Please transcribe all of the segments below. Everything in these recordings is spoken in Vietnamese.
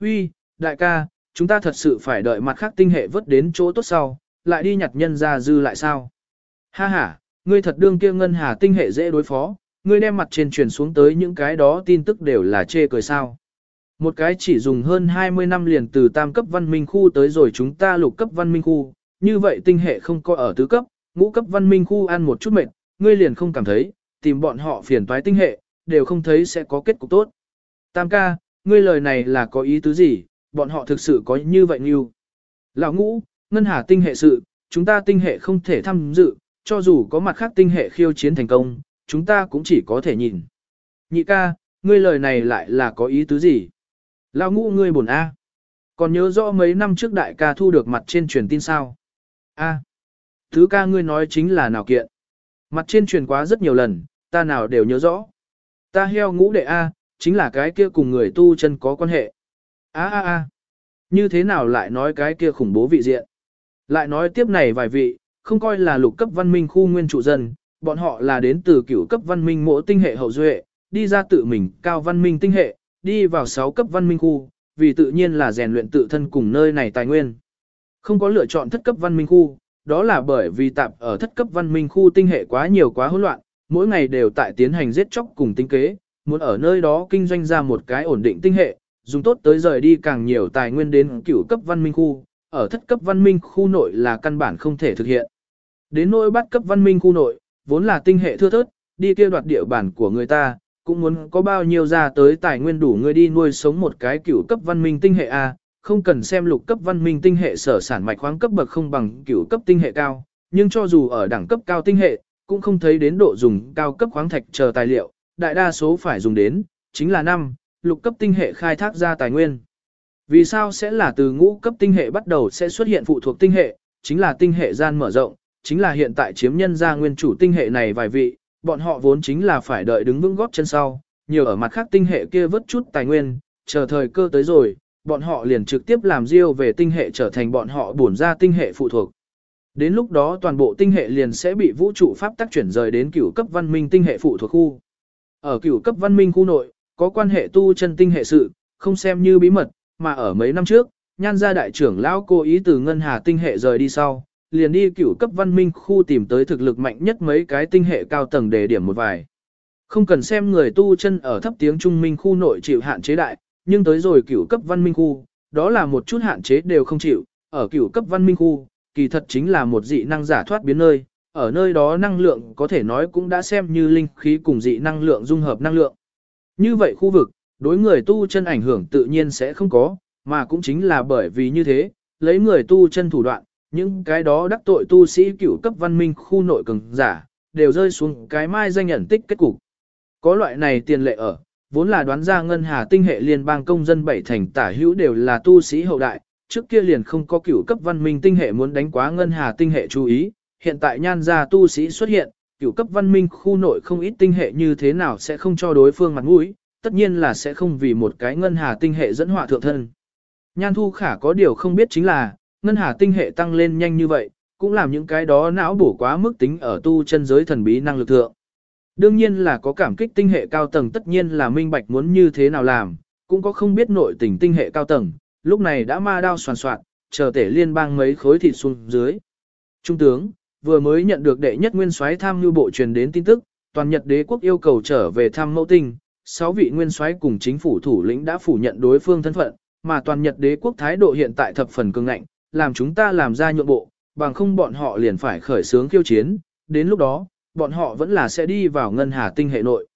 uy, đại ca, chúng ta thật sự phải đợi mặt khác tinh hệ vớt đến chỗ tốt sau, lại đi nhặt nhân ra dư lại sao? Ha ha, ngươi thật đương kia ngân hà tinh hệ dễ đối phó, ngươi đem mặt trên truyền xuống tới những cái đó tin tức đều là chê cười sao. Một cái chỉ dùng hơn 20 năm liền từ tam cấp văn minh khu tới rồi chúng ta lục cấp văn minh khu, như vậy tinh hệ không có ở tứ cấp, ngũ cấp văn minh khu ăn một chút mệt, ngươi liền không cảm thấy, tìm bọn họ phiền toái tinh hệ, đều không thấy sẽ có kết cục tốt. Tam ca, ngươi lời này là có ý tứ gì, bọn họ thực sự có như vậy như. Lão ngũ, ngân hà tinh hệ sự, chúng ta tinh hệ không thể tham dự, cho dù có mặt khác tinh hệ khiêu chiến thành công, chúng ta cũng chỉ có thể nhìn. Nhị ca, ngươi lời này lại là có ý tứ gì? Lão ngũ ngươi buồn A. Còn nhớ rõ mấy năm trước đại ca thu được mặt trên truyền tin sao? A. Thứ ca ngươi nói chính là nào kiện? Mặt trên truyền quá rất nhiều lần, ta nào đều nhớ rõ. Ta heo ngũ đệ A, chính là cái kia cùng người tu chân có quan hệ. á á á. Như thế nào lại nói cái kia khủng bố vị diện? Lại nói tiếp này vài vị, không coi là lục cấp văn minh khu nguyên trụ dân, bọn họ là đến từ cửu cấp văn minh mỗi tinh hệ hậu duệ, đi ra tự mình cao văn minh tinh hệ, đi vào 6 cấp văn minh khu, vì tự nhiên là rèn luyện tự thân cùng nơi này tài nguyên. Không có lựa chọn thất cấp văn minh khu, đó là bởi vì tạp ở thất cấp văn minh khu tinh hệ quá nhiều quá hỗn loạn, mỗi ngày đều tại tiến hành giết chóc cùng tinh kế, muốn ở nơi đó kinh doanh ra một cái ổn định tinh hệ, dùng tốt tới rời đi càng nhiều tài nguyên đến cửu cấp văn minh khu, ở thất cấp văn minh khu nội là căn bản không thể thực hiện. Đến nỗi bắt cấp văn minh khu nội, vốn là tinh hệ thưa thớt, đi kia đoạt địa bản của người ta, cũng muốn có bao nhiêu ra tới tài nguyên đủ người đi nuôi sống một cái cửu cấp văn minh tinh hệ A, không cần xem lục cấp văn minh tinh hệ sở sản mạch khoáng cấp bậc không bằng cửu cấp tinh hệ cao, nhưng cho dù ở đẳng cấp cao tinh hệ, cũng không thấy đến độ dùng cao cấp khoáng thạch chờ tài liệu, đại đa số phải dùng đến, chính là năm, lục cấp tinh hệ khai thác ra tài nguyên. Vì sao sẽ là từ ngũ cấp tinh hệ bắt đầu sẽ xuất hiện phụ thuộc tinh hệ, chính là tinh hệ gian mở rộng, chính là hiện tại chiếm nhân ra nguyên chủ tinh hệ này vài vị, bọn họ vốn chính là phải đợi đứng vững góp chân sau, nhiều ở mặt khác tinh hệ kia vớt chút tài nguyên, chờ thời cơ tới rồi, bọn họ liền trực tiếp làm riêu về tinh hệ trở thành bọn họ bổn ra tinh hệ phụ thuộc. Đến lúc đó toàn bộ tinh hệ liền sẽ bị vũ trụ pháp tắc chuyển rời đến cửu cấp văn minh tinh hệ phụ thuộc khu. Ở cửu cấp văn minh khu nội, có quan hệ tu chân tinh hệ sự, không xem như bí mật, mà ở mấy năm trước, nhan gia đại trưởng lão cố ý từ ngân hà tinh hệ rời đi sau, liền đi cửu cấp văn minh khu tìm tới thực lực mạnh nhất mấy cái tinh hệ cao tầng để điểm một vài. Không cần xem người tu chân ở thấp tiếng trung minh khu nội chịu hạn chế đại, nhưng tới rồi cửu cấp văn minh khu, đó là một chút hạn chế đều không chịu, ở cửu cấp văn minh khu, kỳ thật chính là một dị năng giả thoát biến nơi, ở nơi đó năng lượng có thể nói cũng đã xem như linh khí cùng dị năng lượng dung hợp năng lượng. Như vậy khu vực, đối người tu chân ảnh hưởng tự nhiên sẽ không có, mà cũng chính là bởi vì như thế, lấy người tu chân thủ đoạn, những cái đó đắc tội tu sĩ cửu cấp văn minh khu nội cường giả, đều rơi xuống cái mai danh nhận tích kết cục. Có loại này tiền lệ ở, vốn là đoán ra ngân hà tinh hệ liên bang công dân bảy thành tả hữu đều là tu sĩ hậu đại, trước kia liền không có cửu cấp văn minh tinh hệ muốn đánh quá ngân hà tinh hệ chú ý, hiện tại nhan gia tu sĩ xuất hiện, cửu cấp văn minh khu nội không ít tinh hệ như thế nào sẽ không cho đối phương mặt mũi, tất nhiên là sẽ không vì một cái ngân hà tinh hệ dẫn họa thượng thân. Nhan thu khả có điều không biết chính là, ngân hà tinh hệ tăng lên nhanh như vậy, cũng làm những cái đó não bổ quá mức tính ở tu chân giới thần bí năng lực thượng. Đương nhiên là có cảm kích tinh hệ cao tầng tất nhiên là minh bạch muốn như thế nào làm, cũng có không biết nội tình tinh hệ cao tầng, lúc này đã ma đao soàn soạn, chờ tể liên bang mấy khối thịt xuống dưới. Trung tướng, vừa mới nhận được đệ nhất nguyên soái tham lưu bộ truyền đến tin tức, toàn Nhật đế quốc yêu cầu trở về thăm mẫu tinh, sáu vị nguyên soái cùng chính phủ thủ lĩnh đã phủ nhận đối phương thân phận, mà toàn Nhật đế quốc thái độ hiện tại thập phần cứng ngạnh, làm chúng ta làm ra nhượng bộ, bằng không bọn họ liền phải khởi xướng khiêu chiến, đến lúc đó, bọn họ vẫn là sẽ đi vào ngân hà tinh hệ nội.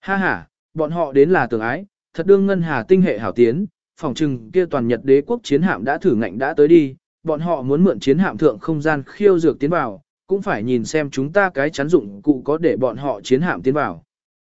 Ha ha, bọn họ đến là tưởng ái, thật đương ngân hà tinh hệ hảo tiến, phòng trừng kia toàn Nhật đế quốc chiến hạm đã thử ngạnh đã tới đi, bọn họ muốn mượn chiến hạm thượng không gian khiêu dược tiến vào, cũng phải nhìn xem chúng ta cái chắn dụng cụ có để bọn họ chiến hạm tiến vào.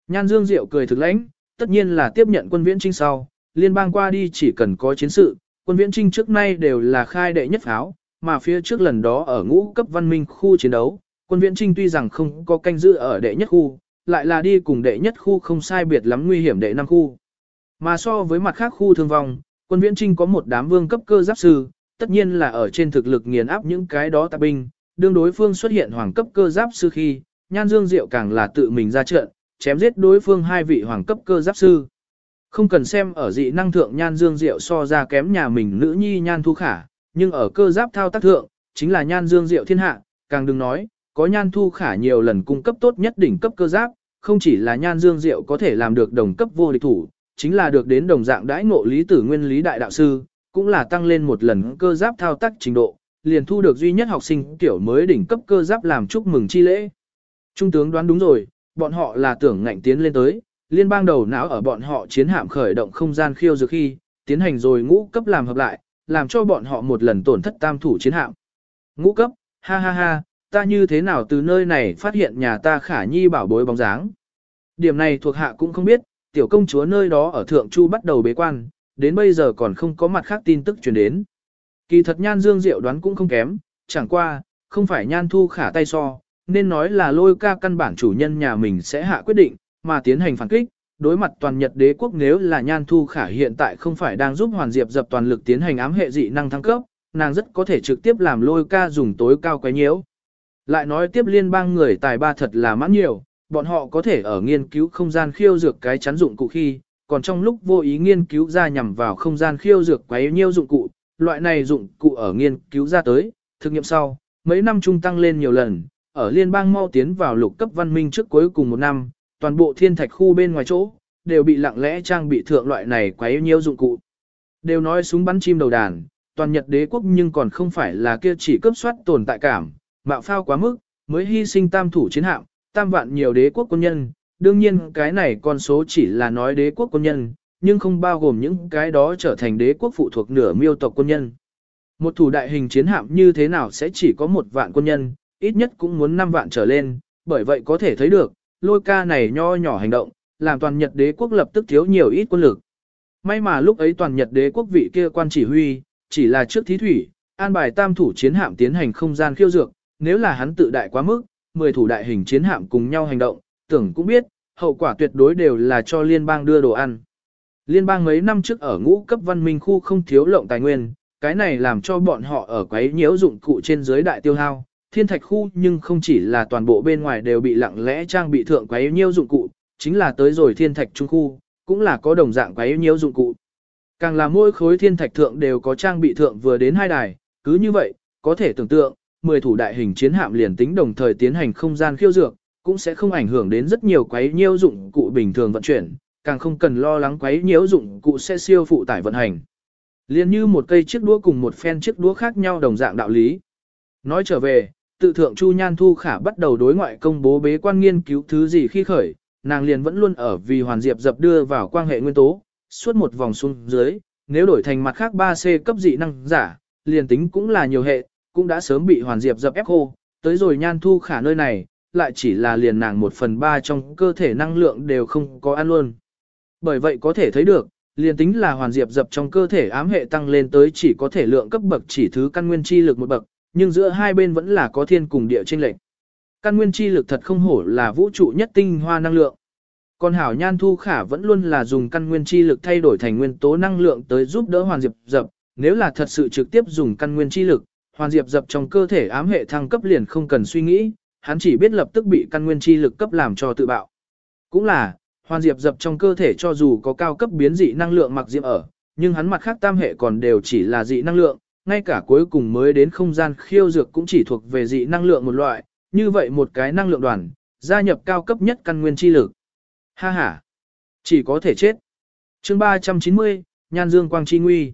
Nhan Dương Diệu cười thực lãnh, tất nhiên là tiếp nhận quân viễn trinh sau, liên bang qua đi chỉ cần có chiến sự, quân viễn trinh trước nay đều là khai đệ nhất pháo, mà phía trước lần đó ở ngũ cấp văn minh khu chiến đấu, quân viễn trinh tuy rằng không có canh giữ ở đệ nhất khu, lại là đi cùng đệ nhất khu không sai biệt lắm nguy hiểm đệ năm khu. Mà so với mặt khác khu thương vong, quân viễn trinh có một đám vương cấp cơ giáp sư, tất nhiên là ở trên thực lực nghiền áp những cái đó tạp binh, đương đối phương xuất hiện hoàng cấp cơ giáp sư khi, nhan dương diệu càng là tự mình ra trận, chém giết đối phương hai vị hoàng cấp cơ giáp sư. Không cần xem ở dị năng thượng nhan dương diệu so ra kém nhà mình nữ nhi nhan thu khả, nhưng ở cơ giáp thao tác thượng, chính là nhan dương diệu thiên hạ, càng đừng nói, có nhan thu khả nhiều lần cung cấp tốt nhất đỉnh cấp cơ giáp, không chỉ là nhan dương diệu có thể làm được đồng cấp vô địch thủ, chính là được đến đồng dạng đãi ngộ lý tử nguyên lý đại đạo sư, cũng là tăng lên một lần cơ giáp thao tác trình độ, liền thu được duy nhất học sinh tiểu mới đỉnh cấp cơ giáp làm chúc mừng chi lễ. Trung tướng đoán đúng rồi, bọn họ là tưởng ngạnh tiến lên tới, liên bang đầu não ở bọn họ chiến hạm khởi động không gian khiêu dược khi, tiến hành rồi ngũ cấp làm hợp lại, làm cho bọn họ một lần tổn thất tam thủ chiến hạm. Ngũ cấp, ha ha ha, ta như thế nào từ nơi này phát hiện nhà ta khả nhi bảo bối bóng dáng. Điểm này thuộc hạ cũng không biết, tiểu công chúa nơi đó ở Thượng Chu bắt đầu bế quan, đến bây giờ còn không có mặt khác tin tức truyền đến. Kỳ thật nhan dương diệu đoán cũng không kém, chẳng qua, không phải nhan thu khả tay so, nên nói là lôi ca căn bản chủ nhân nhà mình sẽ hạ quyết định, mà tiến hành phản kích. Đối mặt toàn Nhật đế quốc nếu là nhan thu khả hiện tại không phải đang giúp Hoàn Diệp dập toàn lực tiến hành ám hệ dị năng thăng cấp, nàng rất có thể trực tiếp làm lôi ca dùng tối cao quấy nhiễu. Lại nói tiếp liên bang người tài ba thật là mãn nhiều, bọn họ có thể ở nghiên cứu không gian khiêu dược cái chắn dụng cụ khi, còn trong lúc vô ý nghiên cứu ra nhằm vào không gian khiêu dược quấy nhiêu dụng cụ, loại này dụng cụ ở nghiên cứu ra tới, thực nghiệm sau, mấy năm trung tăng lên nhiều lần, ở liên bang mau tiến vào lục cấp văn minh trước cuối cùng một năm, toàn bộ thiên thạch khu bên ngoài chỗ, đều bị lặng lẽ trang bị thượng loại này quấy nhiều dụng cụ. Đều nói súng bắn chim đầu đàn, toàn Nhật đế quốc nhưng còn không phải là kia chỉ cấp soát tồn tại cảm, mạo phao quá mức, mới hy sinh tam thủ chiến hạm, tam vạn nhiều đế quốc quân nhân, đương nhiên cái này con số chỉ là nói đế quốc quân nhân, nhưng không bao gồm những cái đó trở thành đế quốc phụ thuộc nửa miêu tộc quân nhân. Một thủ đại hình chiến hạm như thế nào sẽ chỉ có một vạn quân nhân, ít nhất cũng muốn năm vạn trở lên, bởi vậy có thể thấy được, lôi ca này nho nhỏ hành động, làm toàn Nhật đế quốc lập tức thiếu nhiều ít quân lực. May mà lúc ấy toàn Nhật đế quốc vị kia quan chỉ huy, chỉ là trước thí thủy, an bài tam thủ chiến hạm tiến hành không gian khiêu dược, nếu là hắn tự đại quá mức, 10 thủ đại hình chiến hạm cùng nhau hành động, tưởng cũng biết, hậu quả tuyệt đối đều là cho liên bang đưa đồ ăn. Liên bang mấy năm trước ở ngũ cấp văn minh khu không thiếu lộng tài nguyên, cái này làm cho bọn họ ở quấy nhiễu dụng cụ trên dưới đại tiêu hao. Thiên thạch khu nhưng không chỉ là toàn bộ bên ngoài đều bị lặng lẽ trang bị thượng quấy nhiễu dụng cụ, chính là tới rồi thiên thạch trung khu, cũng là có đồng dạng quấy nhiễu dụng cụ. Càng là mỗi khối thiên thạch thượng đều có trang bị thượng vừa đến hai đài, cứ như vậy, có thể tưởng tượng, 10 thủ đại hình chiến hạm liền tính đồng thời tiến hành không gian khiêu dược, cũng sẽ không ảnh hưởng đến rất nhiều quấy nhiễu dụng cụ bình thường vận chuyển, càng không cần lo lắng quấy nhiễu dụng cụ sẽ siêu phụ tải vận hành. Liên như một cây chiếc đũa cùng một phen chiếc đũa khác nhau đồng dạng đạo lý. Nói trở về, tự thượng Chu Nhan Thu Khả bắt đầu đối ngoại công bố bế quan nghiên cứu thứ gì khi khởi, nàng liền vẫn luôn ở vì hoàn diệp dập đưa vào quan hệ nguyên tố, suốt một vòng xuống dưới, nếu đổi thành mặt khác 3C cấp dị năng giả, liền tính cũng là nhiều hệ, cũng đã sớm bị hoàn diệp dập ép khô, tới rồi Nhan Thu Khả nơi này, lại chỉ là liền nàng một phần ba trong cơ thể năng lượng đều không có ăn luôn. Bởi vậy có thể thấy được, liền tính là hoàn diệp dập trong cơ thể ám hệ tăng lên tới chỉ có thể lượng cấp bậc chỉ thứ căn nguyên chi lực một bậc, nhưng giữa hai bên vẫn là có thiên cùng địa chênh lệch. Căn nguyên chi lực thật không hổ là vũ trụ nhất tinh hoa năng lượng. Còn hảo nhan thu khả vẫn luôn là dùng căn nguyên chi lực thay đổi thành nguyên tố năng lượng tới giúp đỡ hoàn diệp dập, nếu là thật sự trực tiếp dùng căn nguyên chi lực, hoàn diệp dập trong cơ thể ám hệ thăng cấp liền không cần suy nghĩ, hắn chỉ biết lập tức bị căn nguyên chi lực cấp làm cho tự bạo. Cũng là, hoàn diệp dập trong cơ thể cho dù có cao cấp biến dị năng lượng mặc diệp ở, nhưng hắn mặt khác tam hệ còn đều chỉ là dị năng lượng, ngay cả cuối cùng mới đến không gian khiêu dược cũng chỉ thuộc về dị năng lượng một loại, như vậy một cái năng lượng đoàn, gia nhập cao cấp nhất căn nguyên chi lực. Ha ha, chỉ có thể chết. chương 390, Nhan Dương Quang Chi Nguy.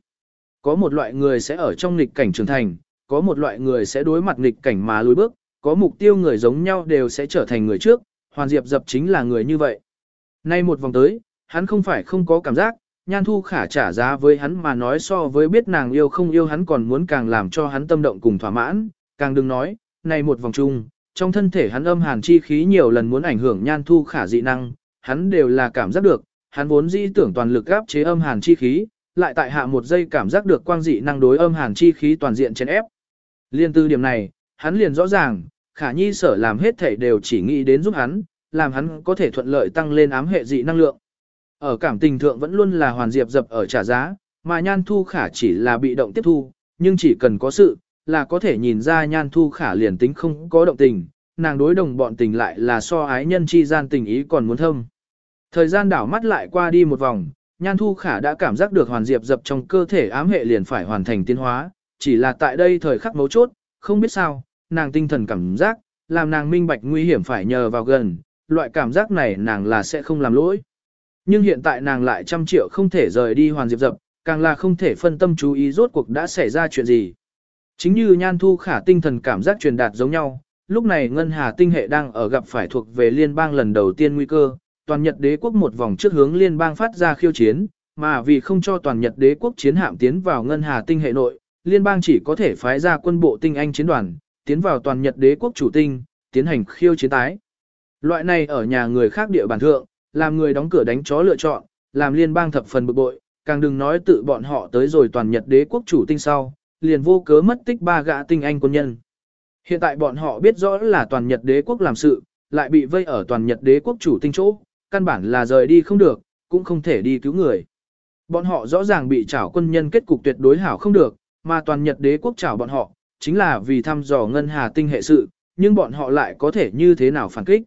Có một loại người sẽ ở trong nghịch cảnh trưởng thành, có một loại người sẽ đối mặt nghịch cảnh mà lùi bước, có mục tiêu người giống nhau đều sẽ trở thành người trước, Hoàn Diệp Dập chính là người như vậy. Nay một vòng tới, hắn không phải không có cảm giác, Nhan Thu Khả trả giá với hắn mà nói so với biết nàng yêu không yêu hắn còn muốn càng làm cho hắn tâm động cùng thỏa mãn, càng đừng nói, này một vòng chung, trong thân thể hắn âm hàn chi khí nhiều lần muốn ảnh hưởng Nhan Thu Khả dị năng, hắn đều là cảm giác được, hắn vốn dĩ tưởng toàn lực áp chế âm hàn chi khí, lại tại hạ một giây cảm giác được quang dị năng đối âm hàn chi khí toàn diện trên ép. Liên tư điểm này, hắn liền rõ ràng, khả nhi sở làm hết thảy đều chỉ nghĩ đến giúp hắn, làm hắn có thể thuận lợi tăng lên ám hệ dị năng lượng. Ở cảm tình thượng vẫn luôn là hoàn diệp dập ở trả giá, mà nhan thu khả chỉ là bị động tiếp thu, nhưng chỉ cần có sự, là có thể nhìn ra nhan thu khả liền tính không có động tình, nàng đối đồng bọn tình lại là so ái nhân chi gian tình ý còn muốn thâm. Thời gian đảo mắt lại qua đi một vòng, Nhan Thu Khả đã cảm giác được hoàn diệp dập trong cơ thể ám hệ liền phải hoàn thành tiến hóa, chỉ là tại đây thời khắc mấu chốt, không biết sao, nàng tinh thần cảm giác, làm nàng minh bạch nguy hiểm phải nhờ vào gần, loại cảm giác này nàng là sẽ không làm lỗi. Nhưng hiện tại nàng lại trăm triệu không thể rời đi hoàn diệp dập, càng là không thể phân tâm chú ý rốt cuộc đã xảy ra chuyện gì. Chính như Nhan Thu Khả tinh thần cảm giác truyền đạt giống nhau, lúc này Ngân Hà tinh hệ đang ở gặp phải thuộc về liên bang lần đầu tiên nguy cơ, toàn Nhật đế quốc một vòng trước hướng liên bang phát ra khiêu chiến, mà vì không cho toàn Nhật đế quốc chiến hạm tiến vào Ngân Hà tinh hệ nội, liên bang chỉ có thể phái ra quân bộ tinh anh chiến đoàn, tiến vào toàn Nhật đế quốc chủ tinh, tiến hành khiêu chiến tái. Loại này ở nhà người khác địa bàn thượng, làm người đóng cửa đánh chó lựa chọn, làm liên bang thập phần bực bội, càng đừng nói tự bọn họ tới rồi toàn Nhật đế quốc chủ tinh sau, liền vô cớ mất tích ba gã tinh anh quân nhân. Hiện tại bọn họ biết rõ là toàn Nhật đế quốc làm sự, lại bị vây ở toàn Nhật đế quốc chủ tinh chỗ, căn bản là rời đi không được, cũng không thể đi cứu người. Bọn họ rõ ràng bị trảo quân nhân kết cục tuyệt đối hảo không được, mà toàn Nhật đế quốc trảo bọn họ, chính là vì thăm dò ngân hà tinh hệ sự, nhưng bọn họ lại có thể như thế nào phản kích.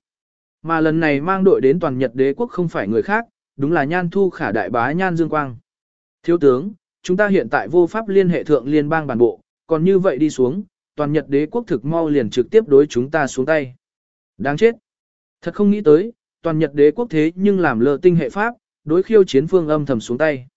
Mà lần này mang đội đến toàn Nhật đế quốc không phải người khác, đúng là Nhan Thu Khả đại bá Nhan Dương Quang. Thiếu tướng, chúng ta hiện tại vô pháp liên hệ thượng liên bang bản bộ, còn như vậy đi xuống, toàn Nhật đế quốc thực mau liền trực tiếp đối chúng ta xuống tay. Đáng chết. Thật không nghĩ tới, toàn Nhật đế quốc thế nhưng làm lơ tinh hệ pháp, đối khiêu chiến phương âm thầm xuống tay.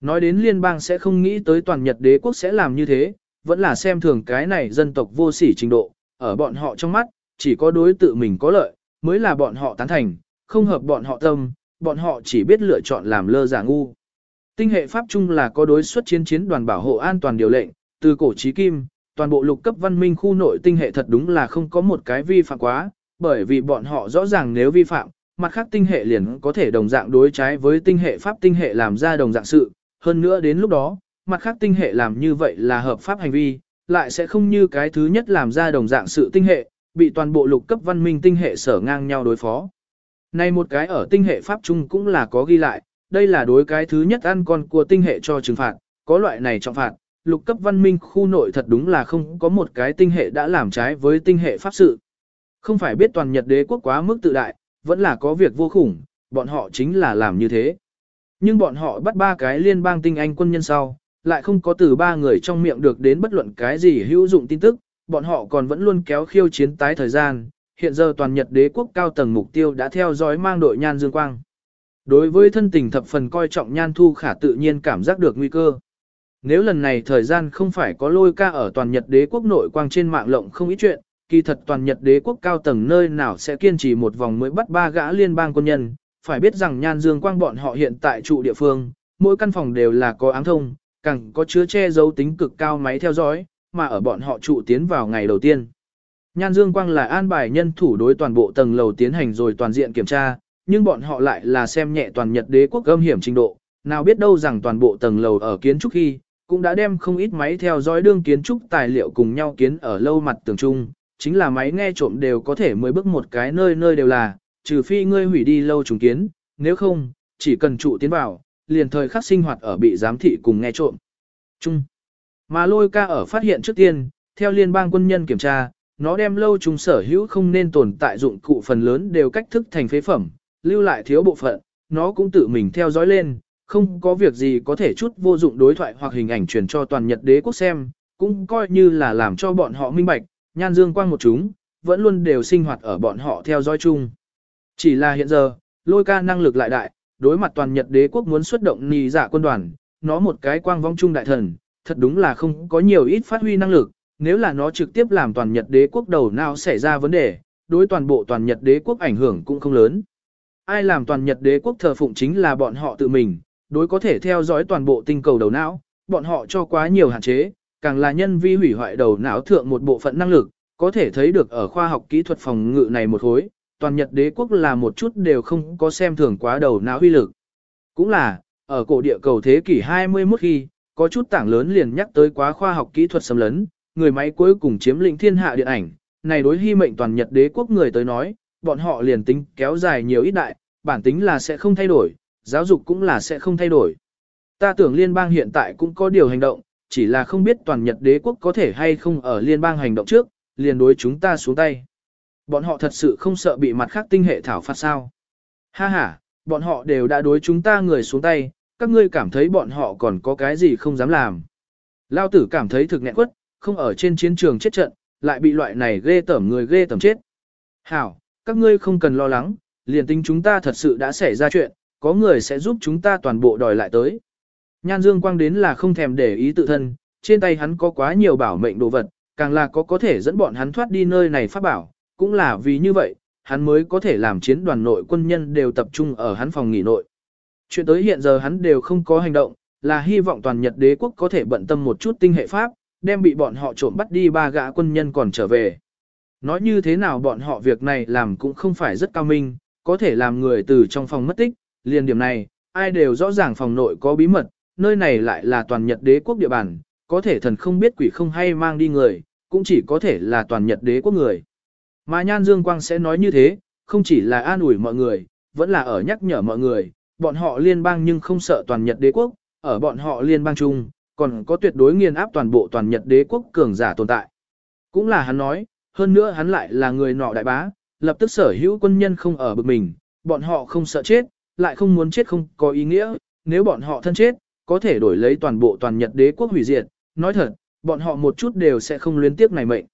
Nói đến liên bang sẽ không nghĩ tới toàn Nhật đế quốc sẽ làm như thế, vẫn là xem thường cái này dân tộc vô sỉ trình độ, ở bọn họ trong mắt, chỉ có đối tự mình có lợi, mới là bọn họ tán thành, không hợp bọn họ tâm, bọn họ chỉ biết lựa chọn làm lơ giả ngu. Tinh hệ pháp chung là có đối xuất chiến chiến đoàn bảo hộ an toàn điều lệnh, từ cổ chí kim, toàn bộ lục cấp văn minh khu nội tinh hệ thật đúng là không có một cái vi phạm quá, bởi vì bọn họ rõ ràng nếu vi phạm, mặt khác tinh hệ liền có thể đồng dạng đối trái với tinh hệ pháp tinh hệ làm ra đồng dạng sự, hơn nữa đến lúc đó, mặt khác tinh hệ làm như vậy là hợp pháp hành vi, lại sẽ không như cái thứ nhất làm ra đồng dạng sự tinh hệ, bị toàn bộ lục cấp văn minh tinh hệ sở ngang nhau đối phó. Này một cái ở tinh hệ pháp trung cũng là có ghi lại, đây là đối cái thứ nhất ăn con của tinh hệ cho trừng phạt, có loại này trọng phạt, lục cấp văn minh khu nội thật đúng là không có một cái tinh hệ đã làm trái với tinh hệ pháp sự. Không phải biết toàn Nhật đế quốc quá mức tự đại, vẫn là có việc vô khủng, bọn họ chính là làm như thế. Nhưng bọn họ bắt ba cái liên bang tinh anh quân nhân sau, lại không có từ ba người trong miệng được đến bất luận cái gì hữu dụng tin tức, bọn họ còn vẫn luôn kéo khiêu chiến tái thời gian, hiện giờ toàn Nhật đế quốc cao tầng mục tiêu đã theo dõi mang đội nhan dương quang. Đối với thân tình thập phần coi trọng nhan thu khả tự nhiên cảm giác được nguy cơ. Nếu lần này thời gian không phải có lôi ca ở toàn Nhật đế quốc nội quang trên mạng lộng không ít chuyện, kỳ thật toàn Nhật đế quốc cao tầng nơi nào sẽ kiên trì một vòng mới bắt ba gã liên bang quân nhân, phải biết rằng nhan dương quang bọn họ hiện tại trụ địa phương, mỗi căn phòng đều là có áng thông, càng có chứa che giấu tính cực cao máy theo dõi, mà ở bọn họ trụ tiến vào ngày đầu tiên. Nhan Dương Quang là an bài nhân thủ đối toàn bộ tầng lầu tiến hành rồi toàn diện kiểm tra, nhưng bọn họ lại là xem nhẹ toàn Nhật đế quốc âm hiểm trình độ, nào biết đâu rằng toàn bộ tầng lầu ở kiến trúc khi, cũng đã đem không ít máy theo dõi đương kiến trúc tài liệu cùng nhau kiến ở lâu mặt tường trung, chính là máy nghe trộm đều có thể mới bước một cái nơi nơi đều là, trừ phi ngươi hủy đi lâu trùng kiến, nếu không, chỉ cần trụ tiến vào, liền thời khắc sinh hoạt ở bị giám thị cùng nghe trộm. Trung. Mà lôi ca ở phát hiện trước tiên, theo liên bang quân nhân kiểm tra, nó đem lâu trùng sở hữu không nên tồn tại dụng cụ phần lớn đều cách thức thành phế phẩm, lưu lại thiếu bộ phận, nó cũng tự mình theo dõi lên, không có việc gì có thể chút vô dụng đối thoại hoặc hình ảnh truyền cho toàn Nhật đế quốc xem, cũng coi như là làm cho bọn họ minh bạch, nhan dương quang một chúng, vẫn luôn đều sinh hoạt ở bọn họ theo dõi chung. Chỉ là hiện giờ, lôi ca năng lực lại đại, đối mặt toàn Nhật đế quốc muốn xuất động nì giả quân đoàn, nó một cái quang vong trung đại thần, thật đúng là không có nhiều ít phát huy năng lực, nếu là nó trực tiếp làm toàn Nhật đế quốc đầu nào xảy ra vấn đề, đối toàn bộ toàn Nhật đế quốc ảnh hưởng cũng không lớn. Ai làm toàn Nhật đế quốc thờ phụng chính là bọn họ tự mình, đối có thể theo dõi toàn bộ tinh cầu đầu não, bọn họ cho quá nhiều hạn chế, càng là nhân vi hủy hoại đầu não thượng một bộ phận năng lực, có thể thấy được ở khoa học kỹ thuật phòng ngự này một hối, toàn Nhật đế quốc là một chút đều không có xem thường quá đầu não uy lực. Cũng là, ở cổ địa cầu thế kỷ 21 khi, có chút tảng lớn liền nhắc tới quá khoa học kỹ thuật xâm lấn, người máy cuối cùng chiếm lĩnh thiên hạ điện ảnh, này đối hy mệnh toàn Nhật đế quốc người tới nói, bọn họ liền tính kéo dài nhiều ít đại, bản tính là sẽ không thay đổi, giáo dục cũng là sẽ không thay đổi. Ta tưởng liên bang hiện tại cũng có điều hành động, chỉ là không biết toàn Nhật đế quốc có thể hay không ở liên bang hành động trước, liền đối chúng ta xuống tay. Bọn họ thật sự không sợ bị mặt khác tinh hệ thảo phạt sao. Ha ha, bọn họ đều đã đối chúng ta người xuống tay, các ngươi cảm thấy bọn họ còn có cái gì không dám làm. Lao tử cảm thấy thực nghẹn quất, không ở trên chiến trường chết trận, lại bị loại này ghê tẩm người ghê tẩm chết. Hảo, các ngươi không cần lo lắng, liền tính chúng ta thật sự đã xảy ra chuyện, có người sẽ giúp chúng ta toàn bộ đòi lại tới. Nhan Dương Quang đến là không thèm để ý tự thân, trên tay hắn có quá nhiều bảo mệnh đồ vật, càng là có có thể dẫn bọn hắn thoát đi nơi này phát bảo, cũng là vì như vậy, hắn mới có thể làm chiến đoàn nội quân nhân đều tập trung ở hắn phòng nghỉ nội. Chuyện tới hiện giờ hắn đều không có hành động, là hy vọng toàn Nhật đế quốc có thể bận tâm một chút tinh hệ pháp, đem bị bọn họ trộm bắt đi ba gã quân nhân còn trở về. Nói như thế nào bọn họ việc này làm cũng không phải rất cao minh, có thể làm người từ trong phòng mất tích, liền điểm này, ai đều rõ ràng phòng nội có bí mật, nơi này lại là toàn Nhật đế quốc địa bàn, có thể thần không biết quỷ không hay mang đi người, cũng chỉ có thể là toàn Nhật đế quốc người. Mà Nhan Dương Quang sẽ nói như thế, không chỉ là an ủi mọi người, vẫn là ở nhắc nhở mọi người, bọn họ liên bang nhưng không sợ toàn Nhật đế quốc, ở bọn họ liên bang chung, còn có tuyệt đối nghiền áp toàn bộ toàn Nhật đế quốc cường giả tồn tại. Cũng là hắn nói, hơn nữa hắn lại là người nọ đại bá, lập tức sở hữu quân nhân không ở bực mình, bọn họ không sợ chết, lại không muốn chết không có ý nghĩa, nếu bọn họ thân chết, có thể đổi lấy toàn bộ toàn Nhật đế quốc hủy diệt, nói thật, bọn họ một chút đều sẽ không luyến tiếc này mệnh.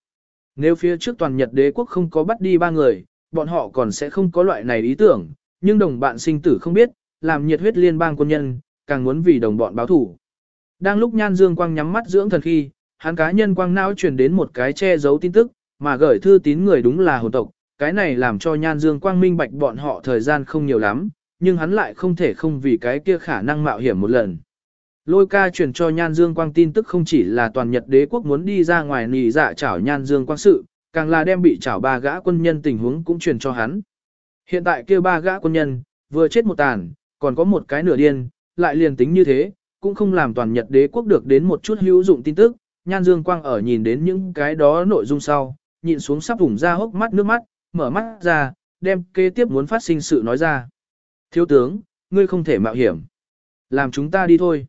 Nếu phía trước toàn Nhật đế quốc không có bắt đi ba người, bọn họ còn sẽ không có loại này ý tưởng, nhưng đồng bạn sinh tử không biết, làm nhiệt huyết liên bang quân nhân, càng muốn vì đồng bọn báo thủ. Đang lúc Nhan Dương Quang nhắm mắt dưỡng thần khi, hắn cá nhân quang não truyền đến một cái che giấu tin tức, mà gửi thư tín người đúng là hồn tộc, cái này làm cho Nhan Dương Quang minh bạch bọn họ thời gian không nhiều lắm, nhưng hắn lại không thể không vì cái kia khả năng mạo hiểm một lần. Lôi ca truyền cho Nhan Dương Quang tin tức không chỉ là toàn Nhật đế quốc muốn đi ra ngoài nì dạ chảo Nhan Dương Quang sự, càng là đem bị chảo ba gã quân nhân tình huống cũng truyền cho hắn. Hiện tại kia ba gã quân nhân, vừa chết một tàn, còn có một cái nửa điên, lại liền tính như thế, cũng không làm toàn Nhật đế quốc được đến một chút hữu dụng tin tức, Nhan Dương Quang ở nhìn đến những cái đó nội dung sau, nhịn xuống sắp vùng ra hốc mắt nước mắt, mở mắt ra, đem kế tiếp muốn phát sinh sự nói ra. Thiếu tướng, ngươi không thể mạo hiểm. Làm chúng ta đi thôi.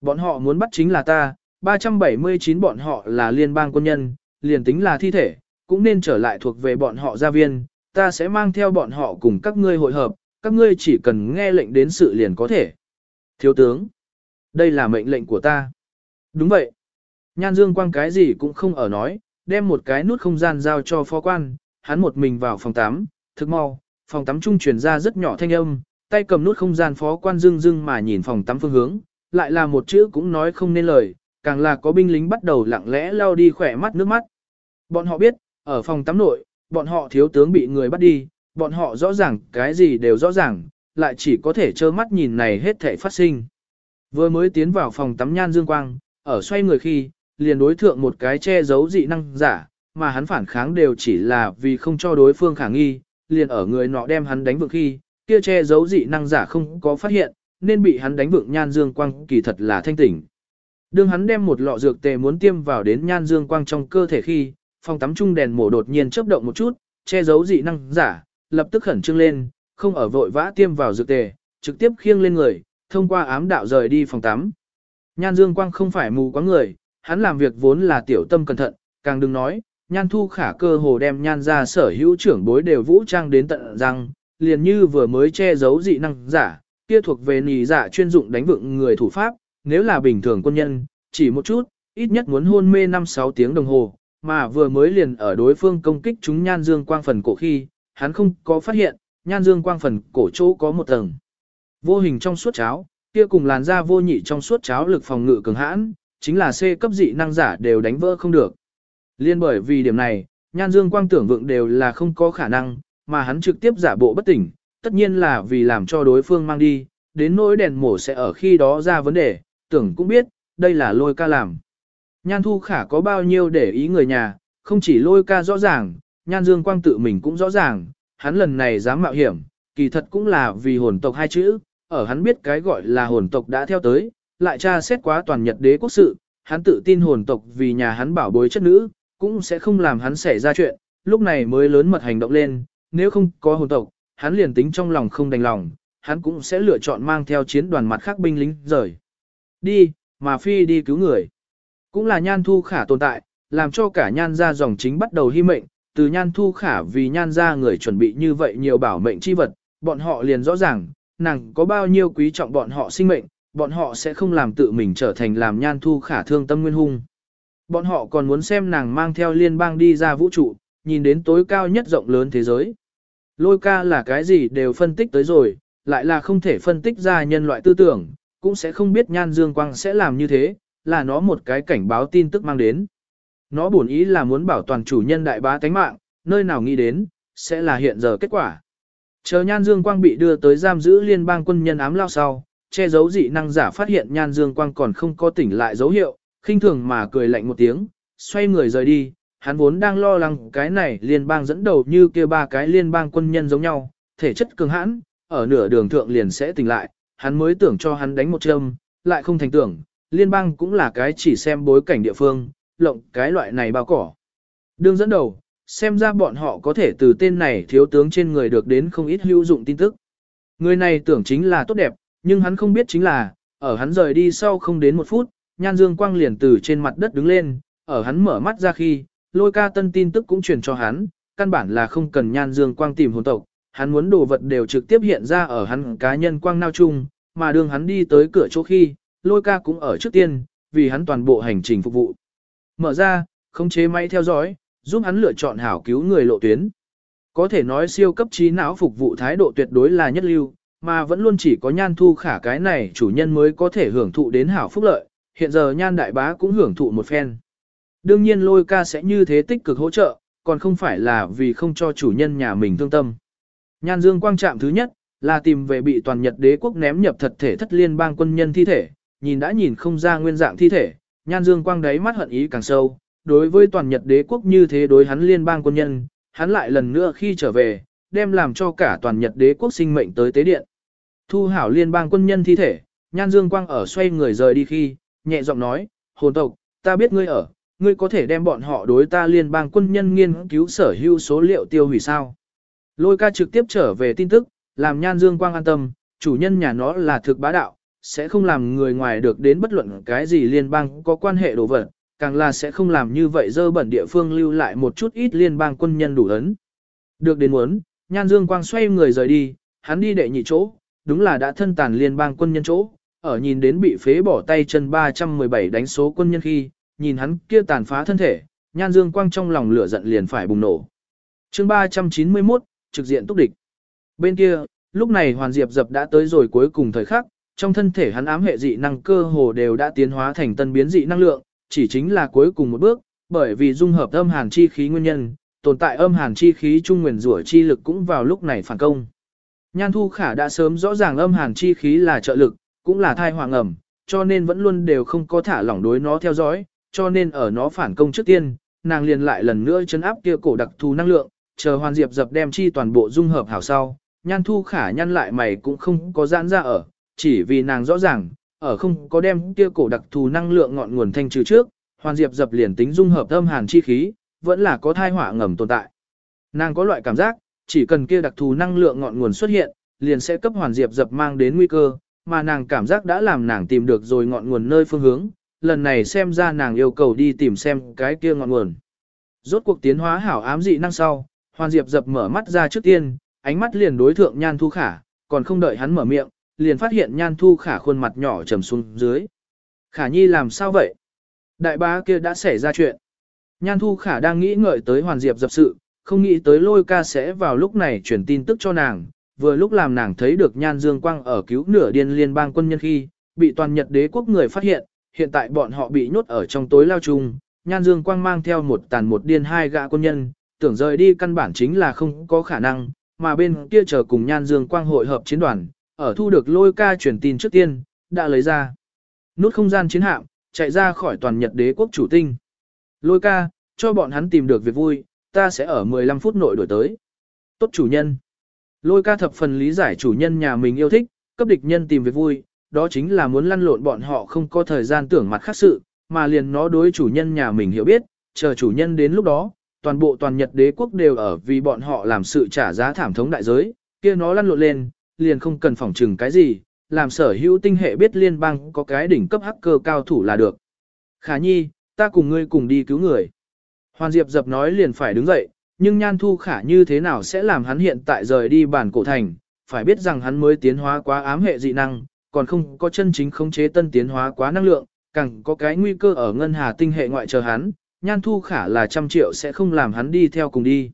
Bọn họ muốn bắt chính là ta, 379 bọn họ là liên bang quân nhân, liền tính là thi thể, cũng nên trở lại thuộc về bọn họ gia viên, ta sẽ mang theo bọn họ cùng các ngươi hội hợp, các ngươi chỉ cần nghe lệnh đến sự liền có thể. Thiếu tướng, đây là mệnh lệnh của ta. Đúng vậy. Nhan Dương Quang cái gì cũng không ở nói, đem một cái nút không gian giao cho phó quan, hắn một mình vào phòng tắm, thức mau, phòng tắm trung truyền ra rất nhỏ thanh âm, tay cầm nút không gian phó quan dưng dưng mà nhìn phòng tắm phương hướng, lại là một chữ cũng nói không nên lời, càng là có binh lính bắt đầu lặng lẽ lao đi khỏe mắt nước mắt. Bọn họ biết, ở phòng tắm nội, bọn họ thiếu tướng bị người bắt đi, bọn họ rõ ràng cái gì đều rõ ràng, lại chỉ có thể trơ mắt nhìn này hết thể phát sinh. Vừa mới tiến vào phòng tắm nhan dương quang, ở xoay người khi, liền đối thượng một cái che giấu dị năng giả, mà hắn phản kháng đều chỉ là vì không cho đối phương khả nghi, liền ở người nọ đem hắn đánh vượng khi, kia che giấu dị năng giả không có phát hiện, nên bị hắn đánh vượng nhan dương quang kỳ thật là thanh tỉnh. Đương hắn đem một lọ dược tề muốn tiêm vào đến nhan dương quang trong cơ thể khi, phòng tắm trung đèn mổ đột nhiên chớp động một chút, che giấu dị năng giả, lập tức khẩn trương lên, không ở vội vã tiêm vào dược tề, trực tiếp khiêng lên người, thông qua ám đạo rời đi phòng tắm. Nhan Dương Quang không phải mù quá người, hắn làm việc vốn là tiểu tâm cẩn thận, càng đừng nói, Nhan Thu Khả cơ hồ đem Nhan ra sở hữu trưởng bối đều vũ trang đến tận răng, liền như vừa mới che giấu dị năng giả, kia thuộc về nì giả chuyên dụng đánh vựng người thủ pháp, nếu là bình thường quân nhân, chỉ một chút, ít nhất muốn hôn mê 5-6 tiếng đồng hồ, mà vừa mới liền ở đối phương công kích chúng Nhan Dương Quang phần cổ khi, hắn không có phát hiện, Nhan Dương Quang phần cổ chỗ có một tầng. Vô hình trong suốt cháo, kia cùng làn da vô nhị trong suốt cháo lực phòng ngự cường hãn, chính là C cấp dị năng giả đều đánh vỡ không được. Liên bởi vì điểm này, Nhan Dương Quang tưởng vượng đều là không có khả năng, mà hắn trực tiếp giả bộ bất tỉnh, tất nhiên là vì làm cho đối phương mang đi, đến nỗi đèn mổ sẽ ở khi đó ra vấn đề, tưởng cũng biết, đây là lôi ca làm. Nhan Thu Khả có bao nhiêu để ý người nhà, không chỉ lôi ca rõ ràng, Nhan Dương Quang tự mình cũng rõ ràng, hắn lần này dám mạo hiểm, kỳ thật cũng là vì hồn tộc hai chữ, ở hắn biết cái gọi là hồn tộc đã theo tới, lại tra xét quá toàn nhật đế quốc sự, hắn tự tin hồn tộc vì nhà hắn bảo bối chất nữ, cũng sẽ không làm hắn xảy ra chuyện, lúc này mới lớn mật hành động lên, nếu không có hồn tộc, hắn liền tính trong lòng không đành lòng, hắn cũng sẽ lựa chọn mang theo chiến đoàn mặt khác binh lính rời. Đi, mà phi đi cứu người. Cũng là nhan thu khả tồn tại, làm cho cả nhan gia dòng chính bắt đầu hy mệnh, từ nhan thu khả vì nhan gia người chuẩn bị như vậy nhiều bảo mệnh chi vật, bọn họ liền rõ ràng, nàng có bao nhiêu quý trọng bọn họ sinh mệnh, bọn họ sẽ không làm tự mình trở thành làm nhan thu khả thương tâm nguyên hung. Bọn họ còn muốn xem nàng mang theo liên bang đi ra vũ trụ, nhìn đến tối cao nhất rộng lớn thế giới. Lôi ca là cái gì đều phân tích tới rồi, lại là không thể phân tích ra nhân loại tư tưởng, cũng sẽ không biết nhan dương quang sẽ làm như thế, là nó một cái cảnh báo tin tức mang đến. Nó bổn ý là muốn bảo toàn chủ nhân đại bá tánh mạng, nơi nào nghĩ đến, sẽ là hiện giờ kết quả. Chờ Nhan Dương Quang bị đưa tới giam giữ liên bang quân nhân ám lao sau, che giấu dị năng giả phát hiện Nhan Dương Quang còn không có tỉnh lại dấu hiệu, khinh thường mà cười lạnh một tiếng, xoay người rời đi, hắn vốn đang lo lắng cái này liên bang dẫn đầu như kia ba cái liên bang quân nhân giống nhau, thể chất cường hãn, ở nửa đường thượng liền sẽ tỉnh lại, hắn mới tưởng cho hắn đánh một châm, lại không thành tưởng, liên bang cũng là cái chỉ xem bối cảnh địa phương, lộng cái loại này bao cỏ. Đương dẫn đầu, xem ra bọn họ có thể từ tên này thiếu tướng trên người được đến không ít hữu dụng tin tức. Người này tưởng chính là tốt đẹp, nhưng hắn không biết chính là, ở hắn rời đi sau không đến một phút, nhan dương quang liền từ trên mặt đất đứng lên, ở hắn mở mắt ra khi, lôi ca tân tin tức cũng truyền cho hắn, căn bản là không cần nhan dương quang tìm hồn tộc, hắn muốn đồ vật đều trực tiếp hiện ra ở hắn cá nhân quang nao chung, mà đường hắn đi tới cửa chỗ khi, lôi ca cũng ở trước tiên, vì hắn toàn bộ hành trình phục vụ. Mở ra, khống chế máy theo dõi, giúp hắn lựa chọn hảo cứu người lộ tuyến. Có thể nói siêu cấp trí não phục vụ thái độ tuyệt đối là nhất lưu, mà vẫn luôn chỉ có nhan thu khả cái này chủ nhân mới có thể hưởng thụ đến hảo phúc lợi, hiện giờ nhan đại bá cũng hưởng thụ một phen. Đương nhiên lôi ca sẽ như thế tích cực hỗ trợ, còn không phải là vì không cho chủ nhân nhà mình thương tâm. Nhan dương quang trạm thứ nhất, là tìm về bị toàn Nhật đế quốc ném nhập thật thể thất liên bang quân nhân thi thể, nhìn đã nhìn không ra nguyên dạng thi thể, nhan dương quang đáy mắt hận ý càng sâu, đối với toàn Nhật đế quốc như thế đối hắn liên bang quân nhân, hắn lại lần nữa khi trở về, đem làm cho cả toàn Nhật đế quốc sinh mệnh tới tế điện. Thu hảo liên bang quân nhân thi thể, nhan dương quang ở xoay người rời đi khi, nhẹ giọng nói, hồn tộc, ta biết ngươi ở, ngươi có thể đem bọn họ đối ta liên bang quân nhân nghiên cứu sở hữu số liệu tiêu hủy sao. Lôi ca trực tiếp trở về tin tức, làm nhan dương quang an tâm, chủ nhân nhà nó là thực bá đạo, sẽ không làm người ngoài được đến bất luận cái gì liên bang có quan hệ đồ vật, càng là sẽ không làm như vậy dơ bẩn địa phương lưu lại một chút ít liên bang quân nhân đủ ấn. Được đến muốn, Nhan Dương Quang xoay người rời đi, hắn đi đệ nhị chỗ, đúng là đã thân tàn liên bang quân nhân chỗ, ở nhìn đến bị phế bỏ tay chân 317 đánh số quân nhân khi, nhìn hắn kia tàn phá thân thể, Nhan Dương Quang trong lòng lửa giận liền phải bùng nổ. chương 391, trực diện túc địch. Bên kia, lúc này Hoàn Diệp dập đã tới rồi cuối cùng thời khắc, trong thân thể hắn ám hệ dị năng cơ hồ đều đã tiến hóa thành tân biến dị năng lượng, chỉ chính là cuối cùng một bước, bởi vì dung hợp âm hàn chi khí nguyên nhân, tồn tại âm hàn chi khí trung nguyên rủa chi lực cũng vào lúc này phản công. Nhan Thu Khả đã sớm rõ ràng âm hàn chi khí là trợ lực, cũng là thai hoàng ẩm, cho nên vẫn luôn đều không có thả lỏng đối nó theo dõi, cho nên ở nó phản công trước tiên, nàng liền lại lần nữa chấn áp kia cổ đặc thù năng lượng, chờ Hoàn Diệp dập đem chi toàn bộ dung hợp hảo sau, Nhan Thu Khả nhăn lại mày cũng không có giãn ra ở, chỉ vì nàng rõ ràng, ở không có đem kia cổ đặc thù năng lượng ngọn nguồn thanh trừ trước, hoàn diệp dập liền tính dung hợp âm hàn chi khí, vẫn là có thai hỏa ngầm tồn tại. Nàng có loại cảm giác, chỉ cần kia đặc thù năng lượng ngọn nguồn xuất hiện, liền sẽ cấp hoàn diệp dập mang đến nguy cơ, mà nàng cảm giác đã làm nàng tìm được rồi ngọn nguồn nơi phương hướng, lần này xem ra nàng yêu cầu đi tìm xem cái kia ngọn nguồn. Rốt cuộc tiến hóa hảo ám dị năng sau, hoàn diệp dập mở mắt ra trước tiên, ánh mắt liền đối thượng nhan thu khả, còn không đợi hắn mở miệng, liền phát hiện nhan thu khả khuôn mặt nhỏ trầm xuống dưới. Khả nhi làm sao vậy? Đại bá kia đã xảy ra chuyện. Nhan thu khả đang nghĩ ngợi tới hoàn diệp dập sự, không nghĩ tới lôi ca sẽ vào lúc này truyền tin tức cho nàng, vừa lúc làm nàng thấy được nhan dương quang ở cứu nửa điên liên bang quân nhân khi, bị toàn nhật đế quốc người phát hiện, hiện tại bọn họ bị nhốt ở trong tối lao chung, nhan dương quang mang theo một tàn một điên hai gã quân nhân, tưởng rời đi căn bản chính là không có khả năng, mà bên kia chờ cùng nhan dương quang hội hợp chiến đoàn, ở thu được lôi ca truyền tin trước tiên, đã lấy ra. Nút không gian chiến hạm, chạy ra khỏi toàn Nhật đế quốc chủ tinh. Lôi ca, cho bọn hắn tìm được việc vui, ta sẽ ở 15 phút nội đổi tới. Tốt chủ nhân. Lôi ca thập phần lý giải chủ nhân nhà mình yêu thích, cấp địch nhân tìm việc vui, đó chính là muốn lăn lộn bọn họ không có thời gian tưởng mặt khác sự, mà liền nó đối chủ nhân nhà mình hiểu biết, chờ chủ nhân đến lúc đó, toàn bộ toàn Nhật đế quốc đều ở vì bọn họ làm sự trả giá thảm thống đại giới, kia nó lăn lộn lên, liền không cần phỏng trừng cái gì, làm sở hữu tinh hệ biết liên bang có cái đỉnh cấp hacker cao thủ là được. Khả nhi, ta cùng ngươi cùng đi cứu người. Hoàn Diệp dập nói liền phải đứng dậy, nhưng nhan thu khả như thế nào sẽ làm hắn hiện tại rời đi bản cổ thành, phải biết rằng hắn mới tiến hóa quá ám hệ dị năng, còn không có chân chính khống chế tân tiến hóa quá năng lượng, càng có cái nguy cơ ở ngân hà tinh hệ ngoại chờ hắn, nhan thu khả là trăm triệu sẽ không làm hắn đi theo cùng đi.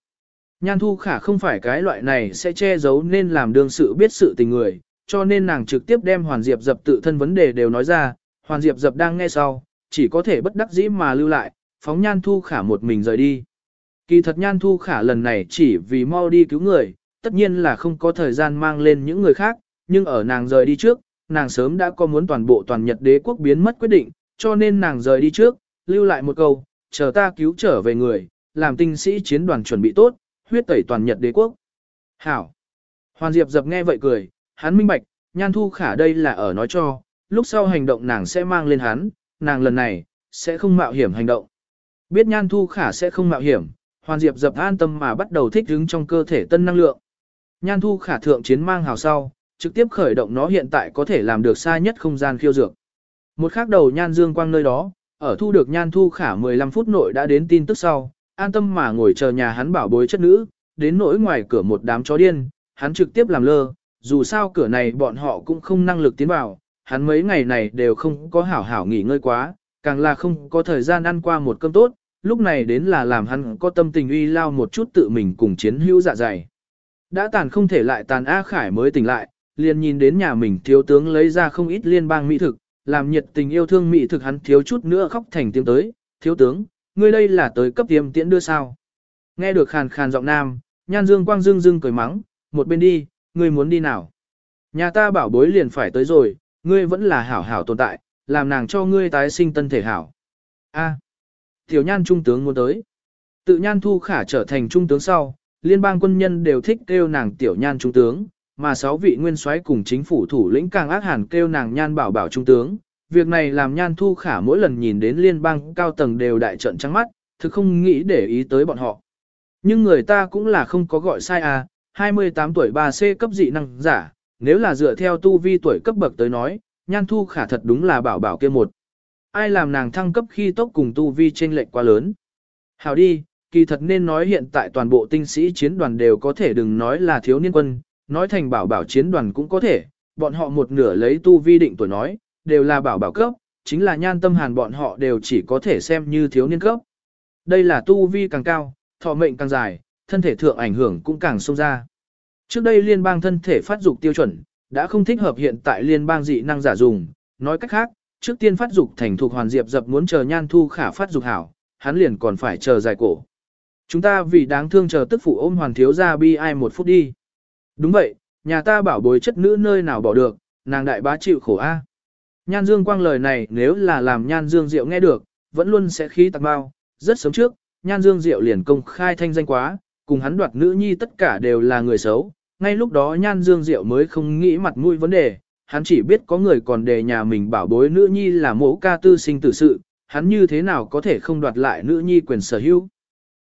Nhan thu khả không phải cái loại này sẽ che giấu nên làm đương sự biết sự tình người, cho nên nàng trực tiếp đem Hoàn Diệp dập tự thân vấn đề đều nói ra, Hoàn Diệp dập đang nghe sau, chỉ có thể bất đắc dĩ mà lưu lại, phóng nhan thu khả một mình rời đi. Kỳ thật nhan thu khả lần này chỉ vì mau đi cứu người, tất nhiên là không có thời gian mang lên những người khác, nhưng ở nàng rời đi trước, nàng sớm đã có muốn toàn bộ toàn Nhật đế quốc biến mất quyết định, cho nên nàng rời đi trước, lưu lại một câu, chờ ta cứu trở về người, làm tinh sĩ chiến đoàn chuẩn bị tốt, huyết tẩy toàn Nhật đế quốc. Hảo! Hoàn Diệp dập nghe vậy cười, hắn minh bạch, nhan thu khả đây là ở nói cho, lúc sau hành động nàng sẽ mang lên hắn, nàng lần này, sẽ không mạo hiểm hành động. Biết nhan thu khả sẽ không mạo hiểm, Hoàn Diệp dập an tâm mà bắt đầu thích ứng trong cơ thể tân năng lượng. Nhan thu khả thượng chiến mang hào sau, trực tiếp khởi động nó hiện tại có thể làm được xa nhất không gian khiêu dược. Một khắc đầu nhan dương quang nơi đó, ở thu được nhan thu khả 15 phút nội đã đến tin tức sau, an tâm mà ngồi chờ nhà hắn bảo bối chất nữ, đến nỗi ngoài cửa một đám chó điên, hắn trực tiếp làm lơ, dù sao cửa này bọn họ cũng không năng lực tiến vào, hắn mấy ngày này đều không có hảo hảo nghỉ ngơi quá, càng là không có thời gian ăn qua một cơm tốt, lúc này đến là làm hắn có tâm tình uy lao một chút tự mình cùng chiến hữu dạ dày. Đã tàn không thể lại tàn A Khải mới tỉnh lại, liền nhìn đến nhà mình thiếu tướng lấy ra không ít liên bang mỹ thực, làm nhiệt tình yêu thương mỹ thực hắn thiếu chút nữa khóc thành tiếng tới, thiếu tướng, ngươi đây là tới cấp tiêm tiễn đưa sao. Nghe được khàn khàn giọng nam, nhan dương quang dương dương cười mắng, một bên đi, ngươi muốn đi nào. Nhà ta bảo bối liền phải tới rồi, ngươi vẫn là hảo hảo tồn tại, làm nàng cho ngươi tái sinh tân thể hảo. A, tiểu nhan trung tướng muốn tới. Tự nhan thu khả trở thành trung tướng sau, liên bang quân nhân đều thích kêu nàng tiểu nhan trung tướng, mà sáu vị nguyên soái cùng chính phủ thủ lĩnh càng ác hẳn kêu nàng nhan bảo bảo trung tướng. Việc này làm nhan thu khả mỗi lần nhìn đến liên bang cao tầng đều đại trận trắng mắt, thực không nghĩ để ý tới bọn họ. Nhưng người ta cũng là không có gọi sai à, 28 tuổi 3C cấp dị năng giả, nếu là dựa theo tu vi tuổi cấp bậc tới nói, nhan thu khả thật đúng là bảo bảo kia một. Ai làm nàng thăng cấp khi tốc cùng tu vi trên lệch quá lớn. Hào đi, kỳ thật nên nói hiện tại toàn bộ tinh sĩ chiến đoàn đều có thể đừng nói là thiếu niên quân, nói thành bảo bảo chiến đoàn cũng có thể, bọn họ một nửa lấy tu vi định tuổi nói, đều là bảo bảo cấp, chính là nhan tâm hàn bọn họ đều chỉ có thể xem như thiếu niên cấp. Đây là tu vi càng cao, thọ mệnh càng dài, thân thể thượng ảnh hưởng cũng càng sâu ra. Trước đây liên bang thân thể phát dục tiêu chuẩn, đã không thích hợp hiện tại liên bang dị năng giả dùng, nói cách khác, trước tiên phát dục thành thuộc hoàn diệp dập muốn chờ nhan thu khả phát dục hảo, hắn liền còn phải chờ dài cổ. Chúng ta vì đáng thương chờ tức phụ ôm hoàn thiếu ra bi ai một phút đi. Đúng vậy, nhà ta bảo bối chất nữ nơi nào bỏ được, nàng đại bá chịu khổ a. Nhan Dương Quang lời này nếu là làm Nhan Dương Diệu nghe được, vẫn luôn sẽ khí tạc bao. Rất sớm trước, Nhan Dương Diệu liền công khai thanh danh quá, cùng hắn đoạt nữ nhi tất cả đều là người xấu. Ngay lúc đó Nhan Dương Diệu mới không nghĩ mặt mũi vấn đề, hắn chỉ biết có người còn đề nhà mình bảo bối nữ nhi là mẫu ca tư sinh tử sự, hắn như thế nào có thể không đoạt lại nữ nhi quyền sở hữu.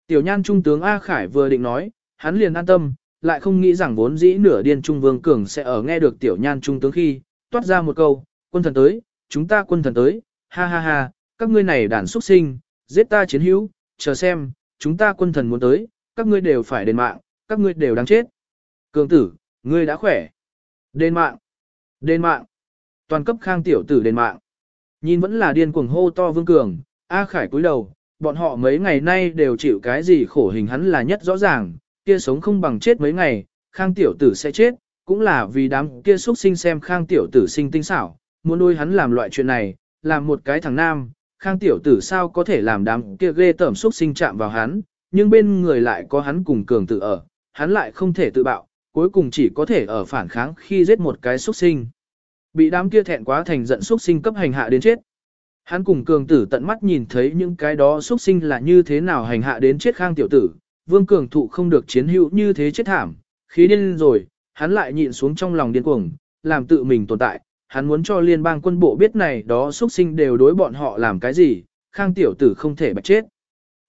Tiểu Nhan Trung tướng A Khải vừa định nói, hắn liền an tâm, lại không nghĩ rằng vốn dĩ nửa điên Trung Vương Cường sẽ ở nghe được tiểu nhan Trung tướng khi, toát ra một câu, quân thần tới, chúng ta quân thần tới, ha ha ha, các ngươi này đàn xuất sinh, giết ta chiến hữu, chờ xem, chúng ta quân thần muốn tới, các ngươi đều phải đền mạng, các ngươi đều đáng chết. Cường tử, ngươi đã khỏe. Đền mạng, đền mạng, toàn cấp khang tiểu tử đền mạng. Nhìn vẫn là điên cuồng hô to Vương Cường, A Khải cúi đầu, bọn họ mấy ngày nay đều chịu cái gì khổ hình hắn là nhất rõ ràng, kia sống không bằng chết mấy ngày, khang tiểu tử sẽ chết, cũng là vì đám kia xuất sinh xem khang tiểu tử sinh tinh xảo, muốn nuôi hắn làm loại chuyện này, làm một cái thằng nam, khang tiểu tử sao có thể làm đám kia ghê tởm xúc sinh chạm vào hắn, nhưng bên người lại có hắn cùng cường tử ở, hắn lại không thể tự bạo, cuối cùng chỉ có thể ở phản kháng khi giết một cái xúc sinh. Bị đám kia thẹn quá thành giận xúc sinh cấp hành hạ đến chết. Hắn cùng cường tử tận mắt nhìn thấy những cái đó xúc sinh là như thế nào hành hạ đến chết khang tiểu tử, vương cường thụ không được chiến hữu như thế chết thảm, khí điên rồi, hắn lại nhịn xuống trong lòng điên cuồng, làm tự mình tồn tại, hắn muốn cho liên bang quân bộ biết này đó xuất sinh đều đối bọn họ làm cái gì, khang tiểu tử không thể bạch chết.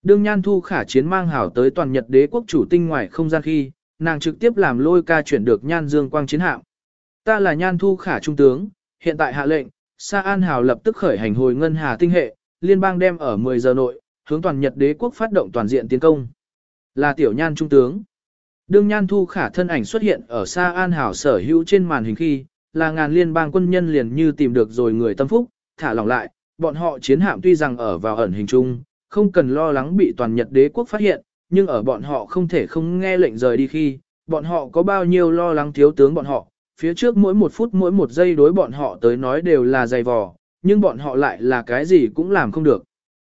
Đương Nhan Thu khả chiến mang hảo tới toàn Nhật đế quốc chủ tinh ngoài không gian khi, nàng trực tiếp làm lôi ca chuyển được Nhan Dương Quang chiến hạm. Ta là Nhan Thu khả trung tướng, hiện tại hạ lệnh, Sa An Hào lập tức khởi hành hồi ngân hà tinh hệ, liên bang đem ở 10 giờ nội, hướng toàn Nhật đế quốc phát động toàn diện tiến công. Là tiểu nhan trung tướng. Đương nhan thu khả thân ảnh xuất hiện ở sa an hảo sở hữu trên màn hình khi, là ngàn liên bang quân nhân liền như tìm được rồi người tâm phúc, thả lỏng lại, bọn họ chiến hạm tuy rằng ở vào ẩn hình chung, không cần lo lắng bị toàn Nhật đế quốc phát hiện, nhưng ở bọn họ không thể không nghe lệnh rời đi khi, bọn họ có bao nhiêu lo lắng thiếu tướng bọn họ, phía trước mỗi một phút mỗi một giây đối bọn họ tới nói đều là dày vò, nhưng bọn họ lại là cái gì cũng làm không được.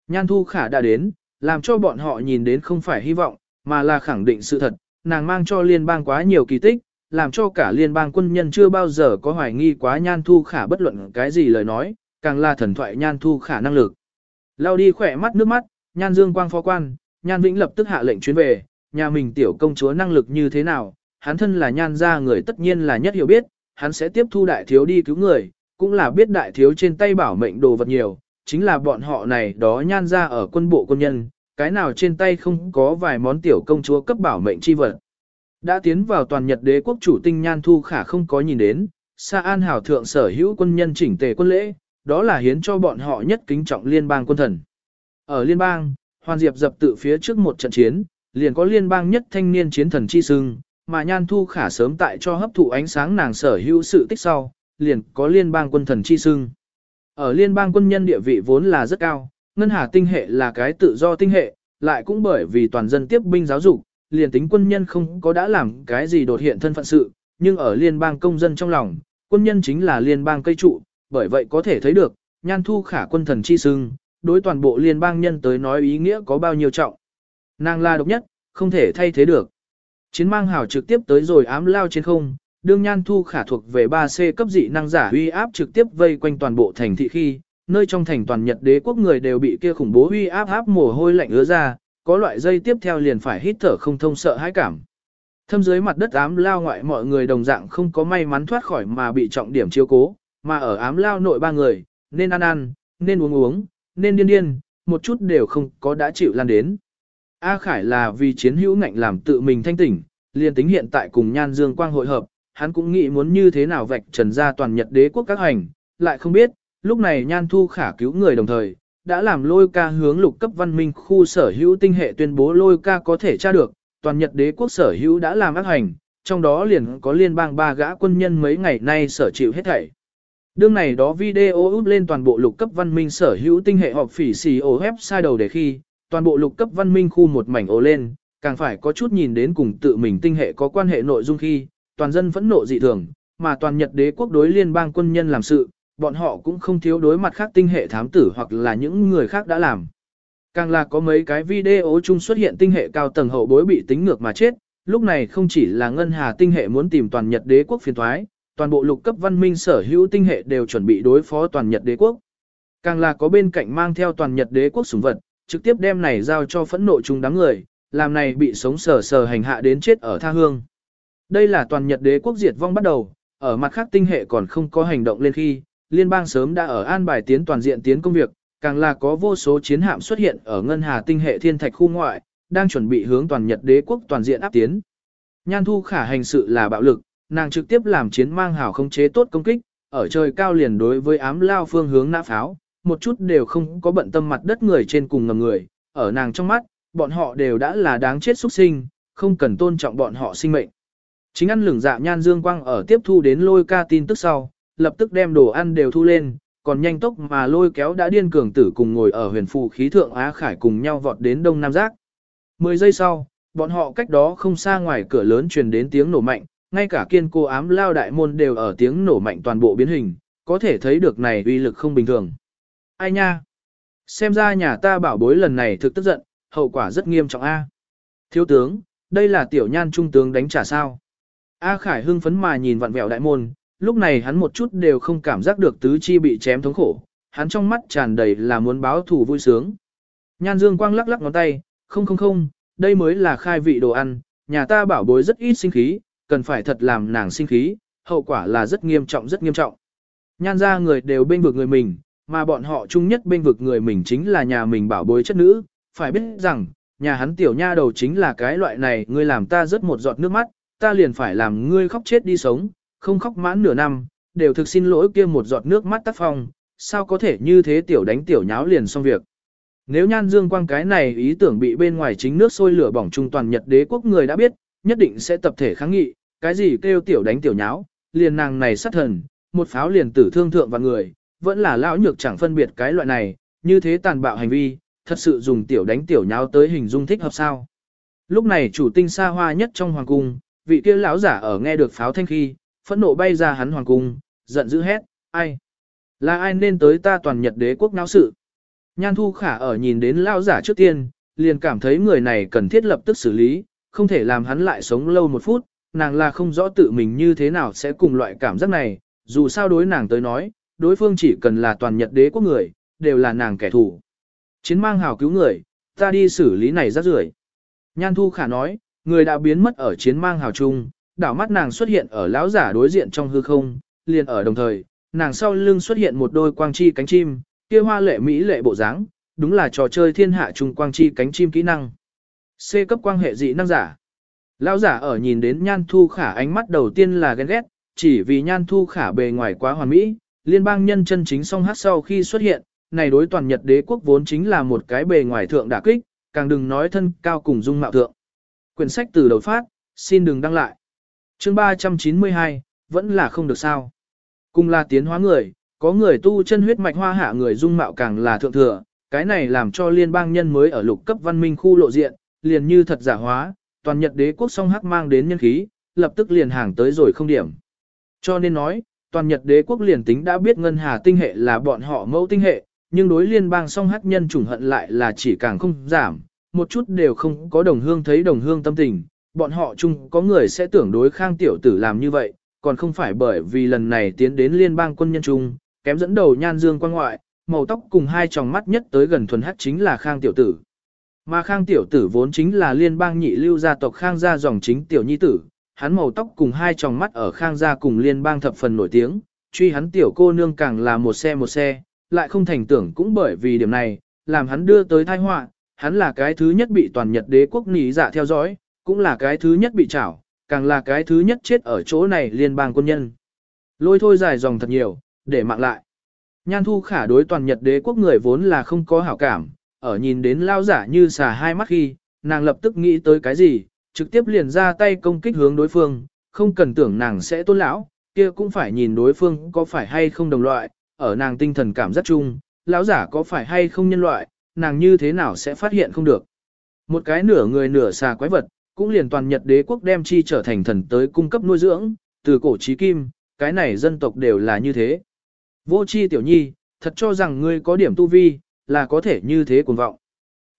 Nhan Thu Khả đã đến, làm cho bọn họ nhìn đến không phải hy vọng, mà là khẳng định sự thật, nàng mang cho liên bang quá nhiều kỳ tích, làm cho cả liên bang quân nhân chưa bao giờ có hoài nghi quá Nhan Thu Khả bất luận cái gì lời nói, càng là thần thoại Nhan Thu Khả năng lực. Lao đi khỏe mắt nước mắt, Nhan Dương Quang phó quan, Nhan Vĩnh lập tức hạ lệnh chuyến về, nhà mình tiểu công chúa năng lực như thế nào, hắn thân là Nhan gia người tất nhiên là nhất hiểu biết, hắn sẽ tiếp thu đại thiếu đi cứu người, cũng là biết đại thiếu trên tay bảo mệnh đồ vật nhiều, chính là bọn họ này đó Nhan gia ở quân bộ quân nhân, cái nào trên tay không có vài món tiểu công chúa cấp bảo mệnh chi vật. Đã tiến vào toàn Nhật đế quốc chủ tinh Nhan Thu Khả không có nhìn đến, Sa An Hảo thượng sở hữu quân nhân chỉnh tề quân lễ, đó là hiến cho bọn họ nhất kính trọng liên bang quân thần. Ở liên bang, Hoàn Diệp dập tự phía trước một trận chiến, liền có liên bang nhất thanh niên chiến thần chi sưng, mà Nhan Thu Khả sớm tại cho hấp thụ ánh sáng nàng sở hữu sự tích sau, liền có liên bang quân thần chi sưng. Ở liên bang quân nhân địa vị vốn là rất cao, ngân hà tinh hệ là cái tự do tinh hệ, lại cũng bởi vì toàn dân tiếp binh giáo dục, liền tính quân nhân không có đã làm cái gì đột hiện thân phận sự, nhưng ở liên bang công dân trong lòng, quân nhân chính là liên bang cây trụ, bởi vậy có thể thấy được, nhan thu khả quân thần chi sưng, đối toàn bộ liên bang nhân tới nói ý nghĩa có bao nhiêu trọng. Nàng là độc nhất, không thể thay thế được. Chiến mang hào trực tiếp tới rồi ám lao trên không, đương nhan thu khả thuộc về 3C cấp dị năng giả uy áp trực tiếp vây quanh toàn bộ thành thị khi, nơi trong thành toàn Nhật đế quốc người đều bị kia khủng bố uy áp áp mồ hôi lạnh ứa ra, có loại dây tiếp theo liền phải hít thở không thông sợ hãi cảm. Thâm dưới mặt đất ám lao ngoại mọi người đồng dạng không có may mắn thoát khỏi mà bị trọng điểm chiếu cố, mà ở ám lao nội ba người, nên ăn ăn, nên uống uống, nên điên điên, một chút đều không có đã chịu lan đến. A Khải là vì chiến hữu ngạnh làm tự mình thanh tỉnh, liền tính hiện tại cùng Nhan Dương Quang hội hợp, hắn cũng nghĩ muốn như thế nào vạch trần ra toàn Nhật đế quốc các hành, lại không biết, lúc này Nhan Thu khả cứu người đồng thời, đã làm lôi ca hướng lục cấp văn minh khu sở hữu tinh hệ tuyên bố lôi ca có thể tra được, toàn Nhật đế quốc sở hữu đã làm ác hành, trong đó liền có liên bang ba gã quân nhân mấy ngày nay sở chịu hết thảy. Đương này đó video út lên toàn bộ lục cấp văn minh sở hữu tinh hệ họp phỉ xì ổ sai đầu để khi, toàn bộ lục cấp văn minh khu một mảnh ổ lên, càng phải có chút nhìn đến cùng tự mình tinh hệ có quan hệ nội dung khi, toàn dân phẫn nộ dị thường, mà toàn Nhật đế quốc đối liên bang quân nhân làm sự, bọn họ cũng không thiếu đối mặt khác tinh hệ thám tử hoặc là những người khác đã làm. Càng là có mấy cái video chung xuất hiện tinh hệ cao tầng hậu bối bị tính ngược mà chết, lúc này không chỉ là ngân hà tinh hệ muốn tìm toàn Nhật đế quốc phiền thoái, toàn bộ lục cấp văn minh sở hữu tinh hệ đều chuẩn bị đối phó toàn Nhật đế quốc. Càng là có bên cạnh mang theo toàn Nhật đế quốc sủng vật, trực tiếp đem này giao cho phẫn nộ chung đám người, làm này bị sống sờ sờ hành hạ đến chết ở tha hương. Đây là toàn Nhật đế quốc diệt vong bắt đầu, ở mặt khác tinh hệ còn không có hành động lên khi, liên bang sớm đã ở an bài tiến toàn diện tiến công việc, càng là có vô số chiến hạm xuất hiện ở ngân hà tinh hệ thiên thạch khu ngoại, đang chuẩn bị hướng toàn Nhật đế quốc toàn diện áp tiến. Nhan Thu khả hành sự là bạo lực, nàng trực tiếp làm chiến mang hảo không chế tốt công kích, ở trời cao liền đối với ám lao phương hướng nã pháo, một chút đều không có bận tâm mặt đất người trên cùng ngầm người, ở nàng trong mắt, bọn họ đều đã là đáng chết xuất sinh, không cần tôn trọng bọn họ sinh mệnh. Chính ăn lửng dạ nhan dương quang ở tiếp thu đến lôi ca tin tức sau, lập tức đem đồ ăn đều thu lên, còn nhanh tốc mà lôi kéo đã điên cường tử cùng ngồi ở huyền phù khí thượng Á Khải cùng nhau vọt đến Đông Nam Giác. Mười giây sau, bọn họ cách đó không xa ngoài cửa lớn truyền đến tiếng nổ mạnh, ngay cả kiên cô ám lao đại môn đều ở tiếng nổ mạnh toàn bộ biến hình, có thể thấy được này uy lực không bình thường. Ai nha? Xem ra nhà ta bảo bối lần này thực tức giận, hậu quả rất nghiêm trọng A. Thiếu tướng, đây là tiểu nhan trung tướng đánh trả sao? A Khải hưng phấn mà nhìn vặn vẹo đại môn, lúc này hắn một chút đều không cảm giác được tứ chi bị chém thống khổ, hắn trong mắt tràn đầy là muốn báo thù vui sướng. Nhan Dương Quang lắc lắc ngón tay, không không không, đây mới là khai vị đồ ăn, nhà ta bảo bối rất ít sinh khí, cần phải thật làm nàng sinh khí, hậu quả là rất nghiêm trọng rất nghiêm trọng. Nhan ra người đều bên vực người mình, mà bọn họ chung nhất bên vực người mình chính là nhà mình bảo bối chất nữ, phải biết rằng, nhà hắn tiểu nha đầu chính là cái loại này, ngươi làm ta rất một giọt nước mắt, ta liền phải làm ngươi khóc chết đi sống, không khóc mãn nửa năm, đều thực xin lỗi kia một giọt nước mắt tắt phong, sao có thể như thế tiểu đánh tiểu nháo liền xong việc. Nếu nhan dương quang cái này ý tưởng bị bên ngoài chính nước sôi lửa bỏng trung toàn Nhật đế quốc người đã biết, nhất định sẽ tập thể kháng nghị, cái gì kêu tiểu đánh tiểu nháo, liền nàng này sát thần, một pháo liền tử thương thượng và người, vẫn là lão nhược chẳng phân biệt cái loại này, như thế tàn bạo hành vi, thật sự dùng tiểu đánh tiểu nháo tới hình dung thích hợp sao. Lúc này chủ tinh xa hoa nhất trong hoàng cung, vị kia lão giả ở nghe được pháo thanh khi, phẫn nộ bay ra hắn hoàng cung, giận dữ hét, ai? Là ai nên tới ta toàn nhật đế quốc náo sự? Nhan thu khả ở nhìn đến lão giả trước tiên, liền cảm thấy người này cần thiết lập tức xử lý, không thể làm hắn lại sống lâu một phút, nàng là không rõ tự mình như thế nào sẽ cùng loại cảm giác này, dù sao đối nàng tới nói, đối phương chỉ cần là toàn nhật đế quốc người, đều là nàng kẻ thù. Chiến mang hào cứu người, ta đi xử lý này rắc rưởi. Nhan thu khả nói, người đã biến mất ở chiến mang hào trung, đảo mắt nàng xuất hiện ở lão giả đối diện trong hư không, liền ở đồng thời, nàng sau lưng xuất hiện một đôi quang chi cánh chim, kia hoa lệ mỹ lệ bộ dáng, đúng là trò chơi thiên hạ trùng quang chi cánh chim kỹ năng. C cấp quang hệ dị năng giả. Lão giả ở nhìn đến Nhan Thu Khả ánh mắt đầu tiên là ghen ghét, chỉ vì Nhan Thu Khả bề ngoài quá hoàn mỹ, liên bang nhân chân chính song hát sau khi xuất hiện, này đối toàn Nhật đế quốc vốn chính là một cái bề ngoài thượng đả kích, càng đừng nói thân cao cùng dung mạo thượng. Quyển sách từ đầu phát, xin đừng đăng lại. Chương 392, vẫn là không được sao. Cùng là tiến hóa người, có người tu chân huyết mạch hoa hạ người dung mạo càng là thượng thừa, cái này làm cho liên bang nhân mới ở lục cấp văn minh khu lộ diện, liền như thật giả hóa, toàn Nhật đế quốc song hắc mang đến nhân khí, lập tức liền hàng tới rồi không điểm. Cho nên nói, toàn Nhật đế quốc liền tính đã biết ngân hà tinh hệ là bọn họ mẫu tinh hệ, nhưng đối liên bang song hắc nhân chủng hận lại là chỉ càng không giảm, một chút đều không có đồng hương thấy đồng hương tâm tình, bọn họ chung có người sẽ tưởng đối khang tiểu tử làm như vậy, còn không phải bởi vì lần này tiến đến liên bang quân nhân chung, kém dẫn đầu nhan dương quan ngoại, màu tóc cùng hai tròng mắt nhất tới gần thuần hắc chính là khang tiểu tử. Mà khang tiểu tử vốn chính là liên bang nhị lưu gia tộc khang gia dòng chính tiểu nhi tử, hắn màu tóc cùng hai tròng mắt ở khang gia cùng liên bang thập phần nổi tiếng, truy hắn tiểu cô nương càng là một xe một xe, lại không thành tưởng cũng bởi vì điểm này, làm hắn đưa tới tai họa, hắn là cái thứ nhất bị toàn Nhật đế quốc nỉ dạ theo dõi, cũng là cái thứ nhất bị trảo, càng là cái thứ nhất chết ở chỗ này liên bang quân nhân. Lôi thôi dài dòng thật nhiều, để mạng lại. Nhan thu khả đối toàn Nhật đế quốc người vốn là không có hảo cảm, ở nhìn đến lao giả như xà hai mắt khi, nàng lập tức nghĩ tới cái gì, trực tiếp liền ra tay công kích hướng đối phương, không cần tưởng nàng sẽ tôn lão, kia cũng phải nhìn đối phương có phải hay không đồng loại, ở nàng tinh thần cảm giác chung, lão giả có phải hay không nhân loại, nàng như thế nào sẽ phát hiện không được. Một cái nửa người nửa xà quái vật, cũng liền toàn Nhật đế quốc đem chi trở thành thần tới cung cấp nuôi dưỡng, từ cổ chí kim, cái này dân tộc đều là như thế. Vô chi tiểu nhi, thật cho rằng ngươi có điểm tu vi, là có thể như thế cuồng vọng.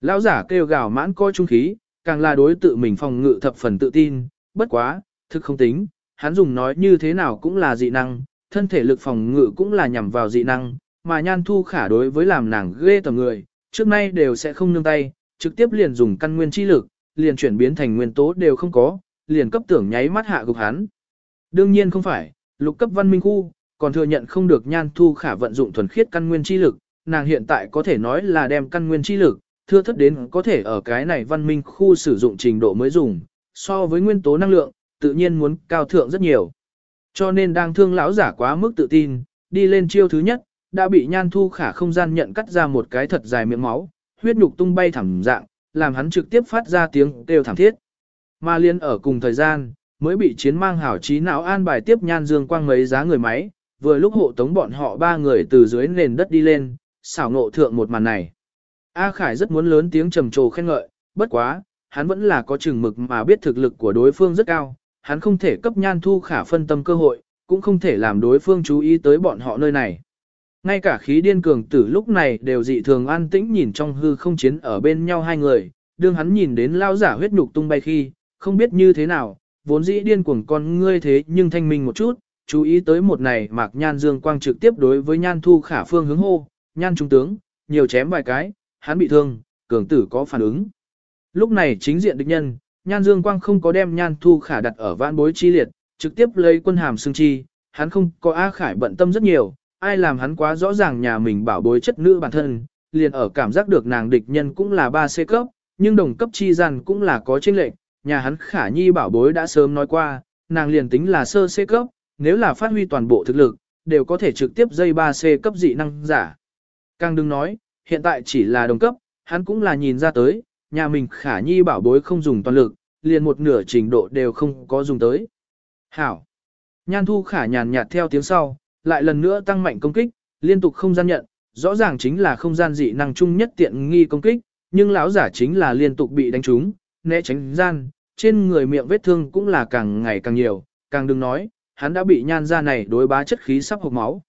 Lão giả kêu gào mãn coi trung khí, càng là đối tự mình phòng ngự thập phần tự tin, bất quá, thực không tính, hắn dùng nói như thế nào cũng là dị năng, thân thể lực phòng ngự cũng là nhằm vào dị năng, mà nhan thu khả đối với làm nàng ghê tầm người, trước nay đều sẽ không nương tay, trực tiếp liền dùng căn nguyên chi lực, liền chuyển biến thành nguyên tố đều không có, liền cấp tưởng nháy mắt hạ gục hắn. Đương nhiên không phải, lục cấp văn minh khu, còn thừa nhận không được nhan thu khả vận dụng thuần khiết căn nguyên chi lực, nàng hiện tại có thể nói là đem căn nguyên chi lực, thưa thất đến có thể ở cái này văn minh khu sử dụng trình độ mới dùng, so với nguyên tố năng lượng, tự nhiên muốn cao thượng rất nhiều. Cho nên đang thương lão giả quá mức tự tin, đi lên chiêu thứ nhất, đã bị nhan thu khả không gian nhận cắt ra một cái thật dài miệng máu, huyết nhục tung bay thẳng dạng, làm hắn trực tiếp phát ra tiếng kêu thảm thiết. Mà liên ở cùng thời gian, mới bị chiến mang hảo trí não an bài tiếp nhan dương quang mấy giá người máy, vừa lúc hộ tống bọn họ ba người từ dưới nền đất đi lên, xảo ngộ thượng một màn này. A Khải rất muốn lớn tiếng trầm trồ khen ngợi, bất quá, hắn vẫn là có chừng mực mà biết thực lực của đối phương rất cao, hắn không thể cấp nhan thu khả phân tâm cơ hội, cũng không thể làm đối phương chú ý tới bọn họ nơi này. Ngay cả khí điên cường tử lúc này đều dị thường an tĩnh nhìn trong hư không chiến ở bên nhau hai người, đương hắn nhìn đến lao giả huyết nhục tung bay khi, không biết như thế nào, vốn dĩ điên cuồng con ngươi thế nhưng thanh minh một chút, chú ý tới một này mạc nhan dương quang trực tiếp đối với nhan thu khả phương hướng hô, nhan trung tướng, nhiều chém vài cái, hắn bị thương, cường tử có phản ứng. Lúc này chính diện địch nhân, nhan dương quang không có đem nhan thu khả đặt ở vãn bối chi liệt, trực tiếp lấy quân hàm xương chi, hắn không có A Khải bận tâm rất nhiều, ai làm hắn quá rõ ràng nhà mình bảo bối chất nữ bản thân, liền ở cảm giác được nàng địch nhân cũng là 3C cấp, nhưng đồng cấp chi gian cũng là có chênh lệch, nhà hắn khả nhi bảo bối đã sớm nói qua, nàng liền tính là sơ C cấp, nếu là phát huy toàn bộ thực lực, đều có thể trực tiếp dây 3C cấp dị năng giả. Càng đừng nói, hiện tại chỉ là đồng cấp, hắn cũng là nhìn ra tới, nhà mình khả nhi bảo bối không dùng toàn lực, liền một nửa trình độ đều không có dùng tới. Hảo! Nhan thu khả nhàn nhạt theo tiếng sau, lại lần nữa tăng mạnh công kích, liên tục không gian nhận, rõ ràng chính là không gian dị năng chung nhất tiện nghi công kích, nhưng lão giả chính là liên tục bị đánh trúng, né tránh gian, trên người miệng vết thương cũng là càng ngày càng nhiều, càng đừng nói, hắn đã bị nhan ra này đối bá chất khí sắp hộc máu.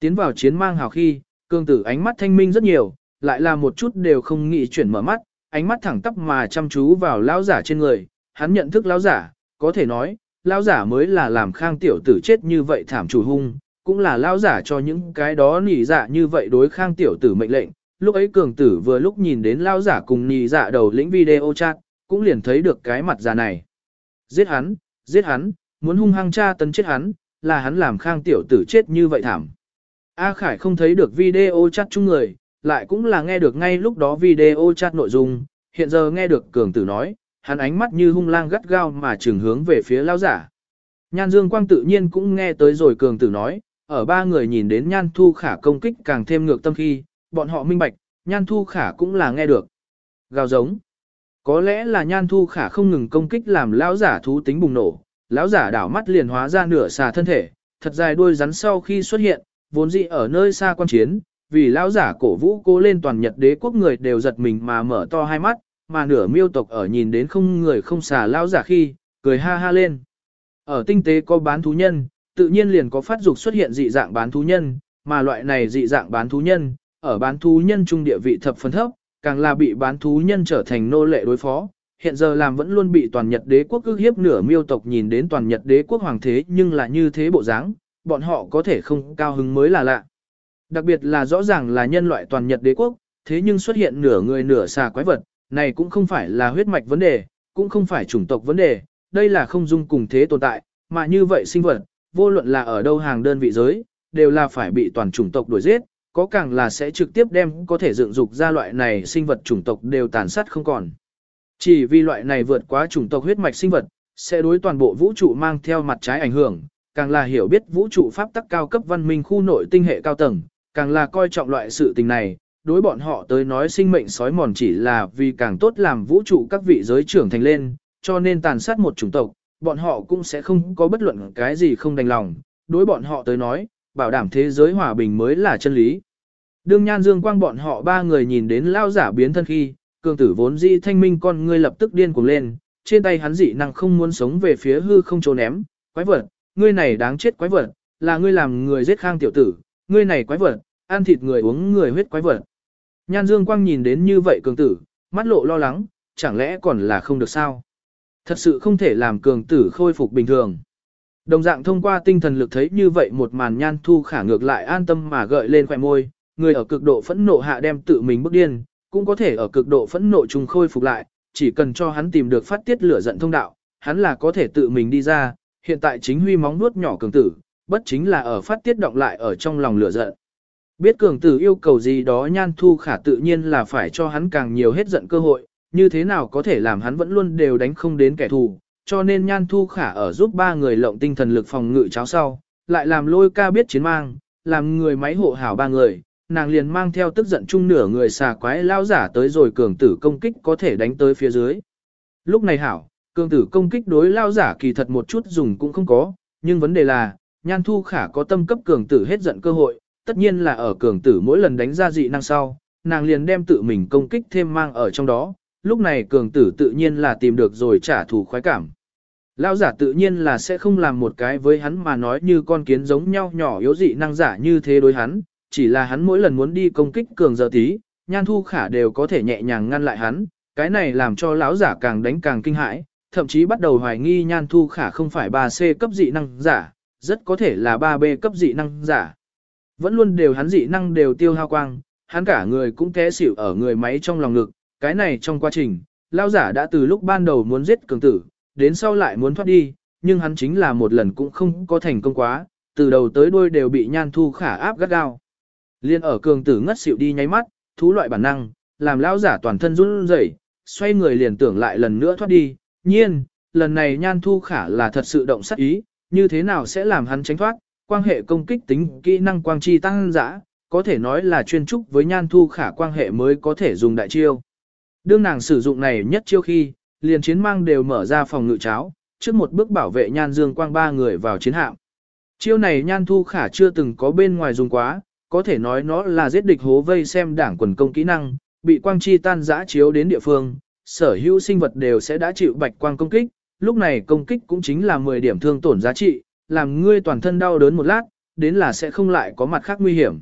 Tiến vào chiến mang hào khi, cương tử ánh mắt thanh minh rất nhiều, lại là một chút đều không nghĩ chuyển mở mắt, ánh mắt thẳng tắp mà chăm chú vào lão giả trên người, hắn nhận thức lão giả, có thể nói, lão giả mới là làm khang tiểu tử chết như vậy thảm chủ hung, cũng là lão giả cho những cái đó nỉ dạ như vậy đối khang tiểu tử mệnh lệnh. Lúc ấy cường tử vừa lúc nhìn đến lão giả cùng nỉ dạ đầu lĩnh video chat, cũng liền thấy được cái mặt già này. Giết hắn, giết hắn, muốn hung hăng tra tấn chết hắn, là hắn làm khang tiểu tử chết như vậy thảm. A Khải không thấy được video chat chung người, lại cũng là nghe được ngay lúc đó video chat nội dung, hiện giờ nghe được cường tử nói, hắn ánh mắt như hung lang gắt gao mà trường hướng về phía lao giả. Nhan Dương Quang tự nhiên cũng nghe tới rồi cường tử nói, ở ba người nhìn đến Nhan Thu Khả công kích càng thêm ngược tâm khi, bọn họ minh bạch, Nhan Thu Khả cũng là nghe được. Gào giống. Có lẽ là Nhan Thu Khả không ngừng công kích làm lão giả thú tính bùng nổ, lão giả đảo mắt liền hóa ra nửa xà thân thể, thật dài đuôi rắn sau khi xuất hiện, vốn dĩ ở nơi xa quan chiến, vì lão giả cổ vũ cố lên toàn Nhật đế quốc người đều giật mình mà mở to hai mắt, mà nửa miêu tộc ở nhìn đến không người không xà lão giả khi, cười ha ha lên. Ở tinh tế có bán thú nhân, tự nhiên liền có phát dục xuất hiện dị dạng bán thú nhân, mà loại này dị dạng bán thú nhân, ở bán thú nhân trung địa vị thập phần thấp, càng là bị bán thú nhân trở thành nô lệ đối phó. Hiện giờ làm vẫn luôn bị toàn Nhật đế quốc ức hiếp nửa miêu tộc nhìn đến toàn Nhật đế quốc hoàng thế nhưng là như thế bộ dáng, bọn họ có thể không cao hứng mới là lạ. Đặc biệt là rõ ràng là nhân loại toàn Nhật đế quốc, thế nhưng xuất hiện nửa người nửa xà quái vật, này cũng không phải là huyết mạch vấn đề, cũng không phải chủng tộc vấn đề, đây là không dung cùng thế tồn tại, mà như vậy sinh vật, vô luận là ở đâu hàng đơn vị giới, đều là phải bị toàn chủng tộc đuổi giết, có càng là sẽ trực tiếp đem có thể dựng dục ra loại này sinh vật chủng tộc đều tàn sát không còn. Chỉ vì loại này vượt quá chủng tộc huyết mạch sinh vật, sẽ đối toàn bộ vũ trụ mang theo mặt trái ảnh hưởng, càng là hiểu biết vũ trụ pháp tắc cao cấp văn minh khu nội tinh hệ cao tầng, càng là coi trọng loại sự tình này, đối bọn họ tới nói sinh mệnh sói mòn chỉ là vì càng tốt làm vũ trụ các vị giới trưởng thành lên, cho nên tàn sát một chủng tộc, bọn họ cũng sẽ không có bất luận cái gì không đành lòng, đối bọn họ tới nói, bảo đảm thế giới hòa bình mới là chân lý. Đương nhan dương quang bọn họ ba người nhìn đến lao giả biến thân khi, cường tử vốn dĩ thanh minh con ngươi lập tức điên cuồng lên, trên tay hắn dị năng không muốn sống về phía hư không trốn ném, quái vật, ngươi này đáng chết quái vật, là ngươi làm người giết khang tiểu tử, ngươi này quái vật, ăn thịt người uống người huyết quái vật. Nhan Dương Quang nhìn đến như vậy cường tử, mắt lộ lo lắng, chẳng lẽ còn là không được sao? Thật sự không thể làm cường tử khôi phục bình thường. Đồng dạng thông qua tinh thần lực thấy như vậy một màn nhan thu khả ngược lại an tâm mà gợi lên khỏe môi, người ở cực độ phẫn nộ hạ đem tự mình bức điên, cũng có thể ở cực độ phẫn nộ trùng khôi phục lại, chỉ cần cho hắn tìm được phát tiết lửa giận thông đạo, hắn là có thể tự mình đi ra, hiện tại chính huy móng nuốt nhỏ cường tử, bất chính là ở phát tiết động lại ở trong lòng lửa giận. Biết cường tử yêu cầu gì đó nhan thu khả tự nhiên là phải cho hắn càng nhiều hết giận cơ hội, như thế nào có thể làm hắn vẫn luôn đều đánh không đến kẻ thù, cho nên nhan thu khả ở giúp ba người lộng tinh thần lực phòng ngự cháo sau, lại làm lôi ca biết chiến mang, làm người máy hộ hảo ba người, nàng liền mang theo tức giận chung nửa người xà quái lao giả tới rồi cường tử công kích có thể đánh tới phía dưới. Lúc này hảo, cường tử công kích đối lao giả kỳ thật một chút dùng cũng không có, nhưng vấn đề là, nhan thu khả có tâm cấp cường tử hết giận cơ hội, tất nhiên là ở cường tử mỗi lần đánh ra dị năng sau, nàng liền đem tự mình công kích thêm mang ở trong đó, lúc này cường tử tự nhiên là tìm được rồi trả thù khoái cảm. Lão giả tự nhiên là sẽ không làm một cái với hắn mà nói như con kiến giống nhau nhỏ yếu dị năng giả như thế đối hắn, chỉ là hắn mỗi lần muốn đi công kích cường giờ tí, nhan thu khả đều có thể nhẹ nhàng ngăn lại hắn, cái này làm cho lão giả càng đánh càng kinh hãi, thậm chí bắt đầu hoài nghi nhan thu khả không phải 3C cấp dị năng giả, rất có thể là 3B cấp dị năng giả. Vẫn luôn đều hắn dị năng đều tiêu hao quang, hắn cả người cũng té xỉu ở người máy trong lòng ngực, cái này trong quá trình, lao giả đã từ lúc ban đầu muốn giết cường tử, đến sau lại muốn thoát đi, nhưng hắn chính là một lần cũng không có thành công quá, từ đầu tới đuôi đều bị nhan thu khả áp gắt gao. Liên ở cường tử ngất xỉu đi nháy mắt, thú loại bản năng, làm lao giả toàn thân run rẩy, xoay người liền tưởng lại lần nữa thoát đi, nhiên, lần này nhan thu khả là thật sự động sát ý, như thế nào sẽ làm hắn tránh thoát, quan hệ công kích tính kỹ năng quang chi tăng dã, có thể nói là chuyên trúc với nhan thu khả quan hệ mới có thể dùng đại chiêu. Đương nàng sử dụng này nhất chiêu khi, liền chiến mang đều mở ra phòng ngự cháo, trước một bước bảo vệ nhan dương quang ba người vào chiến hạm. Chiêu này nhan thu khả chưa từng có bên ngoài dùng quá, có thể nói nó là giết địch hố vây xem đảng quần công kỹ năng, bị quang chi tan giã chiếu đến địa phương, sở hữu sinh vật đều sẽ đã chịu bạch quang công kích, lúc này công kích cũng chính là 10 điểm thương tổn giá trị, làm ngươi toàn thân đau đớn một lát, đến là sẽ không lại có mặt khác nguy hiểm.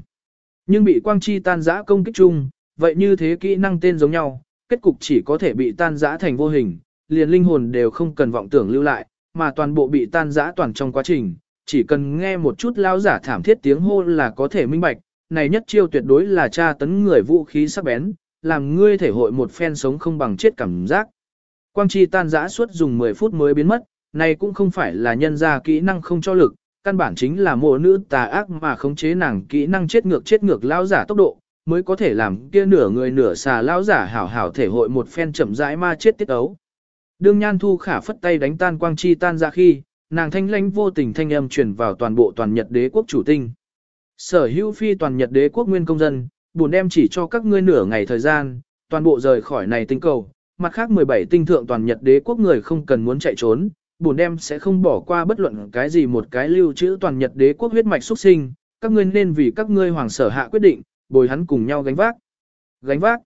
Nhưng bị quang chi tan giã công kích chung, vậy như thế kỹ năng tên giống nhau, kết cục chỉ có thể bị tan giã thành vô hình, liền linh hồn đều không cần vọng tưởng lưu lại, mà toàn bộ bị tan giã toàn trong quá trình, chỉ cần nghe một chút lao giả thảm thiết tiếng hô là có thể minh bạch, này nhất chiêu tuyệt đối là tra tấn người vũ khí sắc bén, làm ngươi thể hội một phen sống không bằng chết cảm giác. Quang chi tan giã suốt dùng 10 phút mới biến mất, này cũng không phải là nhân ra kỹ năng không cho lực, căn bản chính là mộ nữ tà ác mà khống chế nàng kỹ năng chết ngược chết ngược lao giả tốc độ, mới có thể làm kia nửa người nửa xà lão giả hảo hảo thể hội một phen chậm rãi ma chết tiết ấu. Đương Nhan Thu Khả phất tay đánh tan quang chi tan ra khi, nàng thanh lãnh vô tình thanh âm truyền vào toàn bộ toàn Nhật đế quốc chủ tinh. Sở hữu phi toàn Nhật đế quốc nguyên công dân, buồn đem chỉ cho các ngươi nửa ngày thời gian, toàn bộ rời khỏi này tinh cầu, mặt khác 17 tinh thượng toàn Nhật đế quốc người không cần muốn chạy trốn, buồn đem sẽ không bỏ qua bất luận cái gì một cái lưu trữ toàn Nhật đế quốc huyết mạch xuất sinh, các ngươi nên vì các ngươi hoàng sở hạ quyết định, bồi hắn cùng nhau gánh vác. Gánh vác?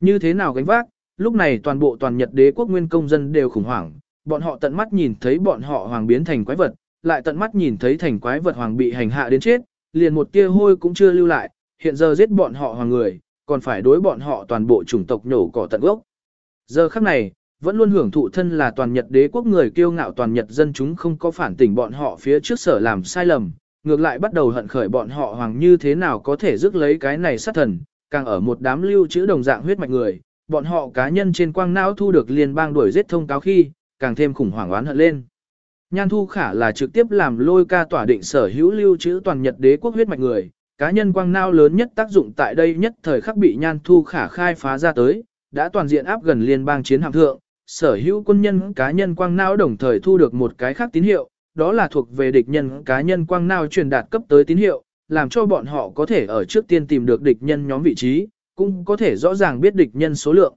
Như thế nào gánh vác? Lúc này toàn bộ toàn Nhật đế quốc nguyên công dân đều khủng hoảng, bọn họ tận mắt nhìn thấy bọn họ hoàng biến thành quái vật, lại tận mắt nhìn thấy thành quái vật hoàng bị hành hạ đến chết, liền một tia hôi cũng chưa lưu lại, hiện giờ giết bọn họ hoàng người, còn phải đối bọn họ toàn bộ chủng tộc nhổ cỏ tận gốc. Giờ khắc này, vẫn luôn hưởng thụ thân là toàn Nhật đế quốc người kiêu ngạo toàn Nhật dân chúng không có phản tỉnh bọn họ phía trước sở làm sai lầm, ngược lại bắt đầu hận khởi bọn họ hoàng như thế nào có thể rước lấy cái này sát thần, càng ở một đám lưu trữ đồng dạng huyết mạch người, bọn họ cá nhân trên quang não thu được liên bang đuổi giết thông cáo khi, càng thêm khủng hoảng oán hận lên. Nhan Thu Khả là trực tiếp làm lôi ca tỏa định sở hữu lưu trữ toàn Nhật đế quốc huyết mạch người, cá nhân quang não lớn nhất tác dụng tại đây nhất thời khắc bị Nhan Thu Khả khai phá ra tới, đã toàn diện áp gần liên bang chiến hạm thượng, sở hữu quân nhân cá nhân quang não đồng thời thu được một cái khác tín hiệu, đó là thuộc về địch nhân cá nhân quang não truyền đạt cấp tới tín hiệu, làm cho bọn họ có thể ở trước tiên tìm được địch nhân nhóm vị trí, cũng có thể rõ ràng biết địch nhân số lượng.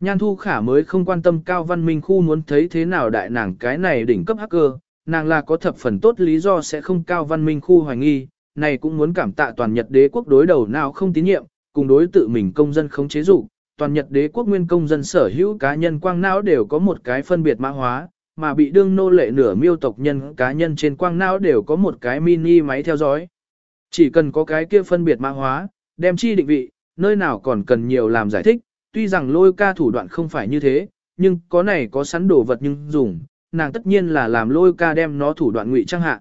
Nhan Thu Khả mới không quan tâm Cao Văn Minh Khu muốn thấy thế nào đại nàng cái này đỉnh cấp hacker, nàng là có thập phần tốt lý do sẽ không Cao Văn Minh Khu hoài nghi, này cũng muốn cảm tạ toàn Nhật đế quốc đối đầu nào không tín nhiệm, cùng đối tự mình công dân không chế dụ, toàn Nhật đế quốc nguyên công dân sở hữu cá nhân quang não đều có một cái phân biệt mã hóa, mà bị đương nô lệ nửa miêu tộc nhân cá nhân trên quang não đều có một cái mini máy theo dõi. Chỉ cần có cái kia phân biệt mã hóa, đem chi định vị, nơi nào còn cần nhiều làm giải thích, tuy rằng lôi ca thủ đoạn không phải như thế, nhưng có này có sẵn đồ vật nhưng dùng, nàng tất nhiên là làm lôi ca đem nó thủ đoạn ngụy trang hạ.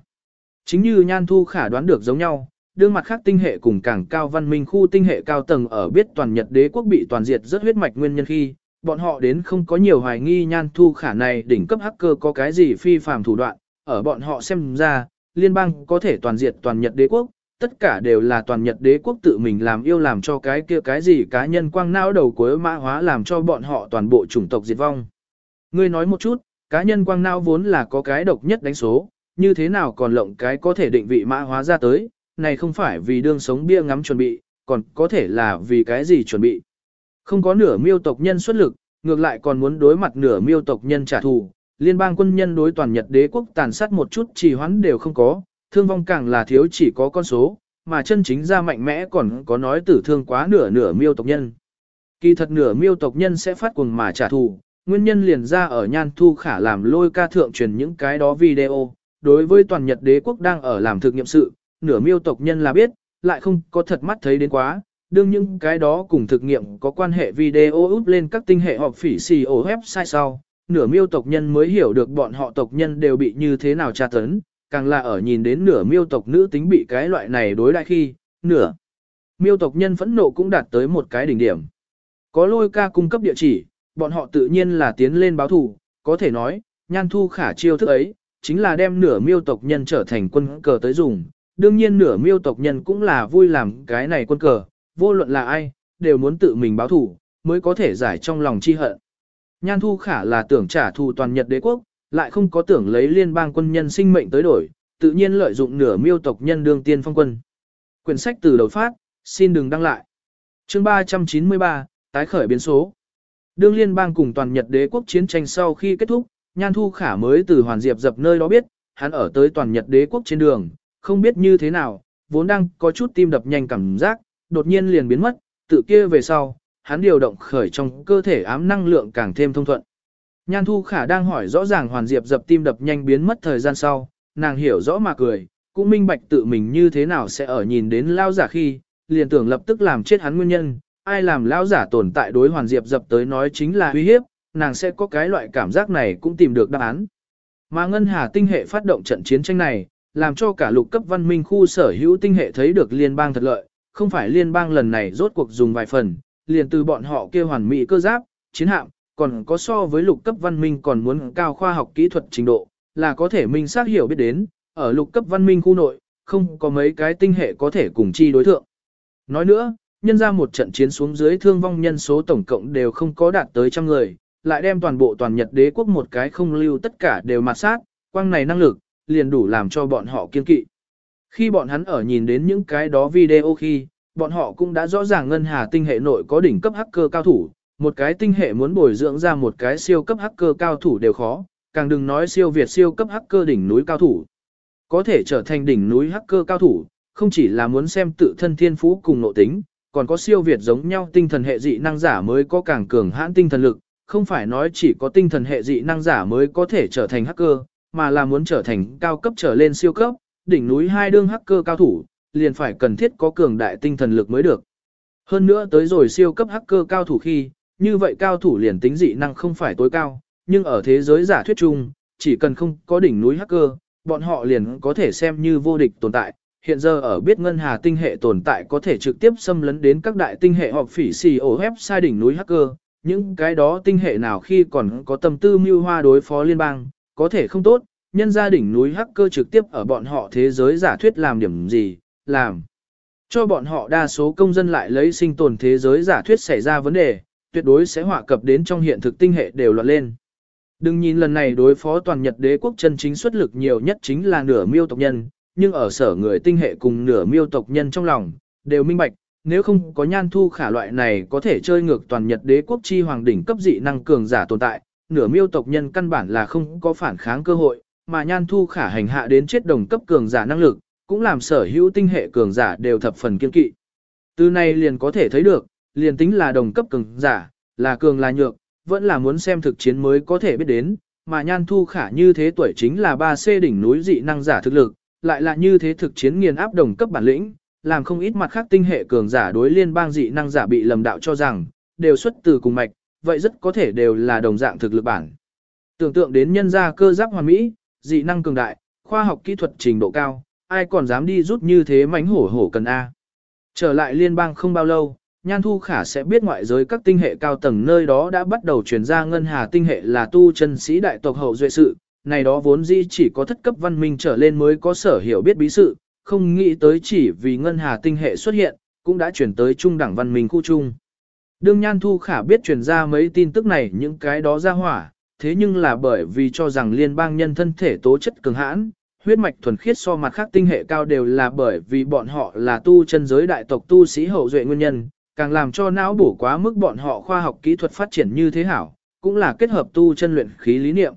Chính như Nhan Thu khả đoán được giống nhau, đương mặt khác tinh hệ cùng càng cao văn minh khu tinh hệ cao tầng ở biết toàn Nhật đế quốc bị toàn diệt rất huyết mạch nguyên nhân khi, bọn họ đến không có nhiều hoài nghi Nhan Thu khả này đỉnh cấp hacker có cái gì phi phàm thủ đoạn, ở bọn họ xem ra, liên bang có thể toàn diệt toàn Nhật đế quốc, tất cả đều là toàn Nhật đế quốc tự mình làm yêu làm cho cái kia cái gì cá nhân quang não đầu cuối mã hóa làm cho bọn họ toàn bộ chủng tộc diệt vong. Ngươi nói một chút, cá nhân quang não vốn là có cái độc nhất đánh số, như thế nào còn lộng cái có thể định vị mã hóa ra tới, này không phải vì đương sống bia ngắm chuẩn bị, còn có thể là vì cái gì chuẩn bị. Không có nửa miêu tộc nhân xuất lực, ngược lại còn muốn đối mặt nửa miêu tộc nhân trả thù, liên bang quân nhân đối toàn Nhật đế quốc tàn sát một chút trì hoãn đều không có, thương vong càng là thiếu chỉ có con số, mà chân chính ra mạnh mẽ còn có nói tử thương quá nửa nửa miêu tộc nhân. Kỳ thật nửa miêu tộc nhân sẽ phát cuồng mà trả thù, nguyên nhân liền ra ở nhan thu khả làm lôi ca thượng truyền những cái đó video, đối với toàn Nhật đế quốc đang ở làm thực nghiệm sự, nửa miêu tộc nhân là biết, lại không có thật mắt thấy đến quá, đương những cái đó cùng thực nghiệm có quan hệ video úp lên các tinh hệ họp phỉ xì ổ website sau, nửa miêu tộc nhân mới hiểu được bọn họ tộc nhân đều bị như thế nào tra tấn, càng là ở nhìn đến nửa miêu tộc nữ tính bị cái loại này đối đại khi, nửa miêu tộc nhân phẫn nộ cũng đạt tới một cái đỉnh điểm. Có lôi ca cung cấp địa chỉ, bọn họ tự nhiên là tiến lên báo thù, có thể nói, nhan thu khả chiêu thức ấy, chính là đem nửa miêu tộc nhân trở thành quân cờ tới dùng. Đương nhiên nửa miêu tộc nhân cũng là vui làm cái này quân cờ, vô luận là ai, đều muốn tự mình báo thù, mới có thể giải trong lòng chi hận. Nhan thu khả là tưởng trả thù toàn Nhật đế quốc, lại không có tưởng lấy liên bang quân nhân sinh mệnh tới đổi, tự nhiên lợi dụng nửa miêu tộc nhân đương tiên phong quân. Quyển sách từ đầu phát, xin đừng đăng lại. Chương 393, tái khởi biến số. Đương liên bang cùng toàn Nhật đế quốc chiến tranh sau khi kết thúc, Nhan Thu Khả mới từ Hoàn Diệp dập nơi đó biết, hắn ở tới toàn Nhật đế quốc trên đường, không biết như thế nào, vốn đang có chút tim đập nhanh cảm giác, đột nhiên liền biến mất, tự kia về sau, hắn điều động khởi trong cơ thể ám năng lượng càng thêm thông thuận. Nhan Thu Khả đang hỏi rõ ràng Hoàn Diệp dập tim đập nhanh biến mất thời gian sau, nàng hiểu rõ mà cười, cũng minh bạch tự mình như thế nào sẽ ở nhìn đến lao giả khi, liền tưởng lập tức làm chết hắn nguyên nhân, ai làm lao giả tồn tại đối Hoàn Diệp dập tới nói chính là uy hiếp, nàng sẽ có cái loại cảm giác này cũng tìm được đáp án. Mà Ngân Hà tinh hệ phát động trận chiến tranh này, làm cho cả lục cấp văn minh khu sở hữu tinh hệ thấy được liên bang thật lợi, không phải liên bang lần này rốt cuộc dùng vài phần, liền từ bọn họ kia hoàn mỹ cơ giáp, chiến hạm, còn có so với lục cấp văn minh còn muốn cao khoa học kỹ thuật trình độ, là có thể minh xác hiểu biết đến, ở lục cấp văn minh khu nội, không có mấy cái tinh hệ có thể cùng chi đối thượng. Nói nữa, nhân ra một trận chiến xuống dưới thương vong nhân số tổng cộng đều không có đạt tới trăm người, lại đem toàn bộ toàn Nhật đế quốc một cái không lưu tất cả đều mặt sát, quang này năng lực, liền đủ làm cho bọn họ kiên kỵ. Khi bọn hắn ở nhìn đến những cái đó video khi, bọn họ cũng đã rõ ràng ngân hà tinh hệ nội có đỉnh cấp hacker cao thủ, một cái tinh hệ muốn bồi dưỡng ra một cái siêu cấp hacker cao thủ đều khó, càng đừng nói siêu việt siêu cấp hacker đỉnh núi cao thủ. Có thể trở thành đỉnh núi hacker cao thủ, không chỉ là muốn xem tự thân thiên phú cùng nội tính, còn có siêu việt giống nhau tinh thần hệ dị năng giả mới có càng cường hãn tinh thần lực, không phải nói chỉ có tinh thần hệ dị năng giả mới có thể trở thành hacker, mà là muốn trở thành cao cấp trở lên siêu cấp, đỉnh núi hai đương hacker cao thủ, liền phải cần thiết có cường đại tinh thần lực mới được. Hơn nữa tới rồi siêu cấp hacker cao thủ khi, như vậy cao thủ liền tính dị năng không phải tối cao, nhưng ở thế giới giả thuyết chung, chỉ cần không có đỉnh núi hacker, bọn họ liền có thể xem như vô địch tồn tại. Hiện giờ ở biết ngân hà tinh hệ tồn tại có thể trực tiếp xâm lấn đến các đại tinh hệ hoặc phỉ xì ổ sai đỉnh núi hacker, những cái đó tinh hệ nào khi còn có tâm tư mưu hoa đối phó liên bang, có thể không tốt, nhân gia đỉnh núi hacker trực tiếp ở bọn họ thế giới giả thuyết làm điểm gì, làm. Cho bọn họ đa số công dân lại lấy sinh tồn thế giới giả thuyết xảy ra vấn đề, tuyệt đối sẽ họa cập đến trong hiện thực tinh hệ đều loạn lên. Đừng nhìn lần này đối phó toàn Nhật đế quốc chân chính xuất lực nhiều nhất chính là nửa miêu tộc nhân, nhưng ở sở người tinh hệ cùng nửa miêu tộc nhân trong lòng, đều minh bạch, nếu không có nhan thu khả loại này có thể chơi ngược toàn Nhật đế quốc chi hoàng đỉnh cấp dị năng cường giả tồn tại, nửa miêu tộc nhân căn bản là không có phản kháng cơ hội, mà nhan thu khả hành hạ đến chết đồng cấp cường giả năng lực, cũng làm sở hữu tinh hệ cường giả đều thập phần kiên kỵ. Từ này liền có thể thấy được, liền tính là đồng cấp cường giả, là cường là nhược, vẫn là muốn xem thực chiến mới có thể biết đến, mà nhan thu khả như thế tuổi chính là 3C đỉnh núi dị năng giả thực lực, lại là như thế thực chiến nghiền áp đồng cấp bản lĩnh, làm không ít mặt khác tinh hệ cường giả đối liên bang dị năng giả bị lầm đạo cho rằng, đều xuất từ cùng mạch, vậy rất có thể đều là đồng dạng thực lực bản. Tưởng tượng đến nhân gia cơ giáp hoàn mỹ, dị năng cường đại, khoa học kỹ thuật trình độ cao, ai còn dám đi rút như thế mánh hổ hổ cần A. Trở lại liên bang không bao lâu, Nhan Thu Khả sẽ biết ngoại giới các tinh hệ cao tầng nơi đó đã bắt đầu truyền ra ngân hà tinh hệ là tu chân sĩ đại tộc hậu duệ sự, này đó vốn dĩ chỉ có thất cấp văn minh trở lên mới có sở hiểu biết bí sự, không nghĩ tới chỉ vì ngân hà tinh hệ xuất hiện, cũng đã chuyển tới trung đẳng văn minh khu trung. Đương Nhan Thu Khả biết truyền ra mấy tin tức này những cái đó ra hỏa, thế nhưng là bởi vì cho rằng liên bang nhân thân thể tố chất cường hãn, huyết mạch thuần khiết so mặt khác tinh hệ cao đều là bởi vì bọn họ là tu chân giới đại tộc tu sĩ hậu duệ nguyên nhân, càng làm cho não bổ quá mức bọn họ khoa học kỹ thuật phát triển như thế hảo, cũng là kết hợp tu chân luyện khí lý niệm.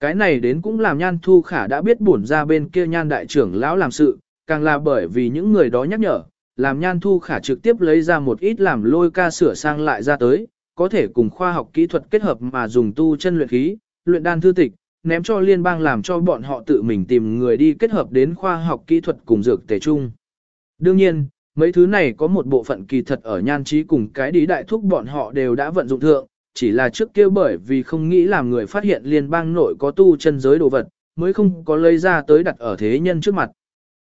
Cái này đến cũng làm nhan thu khả đã biết bổn ra bên kia nhan đại trưởng lão làm sự, càng là bởi vì những người đó nhắc nhở, làm nhan thu khả trực tiếp lấy ra một ít làm lôi ca sửa sang lại ra tới, có thể cùng khoa học kỹ thuật kết hợp mà dùng tu chân luyện khí, luyện đan thư tịch, ném cho liên bang làm cho bọn họ tự mình tìm người đi kết hợp đến khoa học kỹ thuật cùng dược tề chung. Đương nhiên, mấy thứ này có một bộ phận kỳ thật ở nhan trí cùng cái đi đại thúc bọn họ đều đã vận dụng thượng, chỉ là trước kia bởi vì không nghĩ làm người phát hiện liên bang nội có tu chân giới đồ vật, mới không có lấy ra tới đặt ở thế nhân trước mặt.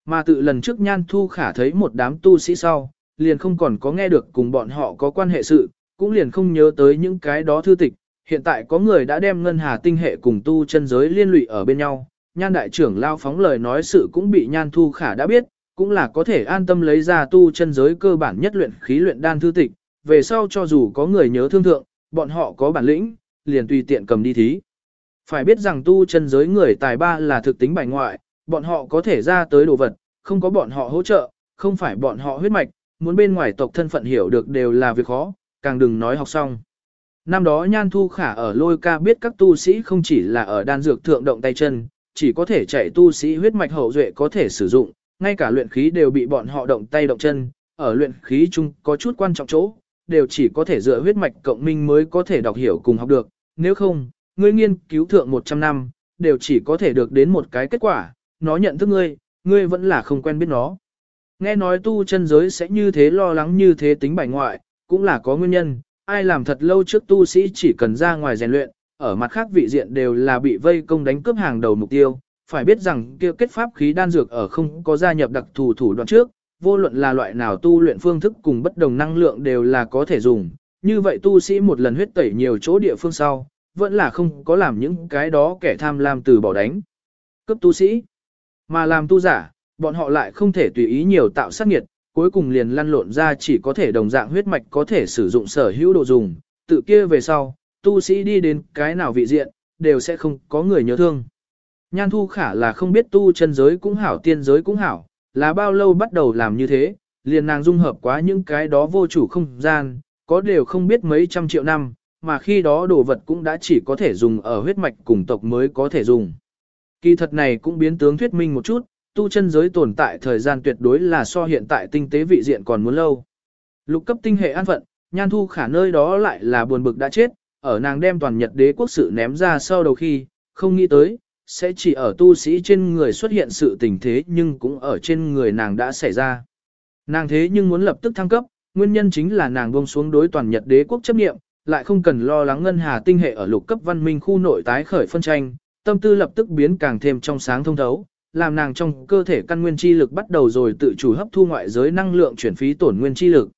Mà tự lần trước nhan thu khả thấy một đám tu sĩ sau, liền không còn có nghe được cùng bọn họ có quan hệ sự, cũng liền không nhớ tới những cái đó thư tịch, hiện tại có người đã đem ngân hà tinh hệ cùng tu chân giới liên lụy ở bên nhau, nhan đại trưởng lao phóng lời nói sự cũng bị nhan thu khả đã biết, cũng là có thể an tâm lấy ra tu chân giới cơ bản nhất luyện khí luyện đan thư tịch, về sau cho dù có người nhớ thương thượng, bọn họ có bản lĩnh, liền tùy tiện cầm đi thí. Phải biết rằng tu chân giới người tài ba là thực tính bài ngoại, bọn họ có thể ra tới đồ vật, không có bọn họ hỗ trợ, không phải bọn họ huyết mạch, muốn bên ngoài tộc thân phận hiểu được đều là việc khó, càng đừng nói học xong. Năm đó Nhan Thu Khả ở lôi ca biết các tu sĩ không chỉ là ở đan dược thượng động tay chân, chỉ có thể chạy tu sĩ huyết mạch hậu duệ có thể sử dụng, ngay cả luyện khí đều bị bọn họ động tay động chân, ở luyện khí chung có chút quan trọng chỗ, đều chỉ có thể dựa huyết mạch cộng minh mới có thể đọc hiểu cùng học được, nếu không, ngươi nghiên cứu thượng 100 năm, đều chỉ có thể được đến một cái kết quả, nó nhận thức ngươi, ngươi vẫn là không quen biết nó. Nghe nói tu chân giới sẽ như thế lo lắng như thế tính bài ngoại, cũng là có nguyên nhân, ai làm thật lâu trước tu sĩ chỉ cần ra ngoài rèn luyện, ở mặt khác vị diện đều là bị vây công đánh cướp hàng đầu mục tiêu, phải biết rằng kia kết pháp khí đan dược ở không có gia nhập đặc thù thủ đoạn trước, vô luận là loại nào tu luyện phương thức cùng bất đồng năng lượng đều là có thể dùng, như vậy tu sĩ một lần huyết tẩy nhiều chỗ địa phương sau, vẫn là không có làm những cái đó kẻ tham lam từ bỏ đánh. Cấp tu sĩ, mà làm tu giả, bọn họ lại không thể tùy ý nhiều tạo sát nghiệt, cuối cùng liền lăn lộn ra chỉ có thể đồng dạng huyết mạch có thể sử dụng sở hữu đồ dùng, tự kia về sau, tu sĩ đi đến cái nào vị diện, đều sẽ không có người nhớ thương. Nhan thu khả là không biết tu chân giới cũng hảo tiên giới cũng hảo, là bao lâu bắt đầu làm như thế, liền nàng dung hợp quá những cái đó vô chủ không gian, có đều không biết mấy trăm triệu năm, mà khi đó đồ vật cũng đã chỉ có thể dùng ở huyết mạch cùng tộc mới có thể dùng. Kỳ thật này cũng biến tướng thuyết minh một chút, tu chân giới tồn tại thời gian tuyệt đối là so hiện tại tinh tế vị diện còn muốn lâu. Lục cấp tinh hệ an phận, nhan thu khả nơi đó lại là buồn bực đã chết, ở nàng đem toàn nhật đế quốc sự ném ra sau đầu khi, không nghĩ tới, sẽ chỉ ở tu sĩ trên người xuất hiện sự tình thế nhưng cũng ở trên người nàng đã xảy ra. Nàng thế nhưng muốn lập tức thăng cấp, nguyên nhân chính là nàng buông xuống đối toàn Nhật đế quốc chấp nghiệm, lại không cần lo lắng ngân hà tinh hệ ở lục cấp văn minh khu nội tái khởi phân tranh, tâm tư lập tức biến càng thêm trong sáng thông thấu, làm nàng trong cơ thể căn nguyên chi lực bắt đầu rồi tự chủ hấp thu ngoại giới năng lượng chuyển phí tổn nguyên chi lực.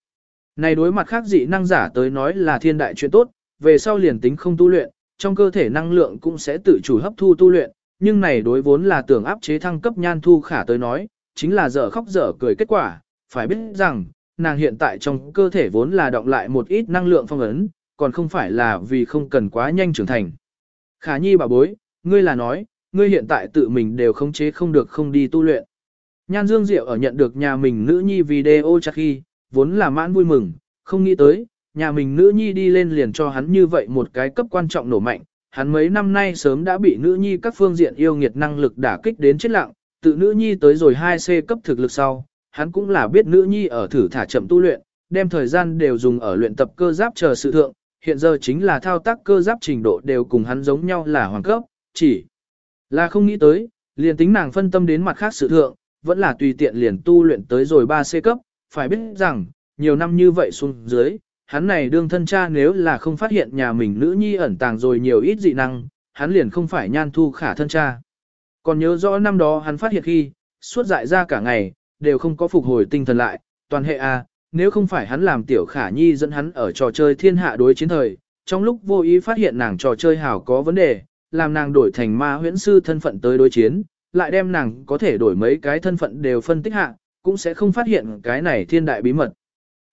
Này đối mặt khác dị năng giả tới nói là thiên đại chuyện tốt, về sau liền tính không tu luyện, trong cơ thể năng lượng cũng sẽ tự chủ hấp thu tu luyện, nhưng này đối vốn là tưởng áp chế thăng cấp nhan thu khả tới nói, chính là dở khóc dở cười kết quả, phải biết rằng, nàng hiện tại trong cơ thể vốn là động lại một ít năng lượng phong ấn, còn không phải là vì không cần quá nhanh trưởng thành. Khả nhi bà bối, ngươi là nói, ngươi hiện tại tự mình đều khống chế không được không đi tu luyện. Nhan Dương Diệu ở nhận được nhà mình nữ nhi video chắc khi, vốn là mãn vui mừng, không nghĩ tới, nhà mình nữ nhi đi lên liền cho hắn như vậy một cái cấp quan trọng nổ mạnh, hắn mấy năm nay sớm đã bị nữ nhi các phương diện yêu nghiệt năng lực đả kích đến chết lặng, tự nữ nhi tới rồi 2C cấp thực lực sau, hắn cũng là biết nữ nhi ở thử thả chậm tu luyện, đem thời gian đều dùng ở luyện tập cơ giáp chờ sự thượng, hiện giờ chính là thao tác cơ giáp trình độ đều cùng hắn giống nhau là hoàng cấp, chỉ là không nghĩ tới, liền tính nàng phân tâm đến mặt khác sự thượng, vẫn là tùy tiện liền tu luyện tới rồi 3C cấp, phải biết rằng, nhiều năm như vậy xuống dưới, hắn này đương thân cha nếu là không phát hiện nhà mình nữ nhi ẩn tàng rồi nhiều ít dị năng, hắn liền không phải nhan thu khả thân cha. Còn nhớ rõ năm đó hắn phát hiện khi, suốt dại ra cả ngày, đều không có phục hồi tinh thần lại, toàn hệ A, nếu không phải hắn làm tiểu khả nhi dẫn hắn ở trò chơi thiên hạ đối chiến thời, trong lúc vô ý phát hiện nàng trò chơi hảo có vấn đề, làm nàng đổi thành ma huyễn sư thân phận tới đối chiến, lại đem nàng có thể đổi mấy cái thân phận đều phân tích hạ, cũng sẽ không phát hiện cái này thiên đại bí mật.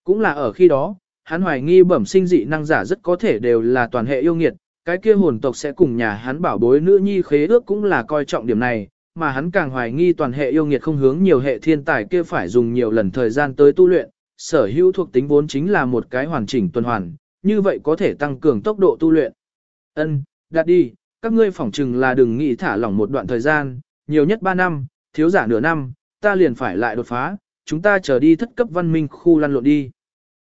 Cũng là ở khi đó, hắn hoài nghi bẩm sinh dị năng giả rất có thể đều là toàn hệ yêu nghiệt, cái kia hồn tộc sẽ cùng nhà hắn bảo bối nữ nhi khế ước cũng là coi trọng điểm này, mà hắn càng hoài nghi toàn hệ yêu nghiệt không hướng nhiều hệ thiên tài kia phải dùng nhiều lần thời gian tới tu luyện, sở hữu thuộc tính vốn chính là một cái hoàn chỉnh tuần hoàn, như vậy có thể tăng cường tốc độ tu luyện. Ân, đặt đi, các ngươi phỏng chừng là đừng nghĩ thả lỏng một đoạn thời gian, nhiều nhất 3 năm, thiếu giả nửa năm, ta liền phải lại đột phá, chúng ta trở đi thất cấp văn minh khu lăn lộn đi.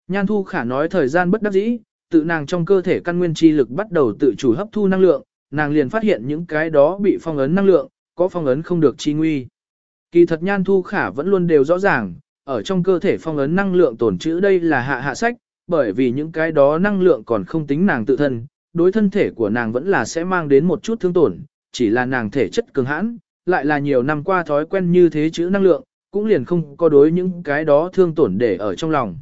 Nhan Thu Khả nói thời gian bất đắc dĩ, tự nàng trong cơ thể căn nguyên chi lực bắt đầu tự chủ hấp thu năng lượng, nàng liền phát hiện những cái đó bị phong ấn năng lượng, có phong ấn không được chi nguy. Kỳ thật Nhan Thu Khả vẫn luôn đều rõ ràng, ở trong cơ thể phong ấn năng lượng tổn trữ đây là hạ hạ sách, bởi vì những cái đó năng lượng còn không tính nàng tự thân, đối thân thể của nàng vẫn là sẽ mang đến một chút thương tổn, chỉ là nàng thể chất cường hãn, lại là nhiều năm qua thói quen như thế chữ năng lượng, cũng liền không có đối những cái đó thương tổn để ở trong lòng.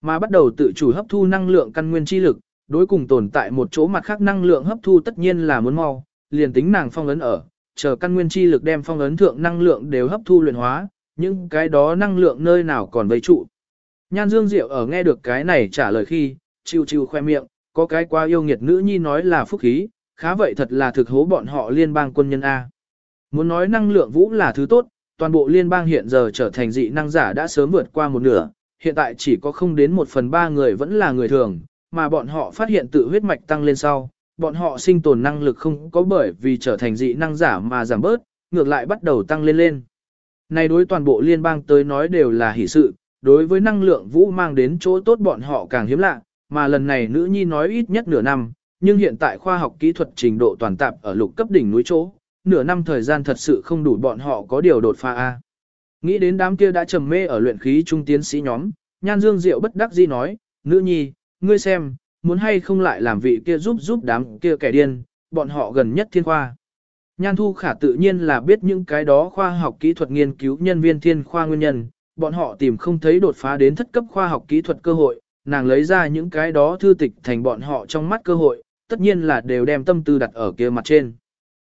Mà bắt đầu tự chủ hấp thu năng lượng căn nguyên chi lực, đối cùng tồn tại một chỗ mặt khác năng lượng hấp thu tất nhiên là muốn mau, liền tính nàng phong ấn ở, chờ căn nguyên chi lực đem phong ấn thượng năng lượng đều hấp thu luyện hóa, những cái đó năng lượng nơi nào còn vây trụ. Nhan Dương Diệu ở nghe được cái này trả lời khi, chiêu chiêu khoe miệng, có cái quá yêu nghiệt nữ nhi nói là phúc khí, khá vậy thật là thực hố bọn họ liên bang quân nhân A. Muốn nói năng lượng vũ là thứ tốt, toàn bộ liên bang hiện giờ trở thành dị năng giả đã sớm vượt qua một nửa, hiện tại chỉ có không đến một phần ba người vẫn là người thường, mà bọn họ phát hiện tự huyết mạch tăng lên sau, bọn họ sinh tồn năng lực không có bởi vì trở thành dị năng giả mà giảm bớt, ngược lại bắt đầu tăng lên lên. này đối toàn bộ liên bang tới nói đều là hỷ sự, đối với năng lượng vũ mang đến chỗ tốt bọn họ càng hiếm lạ, mà lần này nữ nhi nói ít nhất nửa năm, nhưng hiện tại khoa học kỹ thuật trình độ toàn tạp ở lục cấp đỉnh núi chỗ, nửa năm thời gian thật sự không đủ bọn họ có điều đột phá A. Nghĩ đến đám kia đã trầm mê ở luyện khí trung tiến sĩ nhóm, nhan dương diệu bất đắc dĩ nói, nữ nhi, ngươi xem, muốn hay không lại làm vị kia giúp giúp đám kia kẻ điên, bọn họ gần nhất thiên khoa. Nhan thu khả tự nhiên là biết những cái đó khoa học kỹ thuật nghiên cứu nhân viên thiên khoa nguyên nhân, bọn họ tìm không thấy đột phá đến thất cấp khoa học kỹ thuật cơ hội, nàng lấy ra những cái đó thư tịch thành bọn họ trong mắt cơ hội, tất nhiên là đều đem tâm tư đặt ở kia mặt trên.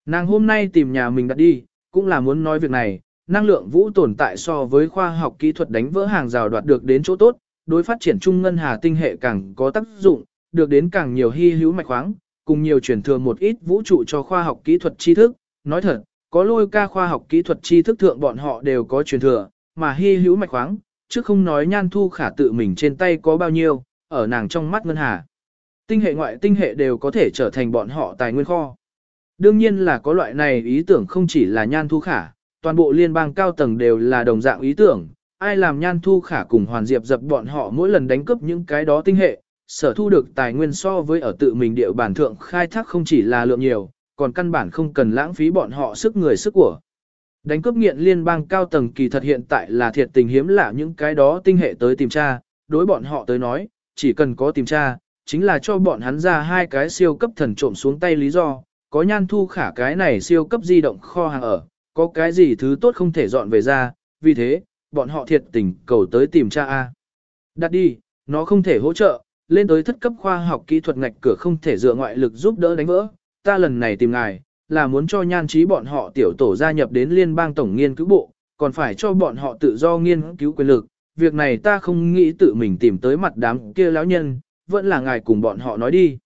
Nàng hôm nay tìm nhà mình đặt đi, cũng là muốn nói việc này, năng lượng vũ tồn tại so với khoa học kỹ thuật đánh vỡ hàng rào đoạt được đến chỗ tốt, đối phát triển trung ngân hà tinh hệ càng có tác dụng, được đến càng nhiều hy hữu mạch khoáng, cùng nhiều truyền thừa một ít vũ trụ cho khoa học kỹ thuật tri thức. Nói thật, có lôi ca khoa học kỹ thuật tri thức thượng bọn họ đều có truyền thừa, mà hy hữu mạch khoáng, chứ không nói nhan thu khả tự mình trên tay có bao nhiêu, ở nàng trong mắt ngân hà. Tinh hệ ngoại tinh hệ đều có thể trở thành bọn họ tài nguyên kho. Đương nhiên là có loại này ý tưởng không chỉ là nhan thu khả, toàn bộ liên bang cao tầng đều là đồng dạng ý tưởng, ai làm nhan thu khả cùng hoàn diệp dập bọn họ mỗi lần đánh cướp những cái đó tinh hệ, sở thu được tài nguyên so với ở tự mình địa bản thượng khai thác không chỉ là lượng nhiều, còn căn bản không cần lãng phí bọn họ sức người sức của. Đánh cướp nghiện liên bang cao tầng kỳ thật hiện tại là thiệt tình hiếm lạ những cái đó tinh hệ tới tìm tra, đối bọn họ tới nói, chỉ cần có tìm tra, chính là cho bọn hắn ra hai cái siêu cấp thần trộm xuống tay lý do, có nhan thu khả cái này siêu cấp di động kho hàng ở, có cái gì thứ tốt không thể dọn về ra, vì thế, bọn họ thiệt tình cầu tới tìm cha A. Đặt đi, nó không thể hỗ trợ, lên tới thất cấp khoa học kỹ thuật ngạch cửa không thể dựa ngoại lực giúp đỡ đánh vỡ, ta lần này tìm ngài, là muốn cho nhan trí bọn họ tiểu tổ gia nhập đến liên bang tổng nghiên cứu bộ, còn phải cho bọn họ tự do nghiên cứu quyền lực, việc này ta không nghĩ tự mình tìm tới mặt đám kia lão nhân, vẫn là ngài cùng bọn họ nói đi.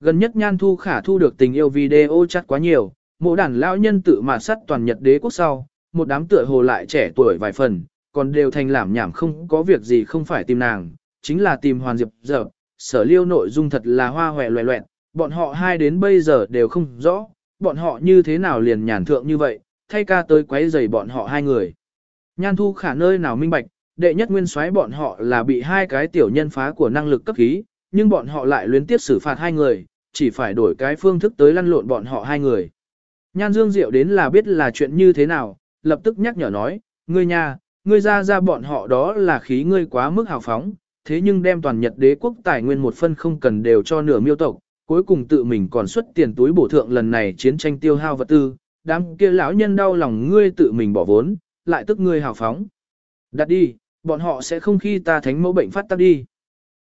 Gần nhất nhan thu khả thu được tình yêu video chắc quá nhiều, Mộ đàn lão nhân tự mà sắt toàn Nhật đế quốc sau, một đám tựa hồ lại trẻ tuổi vài phần, còn đều thành làm nhảm không có việc gì không phải tìm nàng, chính là tìm Hoàn Diệp giờ. Sở liêu nội dung thật là hoa hòe loẹ loẹn, bọn họ hai đến bây giờ đều không rõ, bọn họ như thế nào liền nhàn thượng như vậy, thay ca tới quấy rầy bọn họ hai người. Nhan thu khả nơi nào minh bạch, đệ nhất nguyên soái bọn họ là bị hai cái tiểu nhân phá của năng lực cấp khí, nhưng bọn họ lại luyến tiếp xử phạt hai người, chỉ phải đổi cái phương thức tới lăn lộn bọn họ hai người. Nhan Dương Diệu đến là biết là chuyện như thế nào, lập tức nhắc nhở nói, ngươi nha, ngươi ra ra bọn họ đó là khí ngươi quá mức hào phóng, thế nhưng đem toàn Nhật đế quốc tài nguyên một phân không cần đều cho nửa miêu tộc, cuối cùng tự mình còn xuất tiền túi bổ thượng lần này chiến tranh tiêu hao vật tư, đám kia lão nhân đau lòng ngươi tự mình bỏ vốn, lại tức ngươi hào phóng. Đặt đi, bọn họ sẽ không khi ta thánh mẫu bệnh phát tác đi.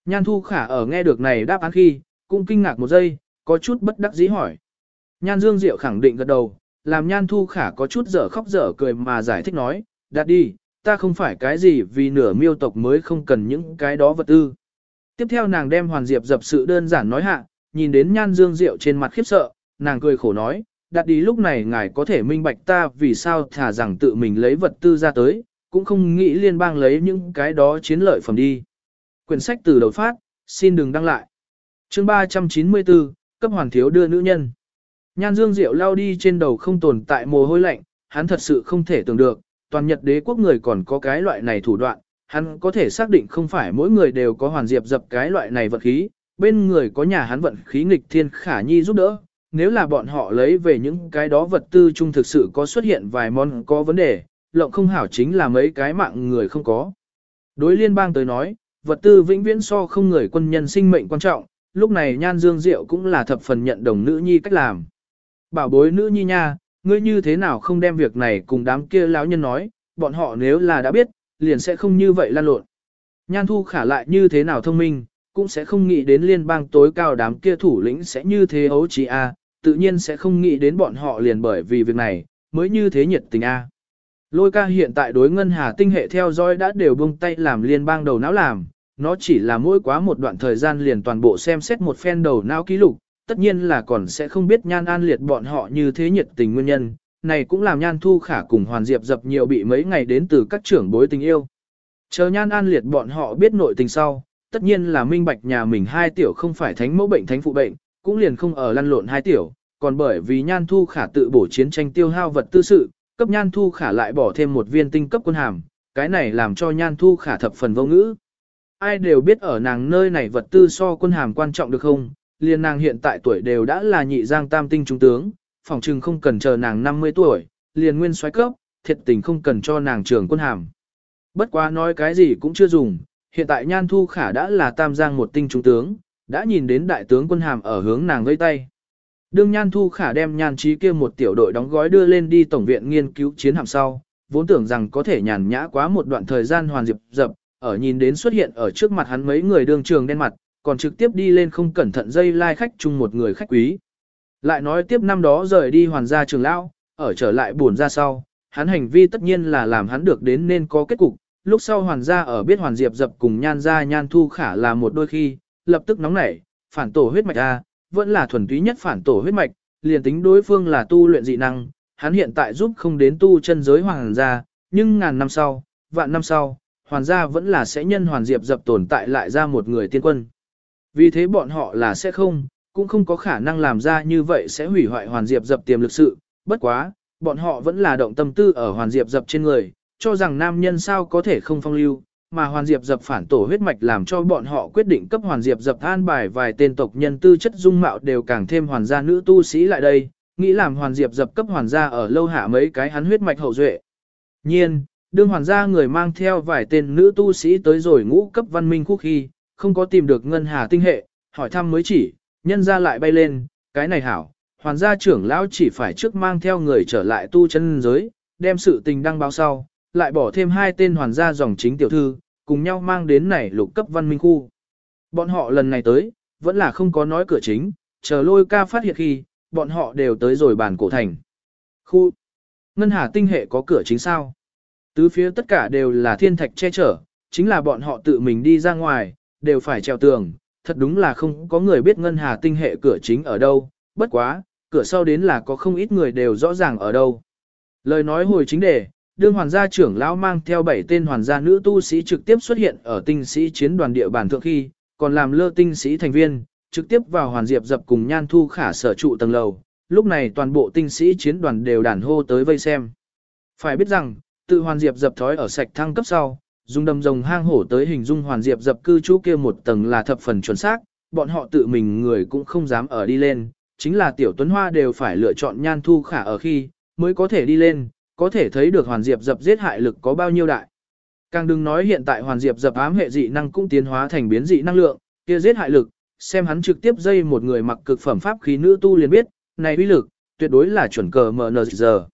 Nhan Thu Khả ở nghe được này đáp án khi, cũng kinh ngạc một giây, có chút bất đắc dĩ hỏi. Nhan Dương Diệu khẳng định gật đầu, làm Nhan Thu Khả có chút dở khóc dở cười mà giải thích nói, đặt đi, ta không phải cái gì vì nửa miêu tộc mới không cần những cái đó vật tư. Tiếp theo nàng đem Hoàn Diệp dập sự đơn giản nói hạ, nhìn đến Nhan Dương Diệu trên mặt khiếp sợ, nàng cười khổ nói, đặt đi lúc này ngài có thể minh bạch ta vì sao thả rằng tự mình lấy vật tư ra tới, cũng không nghĩ liên bang lấy những cái đó chiến lợi phẩm đi. Quyển sách từ đầu phát, xin đừng đăng lại. chương 394, cấp hoàn thiếu đưa nữ nhân. Nhan Dương Diệu lao đi trên đầu không tồn tại mồ hôi lạnh, hắn thật sự không thể tưởng được, toàn Nhật đế quốc người còn có cái loại này thủ đoạn, hắn có thể xác định không phải mỗi người đều có hoàn diệp dập cái loại này vật khí, bên người có nhà hắn vận khí nghịch thiên khả nhi giúp đỡ, nếu là bọn họ lấy về những cái đó vật tư chung thực sự có xuất hiện vài món có vấn đề, lộng không hảo chính là mấy cái mạng người không có. Đối liên bang tới nói, vật tư vĩnh viễn so không người quân nhân sinh mệnh quan trọng, lúc này Nhan Dương Diệu cũng là thập phần nhận đồng nữ nhi cách làm. Bảo bối nữ nhi nha, ngươi như thế nào không đem việc này cùng đám kia lão nhân nói, bọn họ nếu là đã biết, liền sẽ không như vậy lan lộn. Nhan thu khả lại như thế nào thông minh, cũng sẽ không nghĩ đến liên bang tối cao đám kia thủ lĩnh sẽ như thế ấu trí a, tự nhiên sẽ không nghĩ đến bọn họ liền bởi vì việc này, mới như thế nhiệt tình a. Lôi ca hiện tại đối ngân hà tinh hệ theo dõi đã đều buông tay làm liên bang đầu não làm, nó chỉ là mỗi quá một đoạn thời gian liền toàn bộ xem xét một phen đầu não ký lục, tất nhiên là còn sẽ không biết nhan an liệt bọn họ như thế nhiệt tình nguyên nhân, này cũng làm nhan thu khả cùng hoàn diệp dập nhiều bị mấy ngày đến từ các trưởng bối tình yêu. Chờ nhan an liệt bọn họ biết nội tình sau, tất nhiên là minh bạch nhà mình hai tiểu không phải thánh mẫu bệnh thánh phụ bệnh, cũng liền không ở lăn lộn hai tiểu, còn bởi vì nhan thu khả tự bổ chiến tranh tiêu hao vật tư sự, cấp nhan thu khả lại bỏ thêm một viên tinh cấp quân hàm, cái này làm cho nhan thu khả thập phần vô ngữ. Ai đều biết ở nàng nơi này vật tư so quân hàm quan trọng được không, liền nàng hiện tại tuổi đều đã là nhị giang tam tinh trung tướng, phòng trừng không cần chờ nàng 50 tuổi, liền nguyên xoáy cấp, thiệt tình không cần cho nàng trưởng quân hàm. Bất quá nói cái gì cũng chưa dùng, hiện tại nhan thu khả đã là tam giang một tinh trung tướng, đã nhìn đến đại tướng quân hàm ở hướng nàng vây tay. Đương Nhan Thu Khả đem Nhan Trí kia một tiểu đội đóng gói đưa lên đi tổng viện nghiên cứu chiến hạm sau, vốn tưởng rằng có thể nhàn nhã quá một đoạn thời gian hoàn diệp dập, ở nhìn đến xuất hiện ở trước mặt hắn mấy người đương trường đen mặt, còn trực tiếp đi lên không cẩn thận dây lai khách chung một người khách quý. Lại nói tiếp năm đó rời đi hoàn gia trường lão, ở trở lại buồn ra sau, hắn hành vi tất nhiên là làm hắn được đến nên có kết cục, lúc sau hoàn gia ở biết hoàn diệp dập cùng nhan gia nhan thu khả là một đôi khi, lập tức nóng nảy, phản tổ huyết mạch A, vẫn là thuần túy nhất phản tổ huyết mạch, liền tính đối phương là tu luyện dị năng, hắn hiện tại giúp không đến tu chân giới hoàng gia, nhưng ngàn năm sau, vạn năm sau, hoàn gia vẫn là sẽ nhân hoàn diệp dập tồn tại lại ra một người tiên quân. Vì thế bọn họ là sẽ không, cũng không có khả năng làm ra như vậy sẽ hủy hoại hoàn diệp dập tiềm lực sự, bất quá, bọn họ vẫn là động tâm tư ở hoàn diệp dập trên người, cho rằng nam nhân sao có thể không phong lưu, mà Hoàn Diệp dập phản tổ huyết mạch làm cho bọn họ quyết định cấp Hoàn Diệp dập an bài vài tên tộc nhân tư chất dung mạo đều càng thêm hoàn gia nữ tu sĩ lại đây, nghĩ làm Hoàn Diệp dập cấp hoàn gia ở lâu hạ mấy cái hắn huyết mạch hậu duệ. Nhiên, đương hoàn gia người mang theo vài tên nữ tu sĩ tới rồi ngũ cấp văn minh quốc khi, không có tìm được ngân hà tinh hệ, hỏi thăm mới chỉ, nhân gia lại bay lên, cái này hảo, hoàn gia trưởng lão chỉ phải trước mang theo người trở lại tu chân giới, đem sự tình đăng báo sau, lại bỏ thêm hai tên hoàn gia dòng chính tiểu thư, cùng nhau mang đến này lục cấp văn minh khu. Bọn họ lần này tới, vẫn là không có nói cửa chính, chờ lôi ca phát hiện khi, bọn họ đều tới rồi bàn cổ thành. Khu Ngân Hà tinh hệ có cửa chính sao? Tứ phía tất cả đều là thiên thạch che chở, chính là bọn họ tự mình đi ra ngoài, đều phải treo tường, thật đúng là không có người biết Ngân Hà tinh hệ cửa chính ở đâu, bất quá, cửa sau đến là có không ít người đều rõ ràng ở đâu. Lời nói hồi chính đề, đương hoàn gia trưởng lão mang theo bảy tên hoàn gia nữ tu sĩ trực tiếp xuất hiện ở tinh sĩ chiến đoàn địa bàn thượng khi, còn làm lơ tinh sĩ thành viên, trực tiếp vào hoàn diệp dập cùng nhan thu khả sở trụ tầng lầu. Lúc này toàn bộ tinh sĩ chiến đoàn đều đàn hô tới vây xem. Phải biết rằng, tự hoàn diệp dập thói ở sạch thăng cấp sau, dùng đầm rồng hang hổ tới hình dung hoàn diệp dập cư trú kia một tầng là thập phần chuẩn xác, bọn họ tự mình người cũng không dám ở đi lên, chính là tiểu tuấn hoa đều phải lựa chọn nhan thu khả ở khi, mới có thể đi lên, có thể thấy được Hoàn Diệp dập giết hại lực có bao nhiêu đại. Càng đừng nói hiện tại Hoàn Diệp dập ám hệ dị năng cũng tiến hóa thành biến dị năng lượng, kia giết hại lực, xem hắn trực tiếp dây một người mặc cực phẩm pháp khí nữ tu liền biết, này uy lực, tuyệt đối là chuẩn cờ giờ.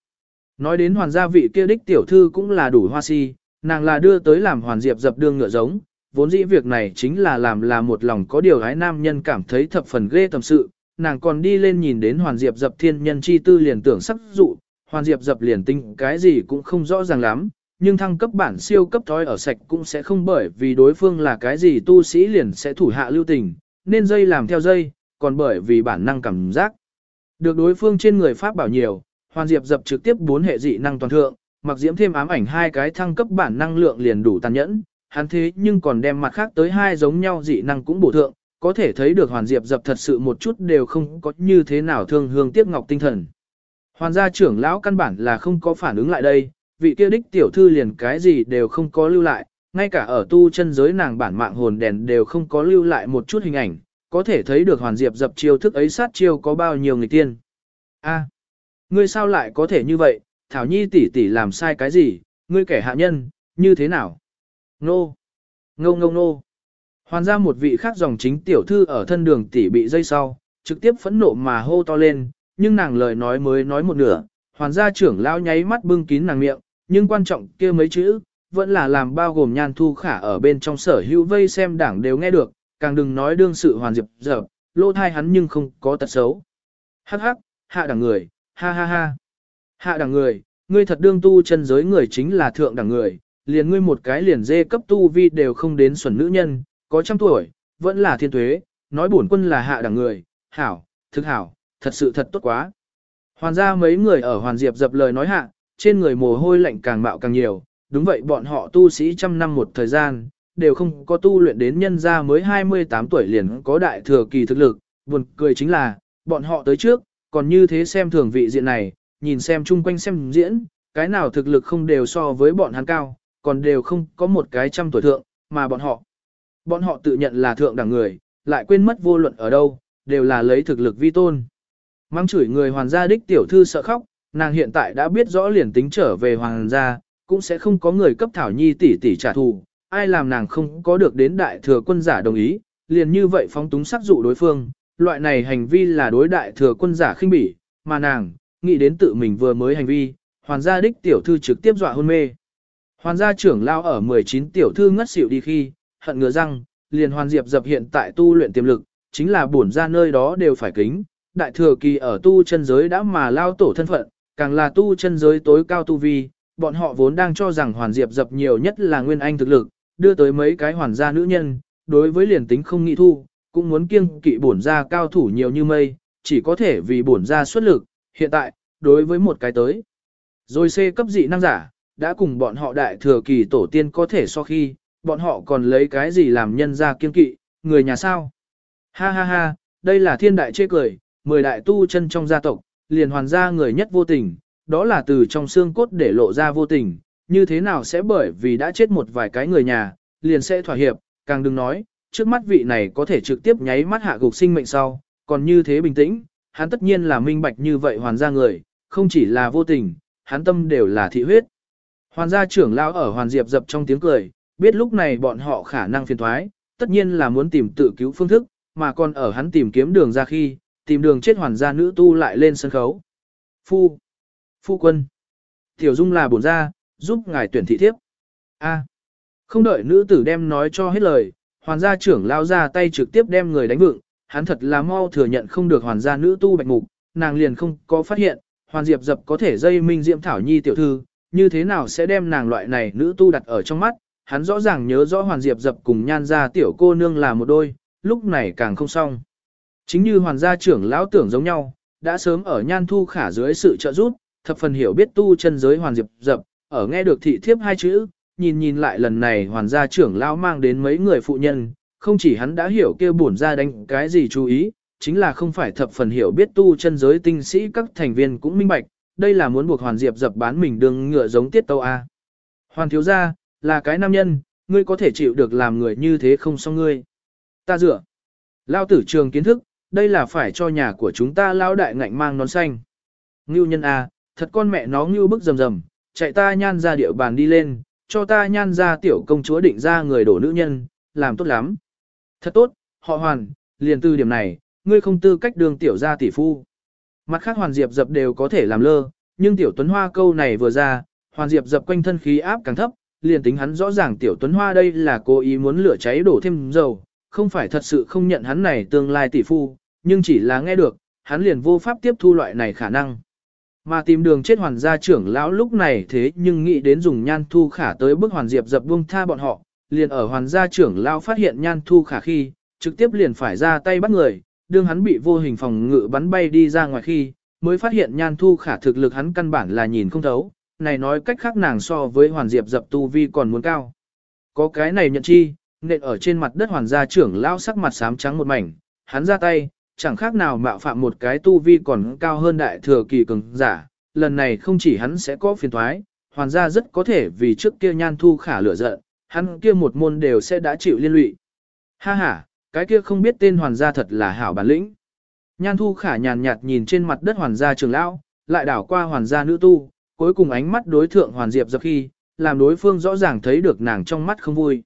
Nói đến hoàn gia vị kia đích tiểu thư cũng là đủ hoa si, nàng là đưa tới làm hoàn diệp dập đương ngựa giống, vốn dĩ việc này chính là làm là một lòng có điều gái nam nhân cảm thấy thập phần ghê tầm sự, nàng còn đi lên nhìn đến hoàn diệp dập thiên nhân chi tư liền tưởng sắc dụ, hoàn diệp dập liền tinh cái gì cũng không rõ ràng lắm, nhưng thăng cấp bản siêu cấp thói ở sạch cũng sẽ không bởi vì đối phương là cái gì tu sĩ liền sẽ thủ hạ lưu tình, nên dây làm theo dây, còn bởi vì bản năng cảm giác. Được đối phương trên người pháp bảo nhiều, hoàn diệp dập trực tiếp bốn hệ dị năng toàn thượng, mặc diễm thêm ám ảnh hai cái thăng cấp bản năng lượng liền đủ tàn nhẫn, hắn thế nhưng còn đem mặt khác tới hai giống nhau dị năng cũng bổ thượng, có thể thấy được hoàn diệp dập thật sự một chút đều không có như thế nào thương hương tiếc ngọc tinh thần. Hoàn gia trưởng lão căn bản là không có phản ứng lại đây, vị kia đích tiểu thư liền cái gì đều không có lưu lại, ngay cả ở tu chân giới nàng bản mạng hồn đèn đều không có lưu lại một chút hình ảnh, có thể thấy được hoàn diệp dập chiêu thức ấy sát chiêu có bao nhiêu người tiên. A, ngươi sao lại có thể như vậy, Thảo Nhi tỷ tỷ làm sai cái gì, ngươi kẻ hạ nhân, như thế nào? Nô, ngô ngô Ngô, Hoàn ra một vị khác dòng chính tiểu thư ở thân đường tỷ bị dây sau, trực tiếp phẫn nộ mà hô to lên, nhưng nàng lời nói mới nói một nửa, hoàn gia trưởng lao nháy mắt bưng kín nàng miệng, nhưng quan trọng kia mấy chữ, vẫn là làm bao gồm nhan thu khả ở bên trong sở hữu vây xem đảng đều nghe được, càng đừng nói đương sự hoàn diệp dở, lô thai hắn nhưng không có tật xấu. Hắc hắc, hạ đẳng người, ha ha ha. Hạ đẳng người, ngươi thật đương tu chân giới người chính là thượng đẳng người, liền ngươi một cái liền dê cấp tu vi đều không đến xuẩn nữ nhân, có trăm tuổi, vẫn là thiên tuế, nói bổn quân là hạ đẳng người, hảo, thực hảo, thật sự thật tốt quá. Hoàn ra mấy người ở Hoàn Diệp dập lời nói hạ, trên người mồ hôi lạnh càng mạo càng nhiều, đúng vậy bọn họ tu sĩ trăm năm một thời gian, đều không có tu luyện đến nhân ra mới 28 tuổi liền có đại thừa kỳ thực lực, buồn cười chính là, bọn họ tới trước, còn như thế xem thường vị diện này, nhìn xem chung quanh xem diễn, cái nào thực lực không đều so với bọn hắn cao, còn đều không có một cái trăm tuổi thượng, mà bọn họ. Bọn họ tự nhận là thượng đẳng người, lại quên mất vô luận ở đâu, đều là lấy thực lực vi tôn. Mang chửi người hoàng gia đích tiểu thư sợ khóc, nàng hiện tại đã biết rõ liền tính trở về hoàng gia, cũng sẽ không có người cấp thảo nhi tỷ tỷ trả thù, ai làm nàng không có được đến đại thừa quân giả đồng ý, liền như vậy phóng túng sắc dụ đối phương, loại này hành vi là đối đại thừa quân giả khinh bỉ, mà nàng, nghĩ đến tự mình vừa mới hành vi, hoàn gia đích tiểu thư trực tiếp dọa hôn mê. Hoàn gia trưởng lao ở 19 tiểu thư ngất xỉu đi khi, hận ngừa răng, liền hoàn diệp dập hiện tại tu luyện tiềm lực, chính là bổn ra nơi đó đều phải kính. Đại thừa kỳ ở tu chân giới đã mà lao tổ thân phận, càng là tu chân giới tối cao tu vi, bọn họ vốn đang cho rằng hoàn diệp dập nhiều nhất là nguyên anh thực lực, đưa tới mấy cái hoàn gia nữ nhân, đối với liền tính không nghĩ thu, cũng muốn kiêng kỵ bổn gia cao thủ nhiều như mây, chỉ có thể vì bổn gia xuất lực, hiện tại, đối với một cái tới. Rồi C cấp dị năng giả, đã cùng bọn họ đại thừa kỳ tổ tiên có thể so khi, bọn họ còn lấy cái gì làm nhân gia kiêng kỵ, người nhà sao? Ha ha ha, đây là thiên đại chê cười, mười đại tu chân trong gia tộc, liền hoàn ra người nhất vô tình, đó là từ trong xương cốt để lộ ra vô tình, như thế nào sẽ bởi vì đã chết một vài cái người nhà, liền sẽ thỏa hiệp, càng đừng nói, trước mắt vị này có thể trực tiếp nháy mắt hạ gục sinh mệnh sau, còn như thế bình tĩnh, hắn tất nhiên là minh bạch như vậy hoàn gia người, không chỉ là vô tình, hắn tâm đều là thị huyết. Hoàn gia trưởng lão ở hoàn diệp dập trong tiếng cười, biết lúc này bọn họ khả năng phiền thoái, tất nhiên là muốn tìm tự cứu phương thức, mà còn ở hắn tìm kiếm đường ra khi, tìm đường chết hoàn gia nữ tu lại lên sân khấu. Phu, phu quân, tiểu dung là bổn gia, giúp ngài tuyển thị thiếp. A, không đợi nữ tử đem nói cho hết lời, hoàn gia trưởng lao ra tay trực tiếp đem người đánh vựng, hắn thật là mau thừa nhận không được hoàn gia nữ tu bạch mục, nàng liền không có phát hiện, hoàn diệp dập có thể dây minh diệm thảo nhi tiểu thư, như thế nào sẽ đem nàng loại này nữ tu đặt ở trong mắt, hắn rõ ràng nhớ rõ hoàn diệp dập cùng nhan gia tiểu cô nương là một đôi, lúc này càng không xong. Chính như hoàn gia trưởng lão tưởng giống nhau, đã sớm ở nhan thu khả dưới sự trợ giúp, thập phần hiểu biết tu chân giới hoàn diệp dập, ở nghe được thị thiếp hai chữ, nhìn nhìn lại lần này hoàn gia trưởng lão mang đến mấy người phụ nhân, không chỉ hắn đã hiểu kêu bổn ra đánh cái gì chú ý, chính là không phải thập phần hiểu biết tu chân giới tinh sĩ các thành viên cũng minh bạch, đây là muốn buộc hoàn diệp dập bán mình đường ngựa giống tiết tâu A. Hoàn thiếu gia, là cái nam nhân, ngươi có thể chịu được làm người như thế không xong ngươi. Ta dựa. Lao tử trường kiến thức, đây là phải cho nhà của chúng ta lão đại ngạnh mang nón xanh. Ngưu nhân A, thật con mẹ nó ngưu bức rầm rầm, chạy ta nhan ra địa bàn đi lên, cho ta nhan ra tiểu công chúa định ra người đổ nữ nhân, làm tốt lắm. Thật tốt, họ hoàn, liền từ điểm này, ngươi không tư cách đường tiểu gia tỷ phu. Mặt khác hoàn diệp dập đều có thể làm lơ, nhưng tiểu tuấn hoa câu này vừa ra, hoàn diệp dập quanh thân khí áp càng thấp, liền tính hắn rõ ràng tiểu tuấn hoa đây là cố ý muốn lửa cháy đổ thêm dầu, không phải thật sự không nhận hắn này tương lai tỷ phu, nhưng chỉ là nghe được, hắn liền vô pháp tiếp thu loại này khả năng. Mà tìm đường chết hoàn gia trưởng lão lúc này thế nhưng nghĩ đến dùng nhan thu khả tới bức hoàn diệp dập buông tha bọn họ, liền ở hoàn gia trưởng lão phát hiện nhan thu khả khi, trực tiếp liền phải ra tay bắt người, đương hắn bị vô hình phòng ngự bắn bay đi ra ngoài khi, mới phát hiện nhan thu khả thực lực hắn căn bản là nhìn không thấu, này nói cách khác nàng so với hoàn diệp dập tu vi còn muốn cao. Có cái này nhận chi, nện ở trên mặt đất hoàn gia trưởng lão sắc mặt xám trắng một mảnh, hắn ra tay, chẳng khác nào mạo phạm một cái tu vi còn cao hơn đại thừa kỳ cường giả, lần này không chỉ hắn sẽ có phiền thoái, hoàn gia rất có thể vì trước kia nhan thu khả lửa giận, hắn kia một môn đều sẽ đã chịu liên lụy. Ha ha, cái kia không biết tên hoàn gia thật là hảo bản lĩnh. Nhan thu khả nhàn nhạt nhìn trên mặt đất hoàn gia trường lão, lại đảo qua hoàn gia nữ tu, cuối cùng ánh mắt đối thượng hoàn diệp dập khi, làm đối phương rõ ràng thấy được nàng trong mắt không vui.